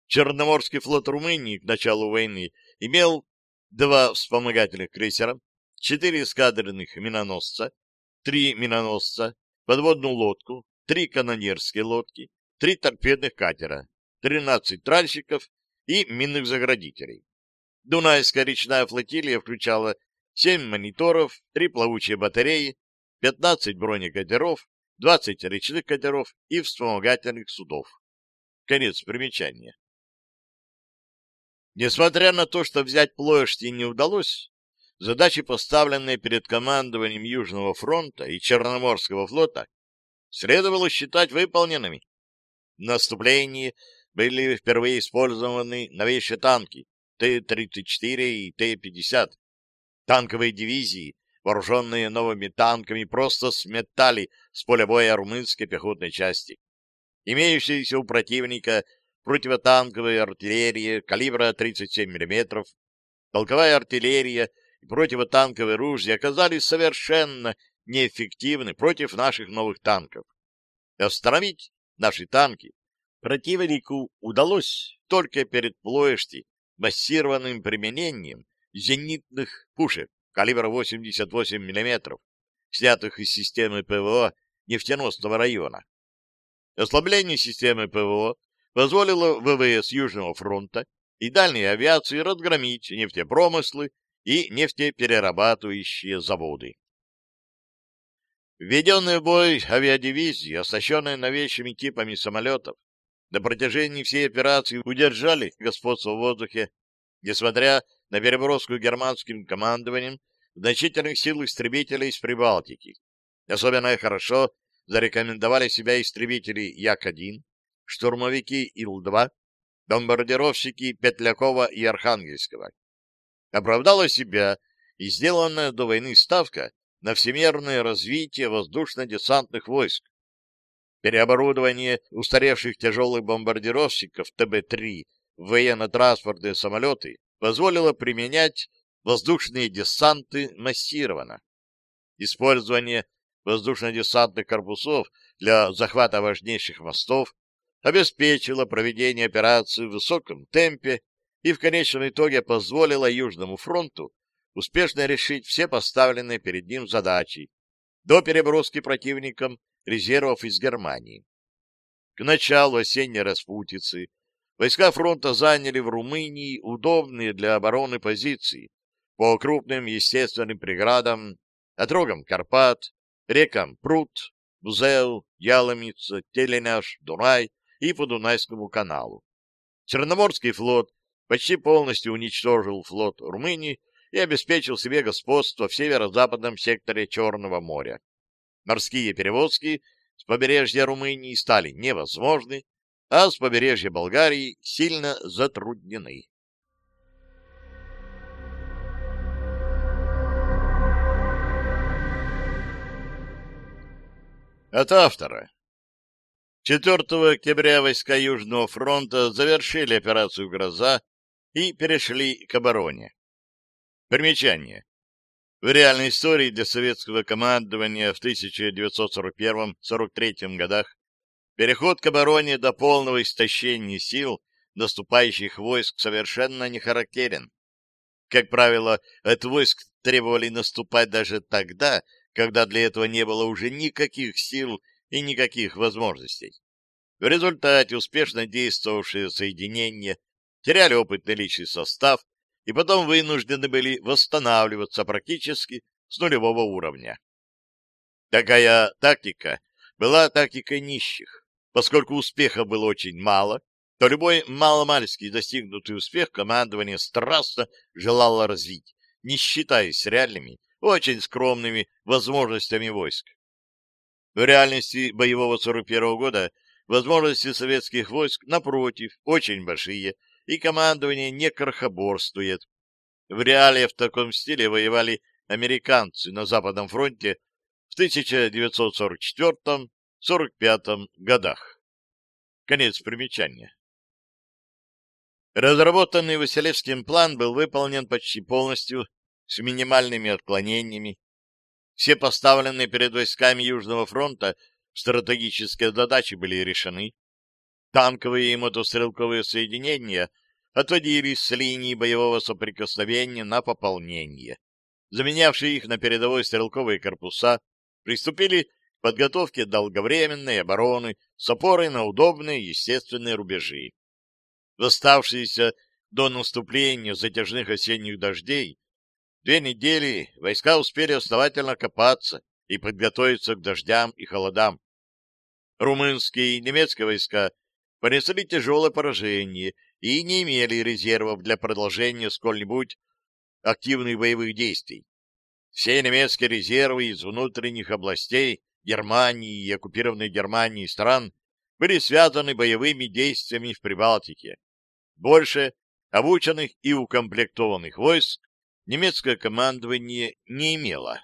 Черноморский флот Румынии к началу войны имел два вспомогательных крейсера, четыре эскадренных миноносца, три миноносца, подводную лодку, три канонерские лодки, три торпедных катера, 13 тральщиков и минных заградителей. Дунайская речная флотилия включала семь мониторов, три плавучие батареи, 15 бронекатеров, 20 речных катеров и вспомогательных судов. Конец примечания. Несмотря на то, что взять Плоешти не удалось, задачи, поставленные перед командованием Южного фронта и Черноморского флота, следовало считать выполненными. В наступлении были впервые использованы новейшие танки Т-34 и Т-50. Танковые дивизии, вооруженные новыми танками, просто сметали с поля боя румынской пехотной части. Имеющиеся у противника противотанковая артиллерия калибра 37 мм, полковая артиллерия и противотанковые ружья оказались совершенно неэффективны против наших новых танков. Остановить наши танки противнику удалось только перед Плоешти массированным применением зенитных пушек калибра 88 мм, снятых из системы ПВО нефтеносного района. Ослабление системы ПВО позволило ВВС Южного фронта и дальней авиации разгромить нефтепромыслы и нефтеперерабатывающие заводы. Введенные в бой авиадивизии, оснащенные новейшими типами самолетов, на протяжении всей операции удержали господство в воздухе, несмотря на переброску германским командованием значительных сил истребителей из Прибалтики. Особенно хорошо зарекомендовали себя истребители Як-1, штурмовики Ил-2, бомбардировщики Петлякова и Архангельского. Оправдала себя и сделанная до войны ставка на всемерное развитие воздушно-десантных войск. Переоборудование устаревших тяжелых бомбардировщиков ТБ-3 в военно-транспортные самолеты позволило применять воздушные десанты массированно. Использование воздушно-десантных корпусов для захвата важнейших мостов, обеспечила проведение операции в высоком темпе и в конечном итоге позволила Южному фронту успешно решить все поставленные перед ним задачи до переброски противникам резервов из Германии. К началу осенней распутицы войска фронта заняли в Румынии удобные для обороны позиции по крупным естественным преградам, отрогам Карпат, рекам Прут, Бузел, Яломица, Теленяш, Дунай, и по Дунайскому каналу. Черноморский флот почти полностью уничтожил флот Румынии и обеспечил себе господство в северо-западном секторе Черного моря. Морские перевозки с побережья Румынии стали невозможны, а с побережья Болгарии сильно затруднены. От автора. 4 октября войска Южного фронта завершили операцию «Гроза» и перешли к обороне. Примечание. В реальной истории для советского командования в 1941-43 годах переход к обороне до полного истощения сил наступающих войск совершенно не характерен. Как правило, от войск требовали наступать даже тогда, когда для этого не было уже никаких сил и никаких возможностей. В результате успешно действовавшие соединения теряли опытный личный состав и потом вынуждены были восстанавливаться практически с нулевого уровня. Такая тактика была тактикой нищих. Поскольку успеха было очень мало, то любой маломальский достигнутый успех командование страстно желало развить, не считаясь реальными, очень скромными возможностями войск. В реальности боевого 41-го года возможности советских войск, напротив, очень большие, и командование не крохоборствует. В реале в таком стиле воевали американцы на Западном фронте в 1944-45 годах. Конец примечания. Разработанный Василевским план был выполнен почти полностью с минимальными отклонениями, все поставленные перед войсками Южного фронта стратегические задачи были решены. Танковые и мотострелковые соединения отводились с линии боевого соприкосновения на пополнение. Заменявшие их на передовой стрелковые корпуса приступили к подготовке долговременной обороны с опорой на удобные естественные рубежи. В оставшиеся до наступления затяжных осенних дождей две недели войска успели основательно копаться и подготовиться к дождям и холодам. Румынские и немецкие войска понесли тяжелое поражение и не имели резервов для продолжения сколь-нибудь активных боевых действий. Все немецкие резервы из внутренних областей Германии и оккупированной Германии стран были связаны боевыми действиями в Прибалтике. Больше обученных и укомплектованных войск немецкое командование не имело.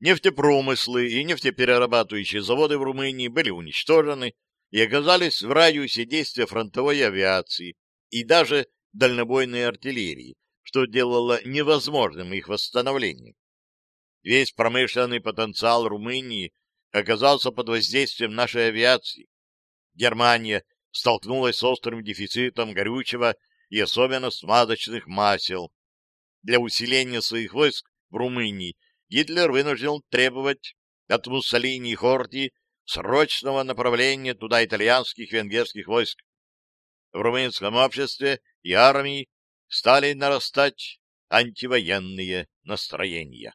Нефтепромыслы и нефтеперерабатывающие заводы в Румынии были уничтожены и оказались в радиусе действия фронтовой авиации и даже дальнобойной артиллерии, что делало невозможным их восстановление. Весь промышленный потенциал Румынии оказался под воздействием нашей авиации. Германия столкнулась с острым дефицитом горючего и особенно смазочных масел, для усиления своих войск в Румынии, Гитлер вынужден требовать от Муссолини и Хорти срочного направления туда итальянских и венгерских войск. В румынском обществе и армии стали нарастать антивоенные настроения.